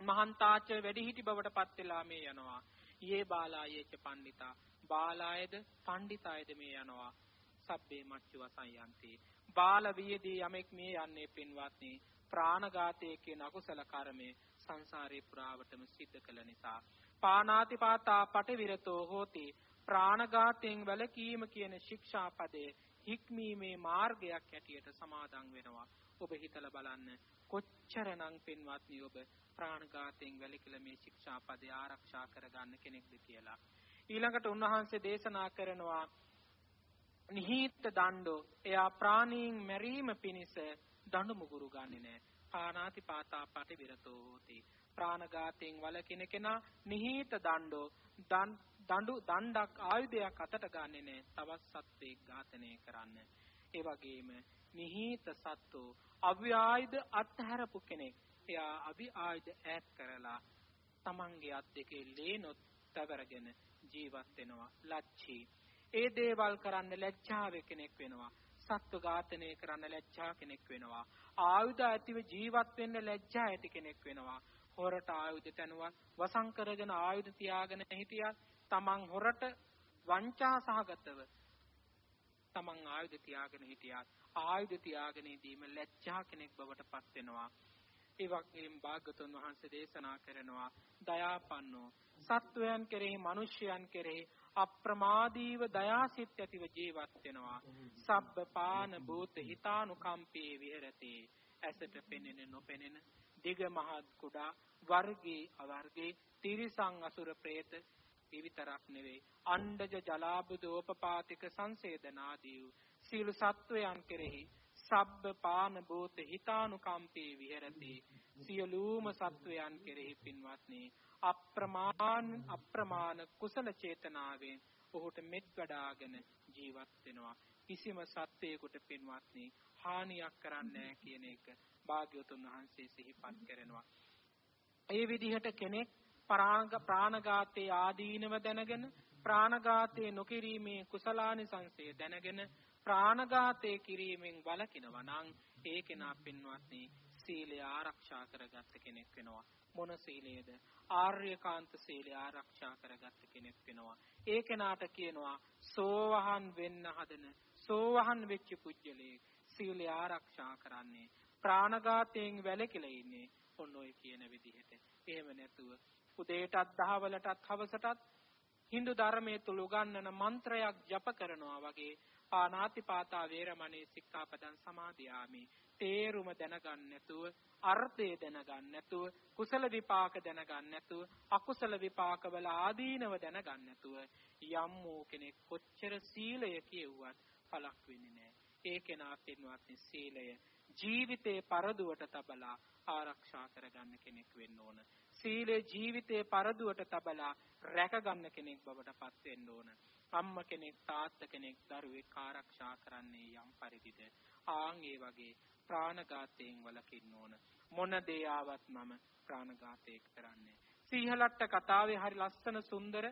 මහන්තාච වැඩිහිටි බවට පත් වෙලා මේ යනවා. යේ බාලායේච පණ්ඩිතා. බාලායද පණ්ඩිතායද මේ යනවා. සබ්බේ මච්චු වසයන්ති. බාල වියදී යමෙක් මේ යන්නේ පින්වත්නි ප්‍රාණඝාතයේ කියන අකුසල කර්මය සංසාරේ පුරාවටම සිද්ධ කළ නිසා. පානාතිපාතා පටිවිරතෝ හෝති. ප්‍රාණඝාතයෙන් වැළකීම කියන ශික්ෂාපදයේ හික්මීමේ මාර්ගයක් හැටියට සමාදන් වෙනවා. ඔබ හිතලා බලන්න. කොච්චරනම් පින්වත්නි ඔබ ප්‍රාණඝාතයෙන් වැළකීලා මේ ශික්ෂාපදේ ආරක්ෂා කරගන්න කෙනෙක්ද කියලා. ඊළඟට උන්වහන්සේ දේශනා කරනවා නිහිත දණ්ඩෝ. එයා ප්‍රාණීන් මැරීම පිණිස දඬු මුගුරු ගන්නෙ නෑ. පානාති පාතා පටි විරතෝ හෝති ප්‍රාණඝාතයෙන් වළකින කෙනා නිහිත දණ්ඩෝ. දඬු දණ්ඩක් ආයුධයක් අතට ගන්නෙ නෑ. තවත් සත්වෙක් ඝාතනය කරන්න. ඒ වගේම නිහිත සත්තු අව්‍යායුධ අත්හැරපු කෙනෙක්. එයා අවි ආයුධ ඈත් කරලා තමන්ගේ අත් දෙකේ ලේනොත් තවරගෙන ජීවත් වෙනවා. ලච්චී. ඒ දේවල් කරන්න ලැජ්ජාව කෙනෙක් වෙනවා. සත්ව ඝාතනය කරන්න ලැජ්ජා කෙනෙක් වෙනවා. ආයුධ ඇතිව ජීවත් වෙන්න ලැජ්ජා ඇති කෙනෙක් වෙනවා. හොරට ආයුධ තනුවත් වසං කරගෙන ආයුධ තියාගෙන හිටියත් තමන් හොරට වංචා සහගතව තමන් ආයුධ තියාගෙන හිටියත් ආයුධ තියාගෙන ඉදීම ලැජ්ජා කෙනෙක් බවට පත් වෙනවා. ඒ වගේම භාග්‍යතුන් වහන්සේ දේශනා කරනවා දයාපන්නෝ සත්වයන් කෙරෙහි මිනිසයන් කෙරෙහි අප්‍රමාදීව දයාසිත ඇතිව ජීවත් වෙනවා. සබ්බ පාන භූත හිතානුකම්පේ විහෙරති. ඇසට පෙනෙන නොපෙනෙන දිග මහත් කුඩා වර්ගී අවර්ගී තිරිසං අසුර പ്രേත විතරක් නෙවෙයි අණ්ඩජ ජලාබුදෝපපාතික සංසේදනාදී සීල සත්වයන් කෙරෙහි සබ්බ පාන භූත හිතානුකම්පේ විහෙරති. සියලුම සත්වයන් කෙරෙහි පින්වත්නි අප්‍රමාණ අප්‍රමාණ කුසල චේතනාවෙන් ඔහුට මෙත් වඩාගෙන ජීවත් වෙනවා. කිසිම සත්වයකට පින්වත්නි හානියක් කරන්නේ කියන එක භාග්‍යවතුන් වහන්සේ සිහිපත් කරනවා. ඒ විදිහට කෙනෙක් ප්‍රාණඝාතයේ ආදීනව දැනගෙන ප්‍රාණඝාතයේ නොකිරීමේ කුසලානිසංසය දැනගෙන ප්‍රාණඝාතය කිරීමෙන් වළකිනවා නම් ඒ කෙනා පින්වත්නි සීලය ආරක්ෂා කරගත්ත කෙනෙක් වෙනවා. මොන සීලයේද? ආර්යකාන්ත සීලය ආරක්ෂා කරගත්ත කෙනෙක් වෙනවා. ඒ කෙනාට කියනවා සෝවහන් වෙන්න හදන සෝවහන් වෙච්ච පුජ්‍යලේ සීලය ආරක්ෂා කරන්නේ. ප්‍රාණඝාතයෙන් වැළකීලා ඉන්නේ ඔන්න ඔය කියන විදිහට. එහෙම නැතුව උදේටත් දහවලටත් හවසටත් Hindu ධර්මයේ තුල උගන්වන මන්ත්‍රයක් ජප කරනවා වගේ පානාතිපාතා වේරමණී සික්ඛාපදං සමාදියාමි තේරුම දැනගන්න නැතුව අර්ථය දැනගන්න නැතුව කුසල විපාක දැනගන්න නැතුව අකුසල විපාකවල ආදීනව දැනගන්න නැතුව යම් වූ කෙනෙක් කොච්චර සීලය කියෙව්වත් පළක් වෙන්නේ නැහැ. ඒ කෙනා පින්වත්නි සීලය ජීවිතේ පරදුවට තබලා ආරක්ෂා කරගන්න කෙනෙක් වෙන්න ඕන. සීලේ ජීවිතේ පරදුවට තබලා රැකගන්න කෙනෙක් බවට පත් වෙන්න ඕන. අම්ම කෙනෙක් තාත්තා කෙනෙක් දරුවෙක් ආරක්ෂා කරන්නේ යම් පරිදිද? ආන් ඒ වගේ ප්‍රාණඝාතයෙන් වළකින්න ඕන. මොන දේ ආවත් මම ප්‍රාණඝාතය කරන්නේ. සීහලට්ට කතාවේ හරි ලස්සන සුන්දර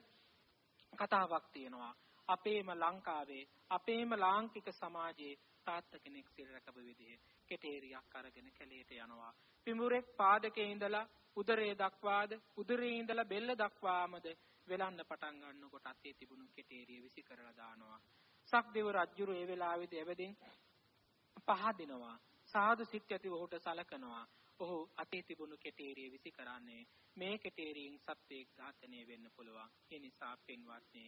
කතාවක් තියෙනවා. අපේම ලංකාවේ අපේම ලාංකික සමාජයේ තාත්ත කෙනෙක් සිල් රැකපු විදිහ. කෙටේරියක් අරගෙන කැලේට යනවා. පිඹුරෙක් පාදකේ ඉඳලා උදරයේ දක්වාද උදරයේ ඉඳලා බෙල්ල දක්වාමද වෙලන්න පටන් ගන්නකොට අතේ තිබුණු කෙටේරිය විසි කරලා දානවා. සක්දෙව රජුරු ඒ වෙලාවේදී එවදින් පහදිනවා. සාදු සිත් ඇති ඔහුට සලකනවා. ඔහු අතේ තිබුණු කෙටේරිය විසි කරන්නේ මේ කෙටේරියෙන් සත්වයක් ඝාතනය වෙන්න පුළුවන්. ඒ නිසා පින්වත්නි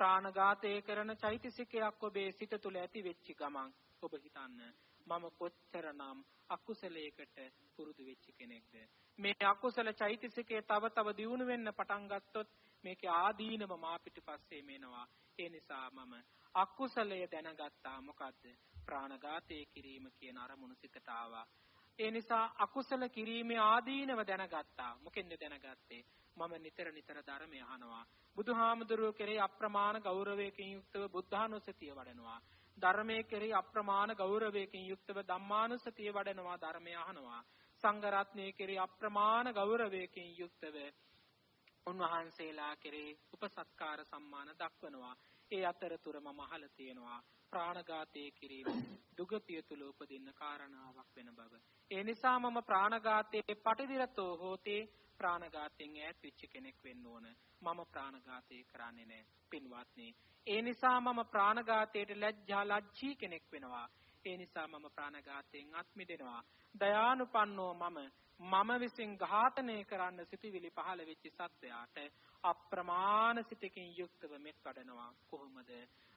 ප්‍රාණඝාතය කරන චෛතසිකයක් ඔබේ සිත තුළ ඇති වෙච්ච ගමන් ඔබ හිතන්න මම කොච්චරනම් අකුසලයකට පුරුදු වෙච්ච කෙනෙක්ද? මේ අකුසල චෛතසිකය තව තව දියුණු වෙන්න පටන් ගත්තොත් මේකේ ආදීනම මා පිටිපස්සේ මේනවා. ඒ නිසා මම අකුසලය දැනගත්තා. මොකද්ද? ප්‍රාණඝාතය කිරීම කියන අරමුණු සිතට ආවා. ඒ නිසා අකුසල කිරීමේ ආදීනව දැනගත්තා. මොකෙන්ද දැනගත්තේ? මම නිතර නිතර ධර්මය අහනවා. බුදුහාමුදුරුවෝ කෙරෙහි අප්‍රමාණ ගෞරවයකින් යුක්තව බුද්ධානුස්සතිය වඩනවා. ධර්මයේ කෙරෙහි අප්‍රමාණ ගෞරවයකින් යුක්තව ධම්මානුස්සතිය වඩනවා ධර්මය අහනවා. සංඝ රත්නයේ කෙරෙහි අප්‍රමාණ ගෞරවයකින් යුක්තව උන්වහන්සේලා කෙරෙහි උපසත්කාර සම්මාන දක්වනවා. ඒ අතරතුර මම අහලා තියෙනවා. ප්‍රාණඝාතය කිරීම දුගතිය තුල උපදින්න කාරණාවක් වෙන බව. ඒ නිසා මම ප්‍රාණඝාතයේ පටිවිරතෝ හෝතේ. ප්‍රාණඝාතයෙන් ඈත් වෙච්ච කෙනෙක් වෙන්න ඕන. මම ප්‍රාණඝාතය කරන්නේ නැහැ. පින්වත්නි, ඒ නිසා මම ප්‍රාණඝාතයට ලැජ්ජා ලැජ්ජී කෙනෙක් වෙනවා. ඒ නිසා මම ප්‍රාණඝාතයෙන් අත් මිදෙනවා. දයානුපන්නෝ මම මම විසින් ඝාතනය කරන්න සිටිවිලි පහළ වෙච්ච සත්වයාට අප්‍රමාණ සිතකින් යුක්තව මෙත් වඩනවා කොහොමද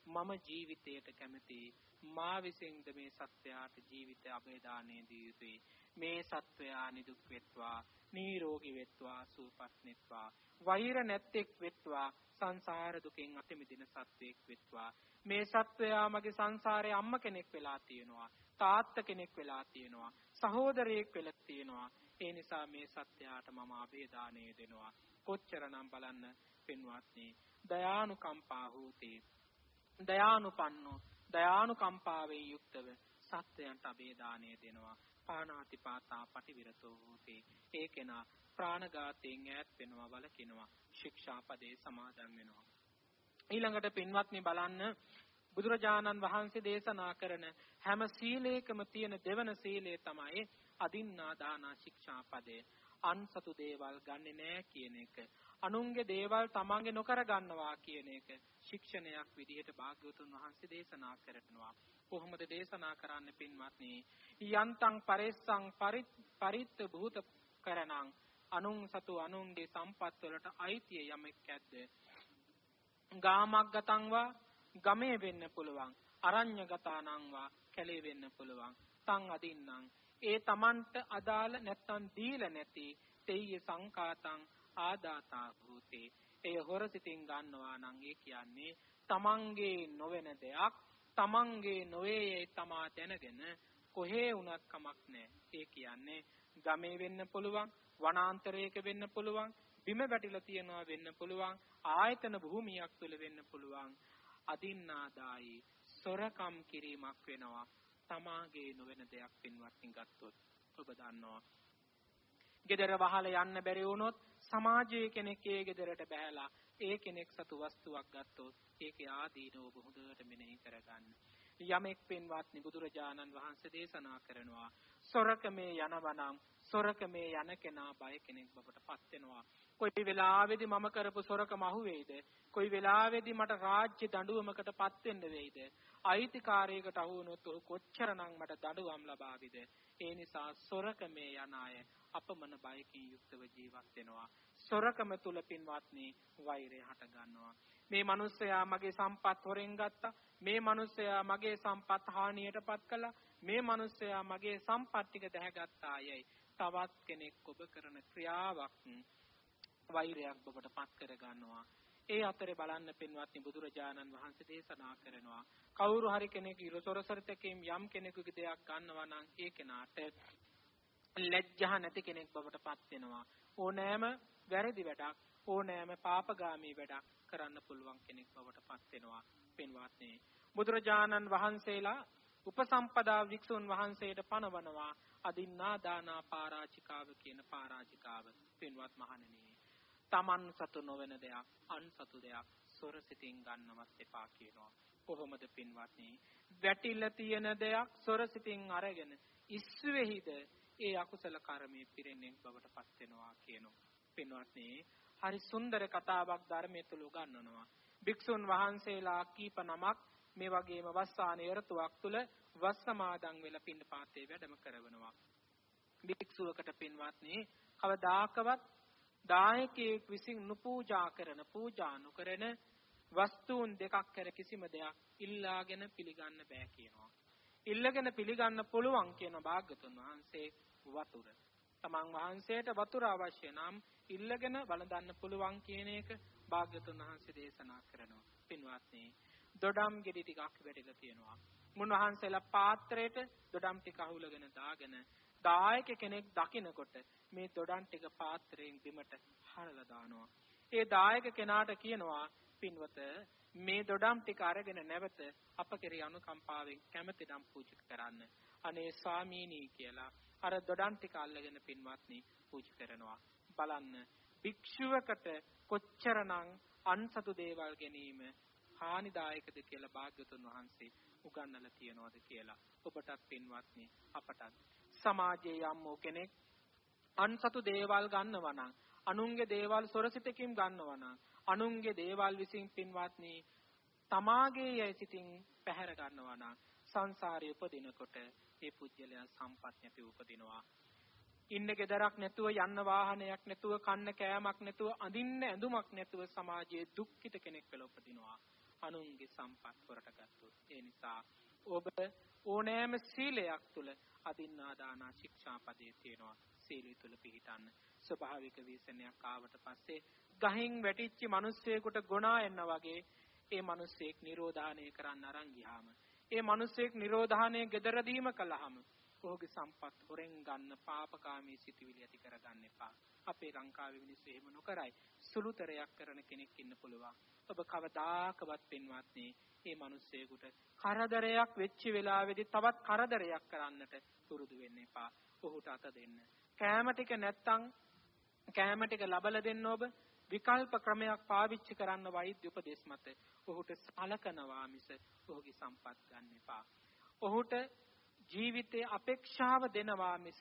මම ජීවිතයට කැමති මා විසින්ද මේ සත්වයාට ජීවිත අභේදානය දී යුතුයි. මේ සත්වයා නිදුක් වෙත්වා නිරෝගී වෙත්වා සුවපත් වෙත්වා වෛර නැත්තේක් වෙත්වා සංසාර දුකෙන් අත මිදින සත්වෙක් වෙත්වා. මේ සත්වයා මගේ සංසාරේ අම්ම කෙනෙක් වෙලා තියෙනවා තාත්තා කෙනෙක් වෙලා තියෙනවා සහෝදරයෙක් වෙලා තියෙනවා. ඒ නිසා මේ සත්‍යයට මම අභේදානය දෙනවා. කොච්චරනම් බලන්න පින්වත්නි දයානුකම්පා හෝතේ. දයානුපන්නෝ දයානුකම්පාවෙන් යුක්තව සත්‍යයන්ට අභේදානය දෙනවා. පාණාතිපාතා පටිවිරතෝ හෝතේ. ඒ කෙනා ප්‍රාණඝාතයෙන් ඈත් වෙනවා වලකිනවා ශික්ෂාපදේ සමාදන් වෙනවා. ඊළඟට පින්වත්නි බලන්න බුදුරජාණන් වහන්සේ දේශනා කරන හැම සීලයකම තියෙන දෙවන සීලය තමයි අදින්නා දානා ශික්ෂාපදේ අන්සතු දේවල් ගන්නෙ නෑ කියන එක. අනුන්ගේ දේවල් තමන්ගේ නොකර ගන්නවා කියන එක ශික්ෂණයක් විදිහට භාග්‍යවතුන් වහන්සේ දේශනා කරනවා. කොහොමද දේශනා කරන්න පින්වත්නි? යන්තං පරෙස්සං පරිත්ත භූත කරණං අනුන් සතු අනුන්ගේ සම්පත් වලට අයිතිය යමෙක් ඇද්ද? ගාමක් ගතංවා ගමේ වෙන්න පුළුවන්. අරඤ්‍ය ගතානංවා කැලේ වෙන්න පුළුවන්. තං අදින්නම්. ඒ Tamanට අදාළ නැත්තම් දීලා නැති තෙය්‍ය සංකාතං ආදාතා භූතේ එය හොරසිතින් ගන්නවා නම් ඒ කියන්නේ තමන්ගේ නොවන දෙයක් තමන්ගේ නොවේයි තමා දැනගෙන කොහේ වුණත් කමක් නැහැ. ඒ කියන්නේ ගමේ වෙන්න පුළුවන්, වනාන්තරයක වෙන්න පුළුවන්, බිම වැටිලා තියනවා වෙන්න පුළුවන්, ආයතන භූමියක් තුල වෙන්න පුළුවන්. අදින්නාදායි සොරකම් කිරීමක් වෙනවා. තමාගේ නොවන දෙයක් පින්වත්නි ගත්තොත් ඔබ දන්නවා. ගෙදර වහලා යන්න බැරි වුණොත් සමාජයේ කෙනෙක් ඒ ගෙදරට බැහැලා ඒ කෙනෙක් සතු වස්තුවක් ගත්තොත් ඒකේ ආදීනව ඔබ හොඳට මෙනෙහි කරගන්න. යමෙක් පින්වත්නි බුදුරජාණන් වහන්සේ දේශනා කරනවා සොරකමේ යනවනම් සොරකමේ යන කෙනා බය කෙනෙක් බවට පත් වෙනවා. කොයි වෙලාවෙදි මම කරපු සොරකම අහුවේද? කොයි වෙලාවෙදි මට රාජ්‍ය දඬුවමකට පත් වෙන්න වෙයිද? අයිතිකාරයකට අහු වුණොත් කොච්චරනම් මට දඬුවම් ලබාවිද? ඒ නිසා සොරකමේ යන අය අපමණ බයකින් යුක්තව ජීවත් වෙනවා. සොරකම තුල පින්වත්නි වෛරය හට ගන්නවා. මේ මිනිස්සයා මගේ සම්පත් හොරෙන් ගත්තා. මේ මිනිස්සයා මගේ සම්පත් හානියටපත් කළා. මේ මිනිස්සයා මගේ සම්පත් ටික දැහැගත්තා යයි. තවත් කෙනෙක් ඔබ කරන ක්‍රියාවක් වෛරයක් ඔබට පත් කර ගන්නවා. ඒ අතරේ බලන්න පින්වත්නි බුදුරජාණන් වහන්සේ දේශනා කරනවා කවුරු හරි කෙනෙක් ඉරසොරසරිතකෙන් යම් කෙනෙකුගේ දෙයක් ගන්නවා නම් ඒ කෙනාට ලැජ්ජා නැති කෙනෙක් බවට පත් වෙනවා. ඕනෑම වැරදි වැඩක් ඕනෑම පාපගාමී වැඩක් කරන්න පුළුවන් කෙනෙක් බවට පත් වෙනවා. පින්වත්නි බුදුරජාණන් වහන්සේලා උපසම්පදා වික්ෂුන් වහන්සේට පනවනවා අදින්නා දානා පාරාජිකාව කියන පාරාජිකාව. පින්වත් මහණෙනි තමන් සතු නොවන දෙයක් අන් සතු දෙයක් සොර සිතින් ගන්නවත් එපා කියනවා. කොහොමද පින්වත්නි? වැටිලා තියෙන දෙයක් සොර සිතින් අරගෙන ඉස්සුවේහිද ඒ අකුසල කර්මයේ පිරෙන්නේ බවට පත් වෙනවා කියනවා පින්වත්නි හරි සුන්දර කතාවක් ධර්මයේ තුල උගන්වනවා භික්ෂුන් වහන්සේලා කීප නමක් මේ වගේම වස්සාන යරතුවක් තුල වස් සමාදන් වෙලා පින්නපාතේ වැඩම කරවනවා. භික්ෂුවකට පින්වත්නි කවදාකවත් දායකයෙක් විසින් නුපූජා කරන පූජා නොකරන වස්තුන් දෙකක් කර කිසිම දෙයක් ඉල්ලාගෙන පිළිගන්න බෑ කියනවා. ඉල්ලගෙන පිළිගන්න පුළුවන් කියන භාග්‍යතුන් වහන්සේ වතුර. තමන් වහන්සේට වතුර අවශ්‍ය නම් ඉල්ලගෙන වළඳන්න පුළුවන් කියන එක භාග්‍යතුන් වහන්සේ දේශනා කරනවා. පින්වත්නි, දොඩම් ගෙඩි ටිකක් වැටිලා තියෙනවා. මුන්වහන්සේලා පාත්‍රයට දොඩම් ටික අහුලගෙන දාගෙන දායක කෙනෙක් දකිනකොට මේ දොඩම් ටික පාත්‍රයෙන් බිමට හරලා දානවා. ඒ දායක කෙනාට කියනවා පින්වත මේ දොඩම් ටික අරගෙන නැවත අප කෙරෙහි අනුකම්පාවෙන් කැමැතිනම් පූජා කරන්න. අනේ ස්වාමීනි කියලා අර දොඩම් ටික අල්ලගෙන පින්වත්නි පූජා කරනවා. බලන්න භික්ෂුවකට කොච්චරනම් අන්සතු දේවල් ගැනීම හානිදායකද කියලා භාග්‍යතුන් වහන්සේ උගන්වලා තියනවාද කියලා ඔබටත් පින්වත්නි අපටත් සමාජයේ යම් කෙනෙක් අන්සතු දේවල් ගන්නවා නම් අනුන්ගේ දේවල් සොරසිතකින් ගන්නවා නම් අනුන්ගේ දේවල් විසින් පින්වත්නි තමාගේ යයි සිතින් පැහැර ගන්නවා නම් සංසාරේ උපදිනකොට ඒ පුජ්‍යලයා සම්පත් නැති උපදිනවා. ඉන්න ගෙදරක් නැතුව යන්න වාහනයක් නැතුව කන්න කෑමක් නැතුව අඳින්න ඇඳුමක් නැතුව සමාජයේ දුක්ඛිත කෙනෙක් වෙලා උපදිනවා. අනුන්ගේ සම්පත් වලට ගත්තොත් ඒ නිසා ඔබ ඕනෑම සීලයක් තුල අදින්නා දානා ශික්ෂාපදයේ තියෙනවා. සීලය තුල පිළිටන්න ස්වභාවික වීසනයක් ආවට පස්සේ ගහින් වැටිච්ච මිනිස්සෙකුට ගොනා එන්න වගේ ඒ මිනිස්සෙක් නිරෝධානය කරන්න අරන් ගියාම ඒ මිනිස්සෙක් නිරෝධානය gederadීම කළාම ඔහුගේ සම්පත් හොරෙන් ගන්න පාපකාමී සිතුවිලි ඇති කරගන්න එපා. අපේ ලංකාවේ මිනිස්සු එහෙම නොකරයි. සුළුතරයක් කරන කෙනෙක් ඉන්න පුළුවන්. ඔබ කවදාකවත් පින්වත්නි මේ මිනිස්සෙකුට කරදරයක් වෙච්ච වෙලාවේදී තවත් කරදරයක් කරන්නට පුරුදු වෙන්න එපා. ඔහුට අත දෙන්න. කෑම ටික නැත්තම් කෑම ටික ලබලා දෙන්න ඔබ විකල්ප ක්‍රමයක් පාවිච්චි කරන්න වෛද්‍ය උපදෙස් මත ඔහුට සලකනවා මිස ඔහුගේ සම්පත් ගන්න එපා. ඔහුට ජීවිතයේ අපේක්ෂාව දෙනවා මිස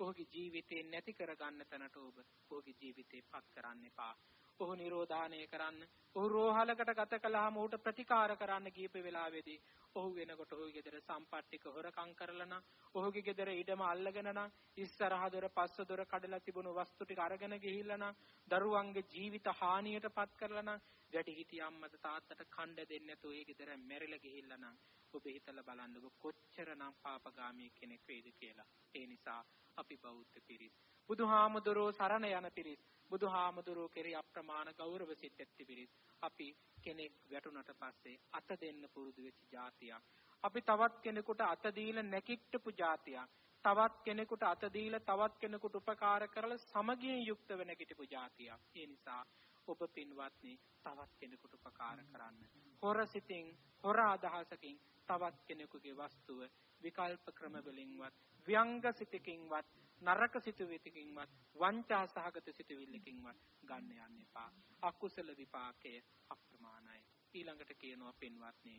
ඔහුගේ ජීවිතේ නැති කරගන්න තැනට ඔබ ඔහුගේ ජීවිතේ පත් කරන්න එපා. ඔහු නිරෝධානය කරන්න. ඔහු රෝහලකට ගත කළාම ඌට ප්‍රතිකාර කරන්න ගියප වෙලාවේදී ඔහු වෙනකොට ඔහුගේ ගෙදර සම්පත්තික හොරකම් කරලා නම් ඔහුගේ ගෙදර ඉඩම අල්ලගෙන නම් ඉස්සරහ දොර පස්ස දොර කඩලා තිබුණු වස්තු ටික අරගෙන ගිහිල්ලා නම් දරුවන්ගේ ජීවිත හානියටපත් කරලා නම් වැඩි හිටිය අම්මද තාත්තට කණ්ඩ දෙන්නේ නැතුව ඒ ගෙදර මැරිලා ගිහිල්ලා නම් ඔබ හිතලා බලන්න ඔබ කොච්චරනම් පාපගාමී කෙනෙක් වේද කියලා. ඒ නිසා අපි බෞද්ධ පිරිස් බුදුහාමුදුරෝ සරණ යන පිරිස් බුදුහාමුදුරුව කෙරෙහි අප්‍රමාණ ගෞරව සිත් ඇති පිරිස්. අපි කෙනෙක් වැටුණට පස්සේ අත දෙන්න පුරුදු වෙච්ච જાතියක් අපි තවත් කෙනෙකුට අත දීලා නැකිට්ටපු જાතියක් තවත් කෙනෙකුට අත දීලා තවත් කෙනෙකුට උපකාර කරලා සමගියෙන් යුක්තව නැගිටපු જાතියක් ඒ නිසා ඔබ පින්වත්නි තවත් කෙනෙකුට උපකාර කරන්න. හොර සිතින් හොර අදහසකින් තවත් කෙනෙකුගේ වස්තුව විකල්ප ක්‍රම වලින්වත් ව්‍යංග සිතකින්වත් නරක සිතුවිල්ලකින්වත් වංචා සහගත සිතුවිල්ලකින්වත් ගන්න යන්න එපා. අකුසල විපාකය අප්‍රමාණයි. ඊළඟට කියනවා පින්වත්නි.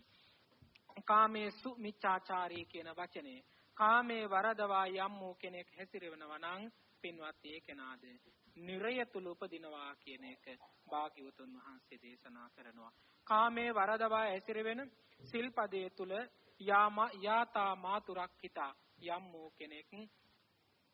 කාමේසු මිච්ඡාචාරී කියන වචනේ කාමේ වරදවා යම් වූ කෙනෙක් හැසිරෙනවා නම් පින්වත් ඒ කෙනාද නිරය තුල උපදිනවා කියන එක භාග්‍යවතුන් වහන්සේ දේශනා කරනවා. කාමේ වරදවා හැසිරෙන සිල්පදයේ තුල යාම යාතා මාතුරක් හිතා යම් වූ කෙනෙක්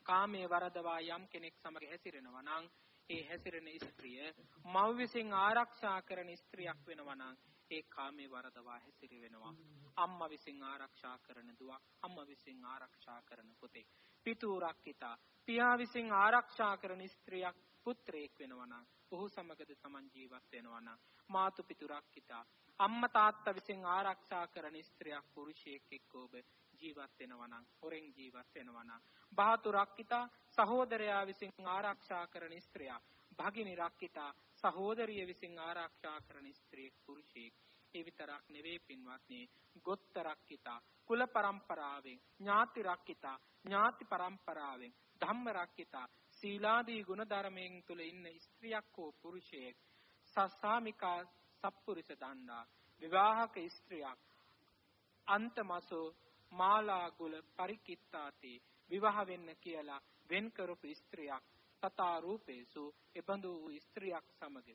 කාමයේ වරදවා යම් කෙනෙක් සමග හැසිරෙනවා නම් ඒ හැසිරෙන ස්ත්‍රිය මව් විසින් ආරක්ෂා කරන ස්ත්‍රියක් වෙනවා නම් ඒ කාමයේ වරදවා හැසිරි වෙනවා අම්මා විසින් ආරක්ෂා කරන දුවක් අම්මා විසින් ආරක්ෂා කරන පුතේ පිතූරක් හිතා පියා විසින් ආරක්ෂා කරන ස්ත්‍රියක් පුත්‍රයෙක් වෙනවා නම් ඔහු සමගද සමන් ජීවත් වෙනවා නම් මාතු පිතුරක් හිතා අම්මා තාත්තා විසින් ආරක්ෂා කරන ස්ත්‍රියක් පුරුෂයෙක් එක්ක ඔබ ජීවත් වෙනවා නම් හොරෙන් ජීවත් වෙනවා නම් බහතු රක්කිතා සහෝදරයා විසින් ආරක්ෂා කරන ස්ත්‍රියක් භගිනි රක්කිතා සහෝදරිය විසින් ආරක්ෂා කරන ස්ත්‍රියක් පුරුෂයෙක්. ඒ විතරක් නෙවෙයි පින්වත්නි ගොත්තර රක්කිතා කුල પરම්පරාවෙන් ඥාති රක්කිතා ඥාති પરම්පරාවෙන් ධම්ම රක්කිතා සීලාදී ගුණ ධර්මයෙන් තුල ඉන්න ස්ත්‍රියක් හෝ පුරුෂයෙක් සස්සාමිකා සප්පුරිස දණ්ඩා විවාහක ස්ත්‍රියක් අන්තමසෝ මාලාගුල පරිකිත්තාති. විවාහ වෙන්න කියලා වෙන් කරපු ස්ත්‍රියක් තථා රූපේසු එබඳු ස්ත්‍රියක් සමග.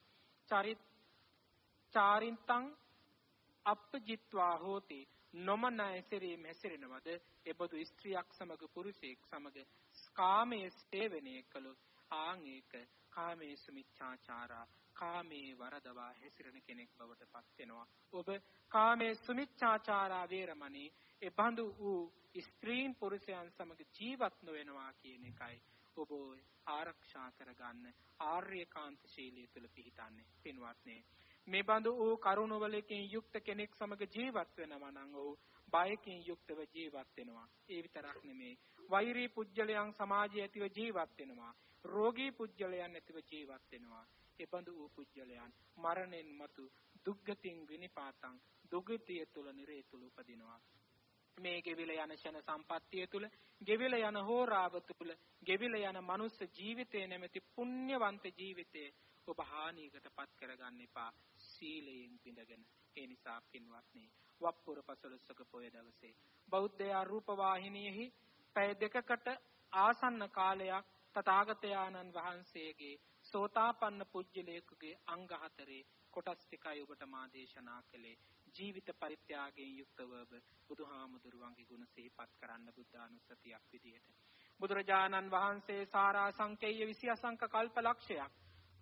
චරිත චාරින්තං අපජිත්වා හෝති. නොමන ඇසිරීම හැසිරෙනවද? එබඳු ස්ත්‍රියක් සමග පුරුෂයෙක් සමග කාමයේ සේවනය කළොත් ආන් ඒක කාමයේ සුමිච්ඡාචාරා කාමයේ වරදවා හැසිරෙන කෙනෙක් බවට පත් වෙනවා. ඔබ කාමයේ සුමිච්ඡාචාරා වේරමණී එබඳු වූ ස්ත්‍රීන් පුරුෂයන් සමග ජීවත් නොවෙනවා කියන එකයි ඔබ ආරක්ෂා කරගන්න ආර්යකාන්ත ශීලයේ තුල පිහිටන්නේ. පින්වත්නි මේ බඳු වූ කරුණවලකින් යුක්ත කෙනෙක් සමග ජීවත් වෙනවා නම් ඔහු බයකින් යුක්තව ජීවත් වෙනවා. ඒ විතරක් නෙමේ වෛරී පුජ්‍යලයන් සමාජයේ ඇතිව ජීවත් වෙනවා. රෝගී පුජ්‍යලයන් ඇතිව ජීවත් වෙනවා. ඒ බඳු වූ පුජ්‍යලයන් මරණයෙන් මතු දුක්ගතින් විනිපාතං දුගතිය තුල නිරේ තුල උපදිනවා. මේ ගෙවිල යන ෂණ සම්පත්තිය තුල ගෙවිල යන හෝරාව තුල ගෙවිල යන මනුස්ස ජීවිතේ නැමැති පුණ්‍යවන්ත ජීවිතේ ඔබ හානියකට පත් කරගන්න එපා සීලයෙන් බිඳගෙන. ඒ නිසා පින්වත්නි වප්පුර පසළොස්වක පොය දවසේ බෞද්ධ රූප වාහිනියෙහි පැය දෙකකට ආසන්න කාලයක් තථාගතයන්න් වහන්සේගේ සෝතාපන්න පුජ්‍යලේකුගේ අංග හතරේ කොටස් ටිකයි ඔබට මා දේශනා කළේ. ජීවිත පරිත්‍යාගයෙන් යුක්තව බුදුහාමුදුරුවන්ගේ ගුණ සිහිපත් කරන්න බුද්ධානුස්සතියක් විදියට. බුදුරජාණන් වහන්සේ සාරා සංකේය 20 අසංක කල්ප ලක්ෂයක්.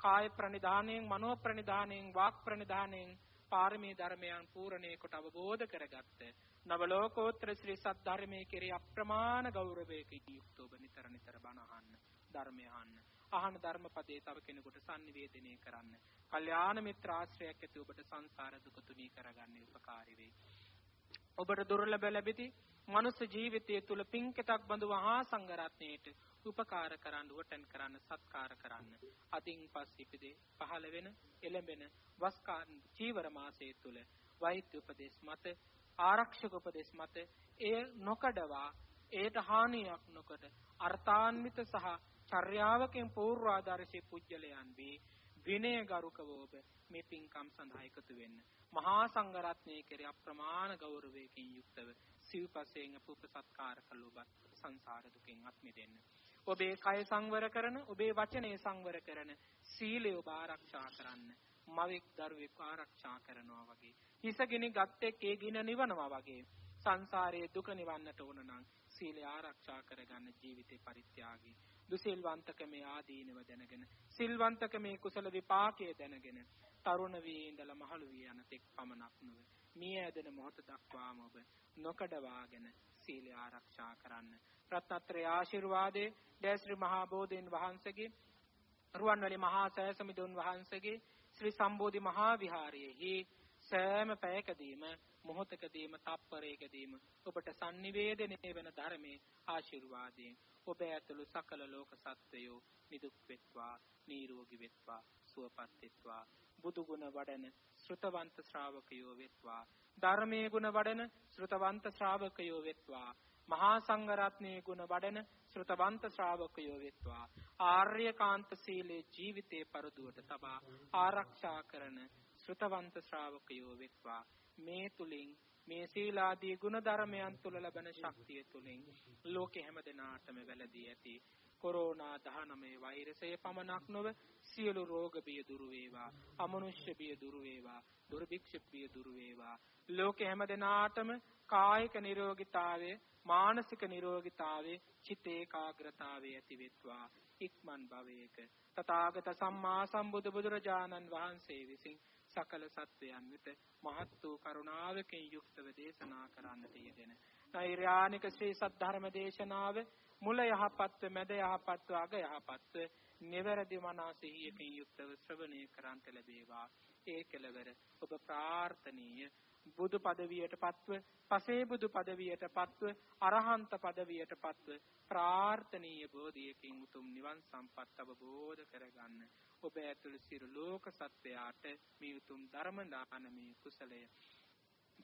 කාය ප්‍රනිධානයෙන් මනෝ ප්‍රනිධානයෙන් වාක් ප්‍රනිධානයෙන් පාරමී ධර්මයන් පූර්ණේ කොට අවබෝධ කරගත්ත නව ලෝකෝත්තර ශ්‍රී සත් ධර්මයේ කෙරෙහි අප්‍රමාණ ගෞරවයකින් යුක්ත ඔබ නිතර නිතර බණ අහන්න ධර්මය අහන්න අහන ධර්මපදේ තව කෙනෙකුට sannivedanaya කරන්න. කල්යාණ මිත්‍ර ආශ්‍රයයක් ඇති ඔබට සංසාර දුක තුනී කරගන්න උපකාරී වෙයි. ඔබට දුර්ලභ ලැබෙති මනුස්ස ජීවිතය තුල පින්කෙතක් බඳු මහා සංඝරත්නයේට උපකාර කරන්න වටන් කරන්න සත්කාර කරන්න අදින් පස්සේ ඉපදේ පහළ වෙන එළඹෙන වස්කාන් චීවර මාසයේ තුල වෛද්‍ය උපදේශ මත ආරක්ෂක උපදේශ මත එය නොකඩවා ඒට හානියක් නොකොට අර්ථාන්විත සහ චර්යාවකින් පූර්වාදර්ශී පුජ්‍යලයන් වේ විනය ගරුකව ඔබ මේ පින්කම් සඳහා එකතු වෙන්න. මහා සංඝරත්නයේ කෙරේ අප්‍රමාණ ගෞරවයකින් යුක්තව සිව්පසයෙන් අප උපසත්කාර කළ ඔබ සංසාර දුකෙන් අත් මිදෙන්න. ඔබේ කය සංවර කරන, ඔබේ වචනේ සංවර කරන සීලය ඔබ ආරක්ෂා කරන්න. මවෙක් දරුවෙක් ආරක්ෂා කරනවා වගේ. හිසගිනි ගත්තෙක් ඒ ගින නිවනවා වගේ. සංසාරයේ දුක නිවන්නට ඕන නම් සීලය ආරක්ෂා කරගන්න ජීවිතේ පරිත්‍යාගී දුසිල්වන්තකමේ ආදීනව දැනගෙන සිල්වන්තකමේ කුසල විපාකයේ දැනගෙන තරුණ වී ඉඳලා මහලු වී යන තෙක් පමණක් නොව මිය ඇදෙන මොහොත දක්වාම ඔබ නොකඩවාගෙන සීලය ආරක්ෂා කරන්න. රත්නත්‍රය ආශිර්වාදේ දෑශ්‍රී මහා බෝධීන් වහන්සේගේ රුවන්වැලි මහා සෑසමිදුන් වහන්සේගේ ශ්‍රී සම්බෝධි මහා විහාරයේහි සෑම පැයකදීම මොහොතකදීම තප්පරයකදීම ඔබට sannivedanaya වෙන ධර්මයේ ආශිර්වාදයෙන් ඔබ ඇතුළු සකල ලෝක සත්වයෝ නිදුක් වෙත්වා නිරෝගී වෙත්වා සුවපත් වෙත්වා. බුදු ගුණ වඩන ශ්‍රුතවන්ත ශ්‍රාවකයෝ වෙත්වා. ධර්මයේ ගුණ වඩන ශ්‍රුතවන්ත ශ්‍රාවකයෝ වෙත්වා. මහා සංඝ රත්නයේ ගුණ වඩන ශ්‍රුතවන්ත ශ්‍රාවකයෝ වෙත්වා. ආර්යකාන්ත සීලේ ජීවිතේ පරදුවට තබා ආරක්ෂා කරන ශ්‍රුතවන්ත ශ්‍රාවකයෝ වෙත්වා. මේ තුලින් මේ සීලාදී ගුණ ධර්මයන් තුල ලැබෙන ශක්තිය තුලින් ලෝකෙ හැම දෙනාටම වැළදී ඇති. කොරෝනා 19 වෛරසය පමණක් නොව සියලු රෝග බිය දුරු වේවා අමනුෂ්‍ය බිය දුරු වේවා දුර්භික්ෂ බිය දුරු වේවා. ලෝකෙ හැම දෙනාටම කායික නිරෝගීතාවය මානසික නිරෝගීතාවය චිත්ත ඒකාග්‍රතාවය ඇති වෙත්වා ඉක්මන් භවයක තථාගත සම්මා සම්බුදු බුදුරජාණන් වහන්සේ විසින් සකල සත්වයන් වෙත මහත් වූ කරුණාවකින් යුක්තව දේශනා කරන්නට යෙදෙන නෛර්යානික ශ්‍රී සද්ධර්ම දේශනාව මුල යහපත්ව මැද යහපත්ව අග යහපත්ව නිවැරදි මනසිහියකින් යුක්තව ශ්‍රවණය කරන්ට ලැබේවා. ඒ කෙලවර ඔබ ප්‍රාර්ථනීය. බුදු පදවියට පත්ව පසේ බුදු පදවියට පත්ව අරහන්ත පදවියට පත්ව ප්‍රාර්ථනීය බෝධියකින් උතුම් නිවන් සම්පත් අවබෝධ කරගන්න. ඔබ ඇතුළු සියලු ලෝක සත්වයාට මේ උතුම් ධර්ම දානමේ කුසලය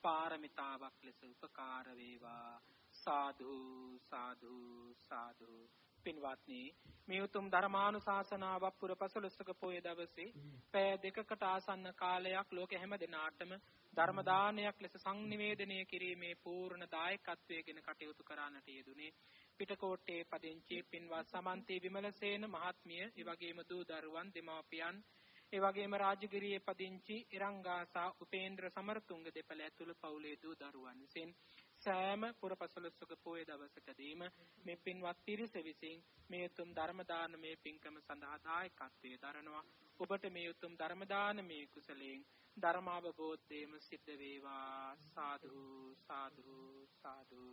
පාරමිතාවක් ලෙස උපකාර වේවා. සාදු සාදු සාදු. පින්වත්නි මේ උතුම් ධර්මානුශාසනාව පුර පසළොස්වක පොය දවසේ පෑ දෙකකට ආසන්න කාලයක් ලෝක හැම දිනාටම ධර්ම දානයක් ලෙස සංනිවේදනය කිරීමේ පූර්ණ දායකත්වයෙන් කටයුතු කරන්නට යෙදුනේ පිටකොට්ටේ පදිංචි පින්වත් සමන්ති විමලසේන මහත්මිය, ඒ වගේම දූ දරුවන් දෙමාපියන්, ඒ වගේම රාජගිරියේ පදිංචි ඉරංගා සහ උපේන්ද්‍ර සමරතුංග දෙපළ ඇතුළු පවුලේ දූ දරුවන් විසින් සෑම පුරපසළොස්වක පොය දවසකදීම මේ පින්වත් පිරිස විසින් මේ උතුම් ධර්ම දානමේ පින්කම සඳහා දායකත්වයේ දරනවා. ඔබට මේ උතුම් ධර්ම දානමේ කුසලයෙන් ධර්මාවබෝධයම සිද්ධ වේවා. සාදු සාදු සාදු.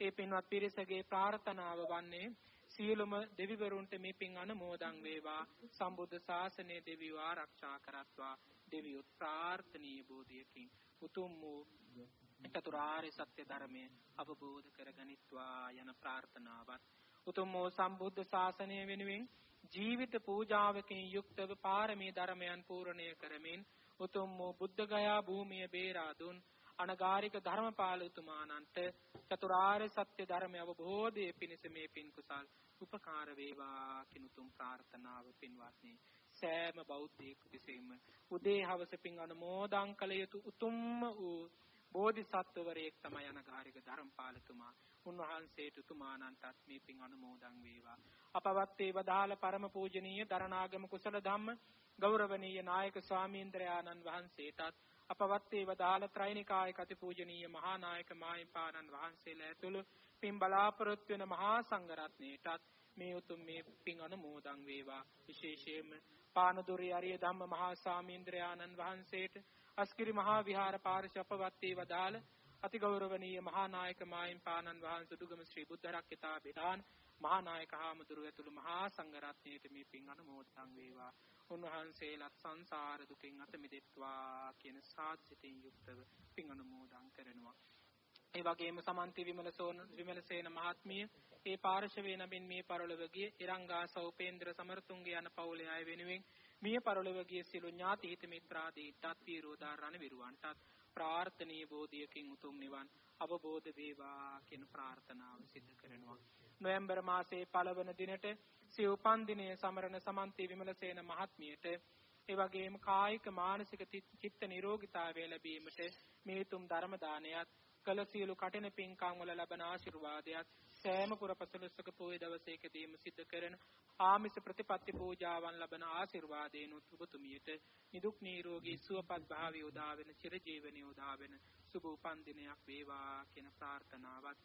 ඒ පින්වත් පිරිසගේ ප්‍රාර්ථනාව වන්නේ සියලුම දෙවිවරුන්ට මේ පින් අනුමෝදන් වේවා. සම්බුද්ධ ශාසනය දෙවිව ආරක්ෂා කරත්වා. දෙවියොත් ප්‍රාර්ථනීය බෝධියකින් උතුම් වූ චතුරාර්ය සත්‍ය ධර්මය අවබෝධ කරගනිත්වා යන ප්‍රාර්ථනාවත්. උතුම් වූ සම්බුද්ධ ශාසනය වෙනුවෙන් ජීවිත පූජාවකින් යුක්තව පාරමී ධර්මයන් පූර්ණය කරමින් උතුම් වූ බුද්ධ ගයා භූමිය බේරා දුන් අනගාരിക ධර්මපාලතුමාණන්ට චතුරාර්ය සත්‍ය ධර්මය අවබෝධයේ පිණිස මේ පින් කුසල් උපකාර වේවා කිනුතුම් ප්‍රාර්ථනාව පින්වත්නි. සෑම බෞද්ධයෙකු විසින්ම උදේ හවස පින් අනුමෝදන් කළ යුතු උතුම්ම වූ බෝධිසත්වවරයෙක් තමයි අනගාരിക ධර්මපාලතුමා උන්වහන්සේට උතුමාණන්ටත් මේ පින් අනුමෝදන් වේවා. අපවත් වේවා දාල පරම පූජනීය දරණාගම කුසල ධම්ම ගෞරවනීය නායක ස්වාමීන්ද්‍රයාණන් වහන්සේටත් අපවත් වේ වදාළ ත්‍රිනිකාය කති පූජනීය මහා නායක මාහිම්පාණන් වහන්සේලා ඇතුළු පින් බලාපොරොත්තු වෙන මහා සංඝරත්නයටත් මේ උතුම් මේ පින් අනුමෝදන් වේවා. විශේෂයෙන්ම පානදුරි අරිය ධම්ම මහා සාමීන්ද්‍රයාණන් වහන්සේට අස්කිරි මහා විහාර පාරිශපවත්තේ වදාළ අතිගෞරවනීය මහා නායක මායිම්පාණන් වහන්සේ දුගම ශ්‍රී බුද්ධ රක්කිතා බෙදාන් මහා නායක හාමුදුරුව ඇතුළු මහා සංඝරත්නයට මේ පින් අනුමෝදන් වේවා. උන්වහන්සේලාත් සංසාර දුකින් අත මිදෙත්වා කියන සාධිතින් යුක්තව පින් අනුමෝදන් කරනවා. ඒ වගේම සමන්ති විමලසෝන විමලසේන මහත්මිය ඒ පාර්ශවයේ නමින් මේ පරලොව ගිය ඉරංගා සෞපේන්ද්‍ර සමරතුංග යන පවුලේ අය වෙනුවෙන් මිය පරලොව ගිය සිළු ඥාති හිත මිත්‍රාදීටත් වීරෝදා රණවිරුවන්ටත් ප්‍රාර්ථනීය බෝධියකින් උතුම් නිවන් අවබෝධ වේවා කියන ප්‍රාර්ථනාව සිදු කරනවා. නොවැම්බර් මාසයේ පළවන දිනට සිය උපන් දිනයේ සමරන සමන්ති විමලසේන මහත්මියට ඒ වගේම කායික මානසික චිත්ත නිරෝගීතාවය ලැබීමට මේ තුම් ධර්ම දානයත් කළ සියලු කටින පින්කම් වල ලබන ආශිර්වාදයක් සෑම පුරපසළොස්වක පොය දවසේකදීම සිද්ධ කරන ආමිස ප්‍රතිපත්ති පූජාවන් ලබන ආශිර්වාදයෙන් උතුබතුමියට නිදුක් නිරෝගී සුවපත් භාවය උදා වෙන චිරජීවනයේ උදා වෙන සුබ උපන් දිනයක් වේවා කියන ප්‍රාර්ථනාවත්.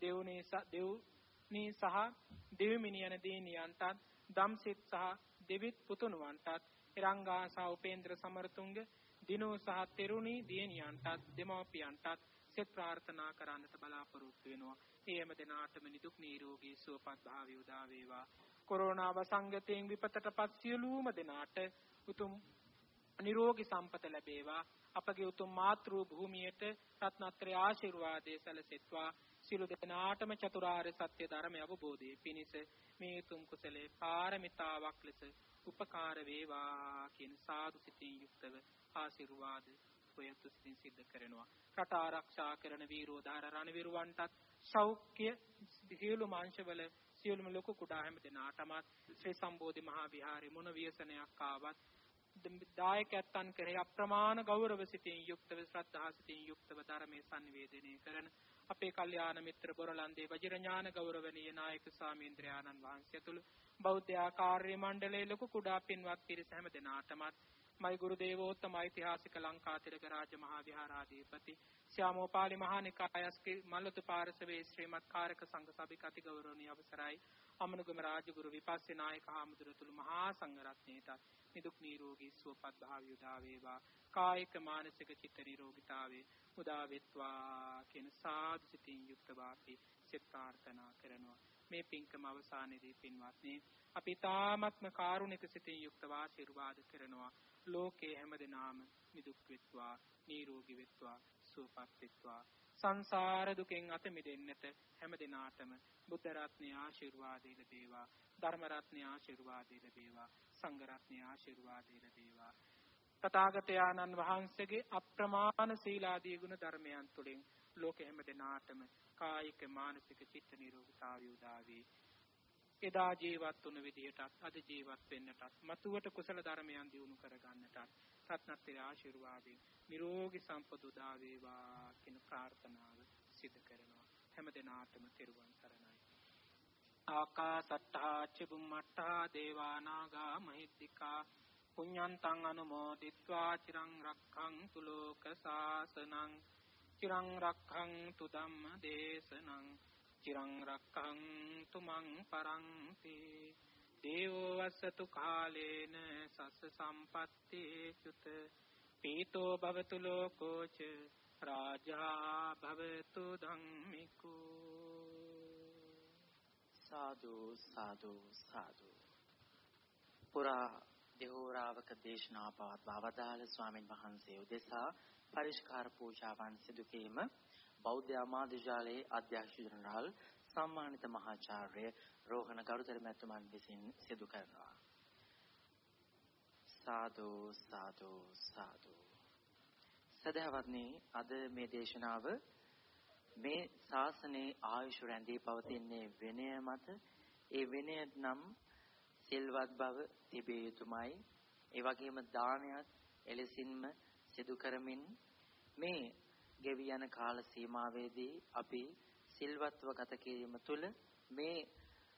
දෙවුනේ දෙව්නී සහ දෙවිමිනි යන දේනියන්ටත් දම්සිට සහ දෙවිත් පුතුණුවන්ටත් ඉරංගා සහ උපේන්ද්‍ර සමරතුංග දිනෝ සහ තෙරුණී දියණියන්ටත් දෙමව්පියන්ටත් සෙත් ප්‍රාර්ථනා කරන්නට බලාපොරොත්තු වෙනවා. හේම දෙනාටම නිදුක් නිරෝගී සුවපත් භාවය උදා වේවා. කොරෝනා වසංගතයෙන් විපතටපත් සියලුම දෙනාට උතුම් නිරෝගී සම්පත ලැබේවා. අපගේ උතුම් මාතෘ භූමියට රත්නත්‍රය ආශිර්වාදයේ සැලසෙත්වා. සියලු දෙනාටම චතුරාර්ය සත්‍ය ධර්මය අවබෝධයේ පිණිස මේ උතුම් කුසලේ පාරමිතාවක් ලෙස උපකාර වේවා කියන සාදු සිතින් යුක්තව ආශිර්වාද සොයතු සිතින් සිද්ධ කරනවා. රට ආරක්ෂා කරන වීරෝදාර රණවිරුවන්ටත් සෞඛ්‍ය සියලුම අංශවල සියලුම ලොකු කුඩා හැම දෙනාටමත් ශ්‍රී සම්බෝධි මහා විහාරේ මොන ව්‍යසනයක් ආවත් දායකයන් කෙරෙහි අප්‍රමාණ ගෞරව සිතින් යුක්තව ශ්‍රද්ධා සිතින් යුක්තව ධර්මයේ sannivedanaya කරන අපේ කල්යාණ මිත්‍ර බොරලන්දේ වජිරඥාන ගෞරවනීය නායක ස්වාමීන්ද්‍රයාණන් වහන්සේ ඇතුළු බෞද්ධ ආකාර්ය මණ්ඩලයේ ලොකු කුඩා පින්වත් පිරිස හැම දෙනාටමත් මයි ගුරු දේවෝත්තම ඓතිහාසික ලංකා තිලක රාජ මහා විහාරාධිපති ශ්‍යාමෝපාලි මහා නිකායස්කේ මල්ලතු පාර්ශවයේ ශ්‍රීමත් කාරක සංඝ සභික අති ගෞරවනීය අවසරයි. අමනුගම රාජගුරු විපස්සේ නායක හාමුදුරුවෝ මහා සංඝ රත්නයේට නිදුක් නිරෝගී සුවපත් භාවය උදා වේවා. කායික මානසික චිත්ත නිරෝගීතාවේ උදා වෙත්වා කියන සාදු සිතින් යුක්තව අපි සෙත් ප්‍රාර්ථනා කරනවා. මේ පින්කම අවසානයේදී පින්වත්නි අපි තාමත්ම කාරුණික සිතින් යුක්තව ආශිර්වාද කරනවා. ලෝකේ හැමදෙනාම නිදුක් වෙත්වා නිරෝගී වෙත්වා සුවපත් වෙත්වා. සංසාර දුකෙන් අත මිදෙන්නට හැම දිනාටම බුද්ධ රත්නයේ ආශිර්වාදය ලැබේවා ධර්ම රත්නයේ ආශිර්වාදය ලැබේවා සංඝ රත්නයේ ආශිර්වාදය ලැබේවා. තථාගත ආනන් වහන්සේගේ අප්‍රමාණ සීලාදී ගුණ ධර්මයන් තුළින් ලෝක හැම දිනාටම කායික මානසික චිත්ත නිරෝගීතාවය උදා වේ එදා ජීවත් වුණ විදිහටත් අද ජීවත් වෙන්නටත් මතුවට කුසල ධර්මයන් දියුණු කරගන්නටත් රත්නත්‍රි ආශිර්වාදයෙන් නිරෝගී සම්පත උදා වේවා කියන ප්‍රාර්ථනාව සිදු කරනවා. හැම දිනාටම තෙරුවන් සරණයි. ආකාසට්ටා චුම්මට්ටා දේවා නාග මහිද්దికා පුඤ්ඤන්තං අනුමෝදිත්වා චිරං රක්ඛන්තු ලෝක සාසනං චිරං රක්ඛන්තු ධම්ම දේශනං චිරං රක්ඛන්තු මං පරන්ති. දේවෝ වස්සතු කාලේන සස්ස සම්පත්ති චුත පීතෝ භවතු ලෝකෝච රාජා භවතු ධම්මිකෝ. සාදු සාදු සාදු. පුරා දෙහෝරාවක දේශනා පවත්වා වදාළ ස්වාමින් වහන්සේ උදෙසා පරිස්කාර පූජාවන් සිදු කිරීම බෞද්ධ ආමාදිජාලයේ අධ්‍යක්ෂ ජනරාල් සම්මානිත මහාචාර්ය රෝහණ ගරුතර මැතිතුමන් විසින් සිදු කරනවා. සාදු සාදු සාදු. සදහවත්නි අද මේ දේශනාව මේ ශාසනයේ ආයුෂ රැඳී පවතින්නේ විනය මත ඒ විනය නම් සිල්වත් බව තිබිය යුතුමයි ඒ වගේම දානයක් එලෙසින්ම සිදු කරමින් මේ ගෙවි යන කාල සීමාවේදී අපි සිල්වත්ව ගත කිරීම තුළ මේ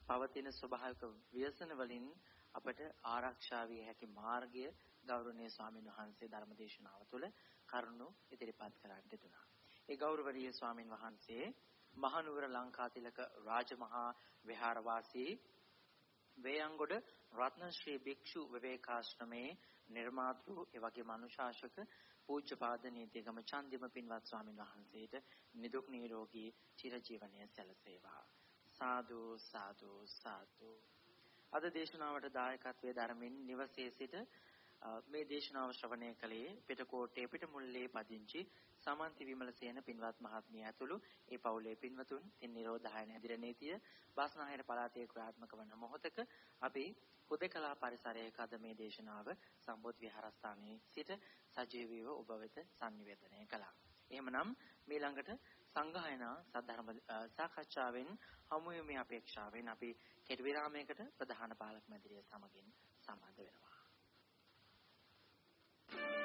පවතින ස්වභාවික ව්‍යසන වලින් අපට ආරක්ෂා විය හැකි මාර්ගය ගෞරවනීය ස්වාමීන් වහන්සේ ධර්මදේශනාව තුළ කරුණු ඉදිරිපත් කරන්නට දුනා. ඒ ගෞරවනීය ස්වාමින් වහන්සේ මහනුවර ලංකාතිලක රාජමහා විහාරවාසී වේයන්ගොඩ රත්නශ්‍රී භික්ෂු විවේකාශ්‍රමේ නිර්මාතෘ එවැගේ මනුශාසක පූජ්‍යපාද නීතිගම චන්දිම පින්වත් ස්වාමින් වහන්සේට නිදුක් නිරෝගී චිරජීවනයේ සැලසේවා. සාදු සාදු සාදු. අද දේශනාවට දායකත්වයේ ධර්මින් නිවසේ සිට මේ දේශනාව ශ්‍රවණය කළේ පිටකොට්ටේ පිටමුල්ලේ පදිංචි සමන්ති විමලසේන පින්වත් මහත්මිය ඇතුළු ඒ පවුලේ පින්වතුන් තින් නිරෝධායන ඇදිර නීතිය බස්නාහිර පළාතේ ක්‍රියාත්මක වන මොහොතක අපි හුදකලා පරිසරයක අද මේ දේශනාව සම්බෝධි විහාරස්ථානයේ සිට සජීවීව ඔබ වෙත sannivedanaya කළා. එහෙමනම් මේ ළඟට සංගායනා සද්ධර්ම සාකච්ඡාවෙන් හමු වෙමි අපේක්ෂාවෙන් අපි කෙටි විරාමයකට ප්‍රධාන පාලක මැදිරිය සමගින් සම්බන්ධ වෙනවා. Thank you.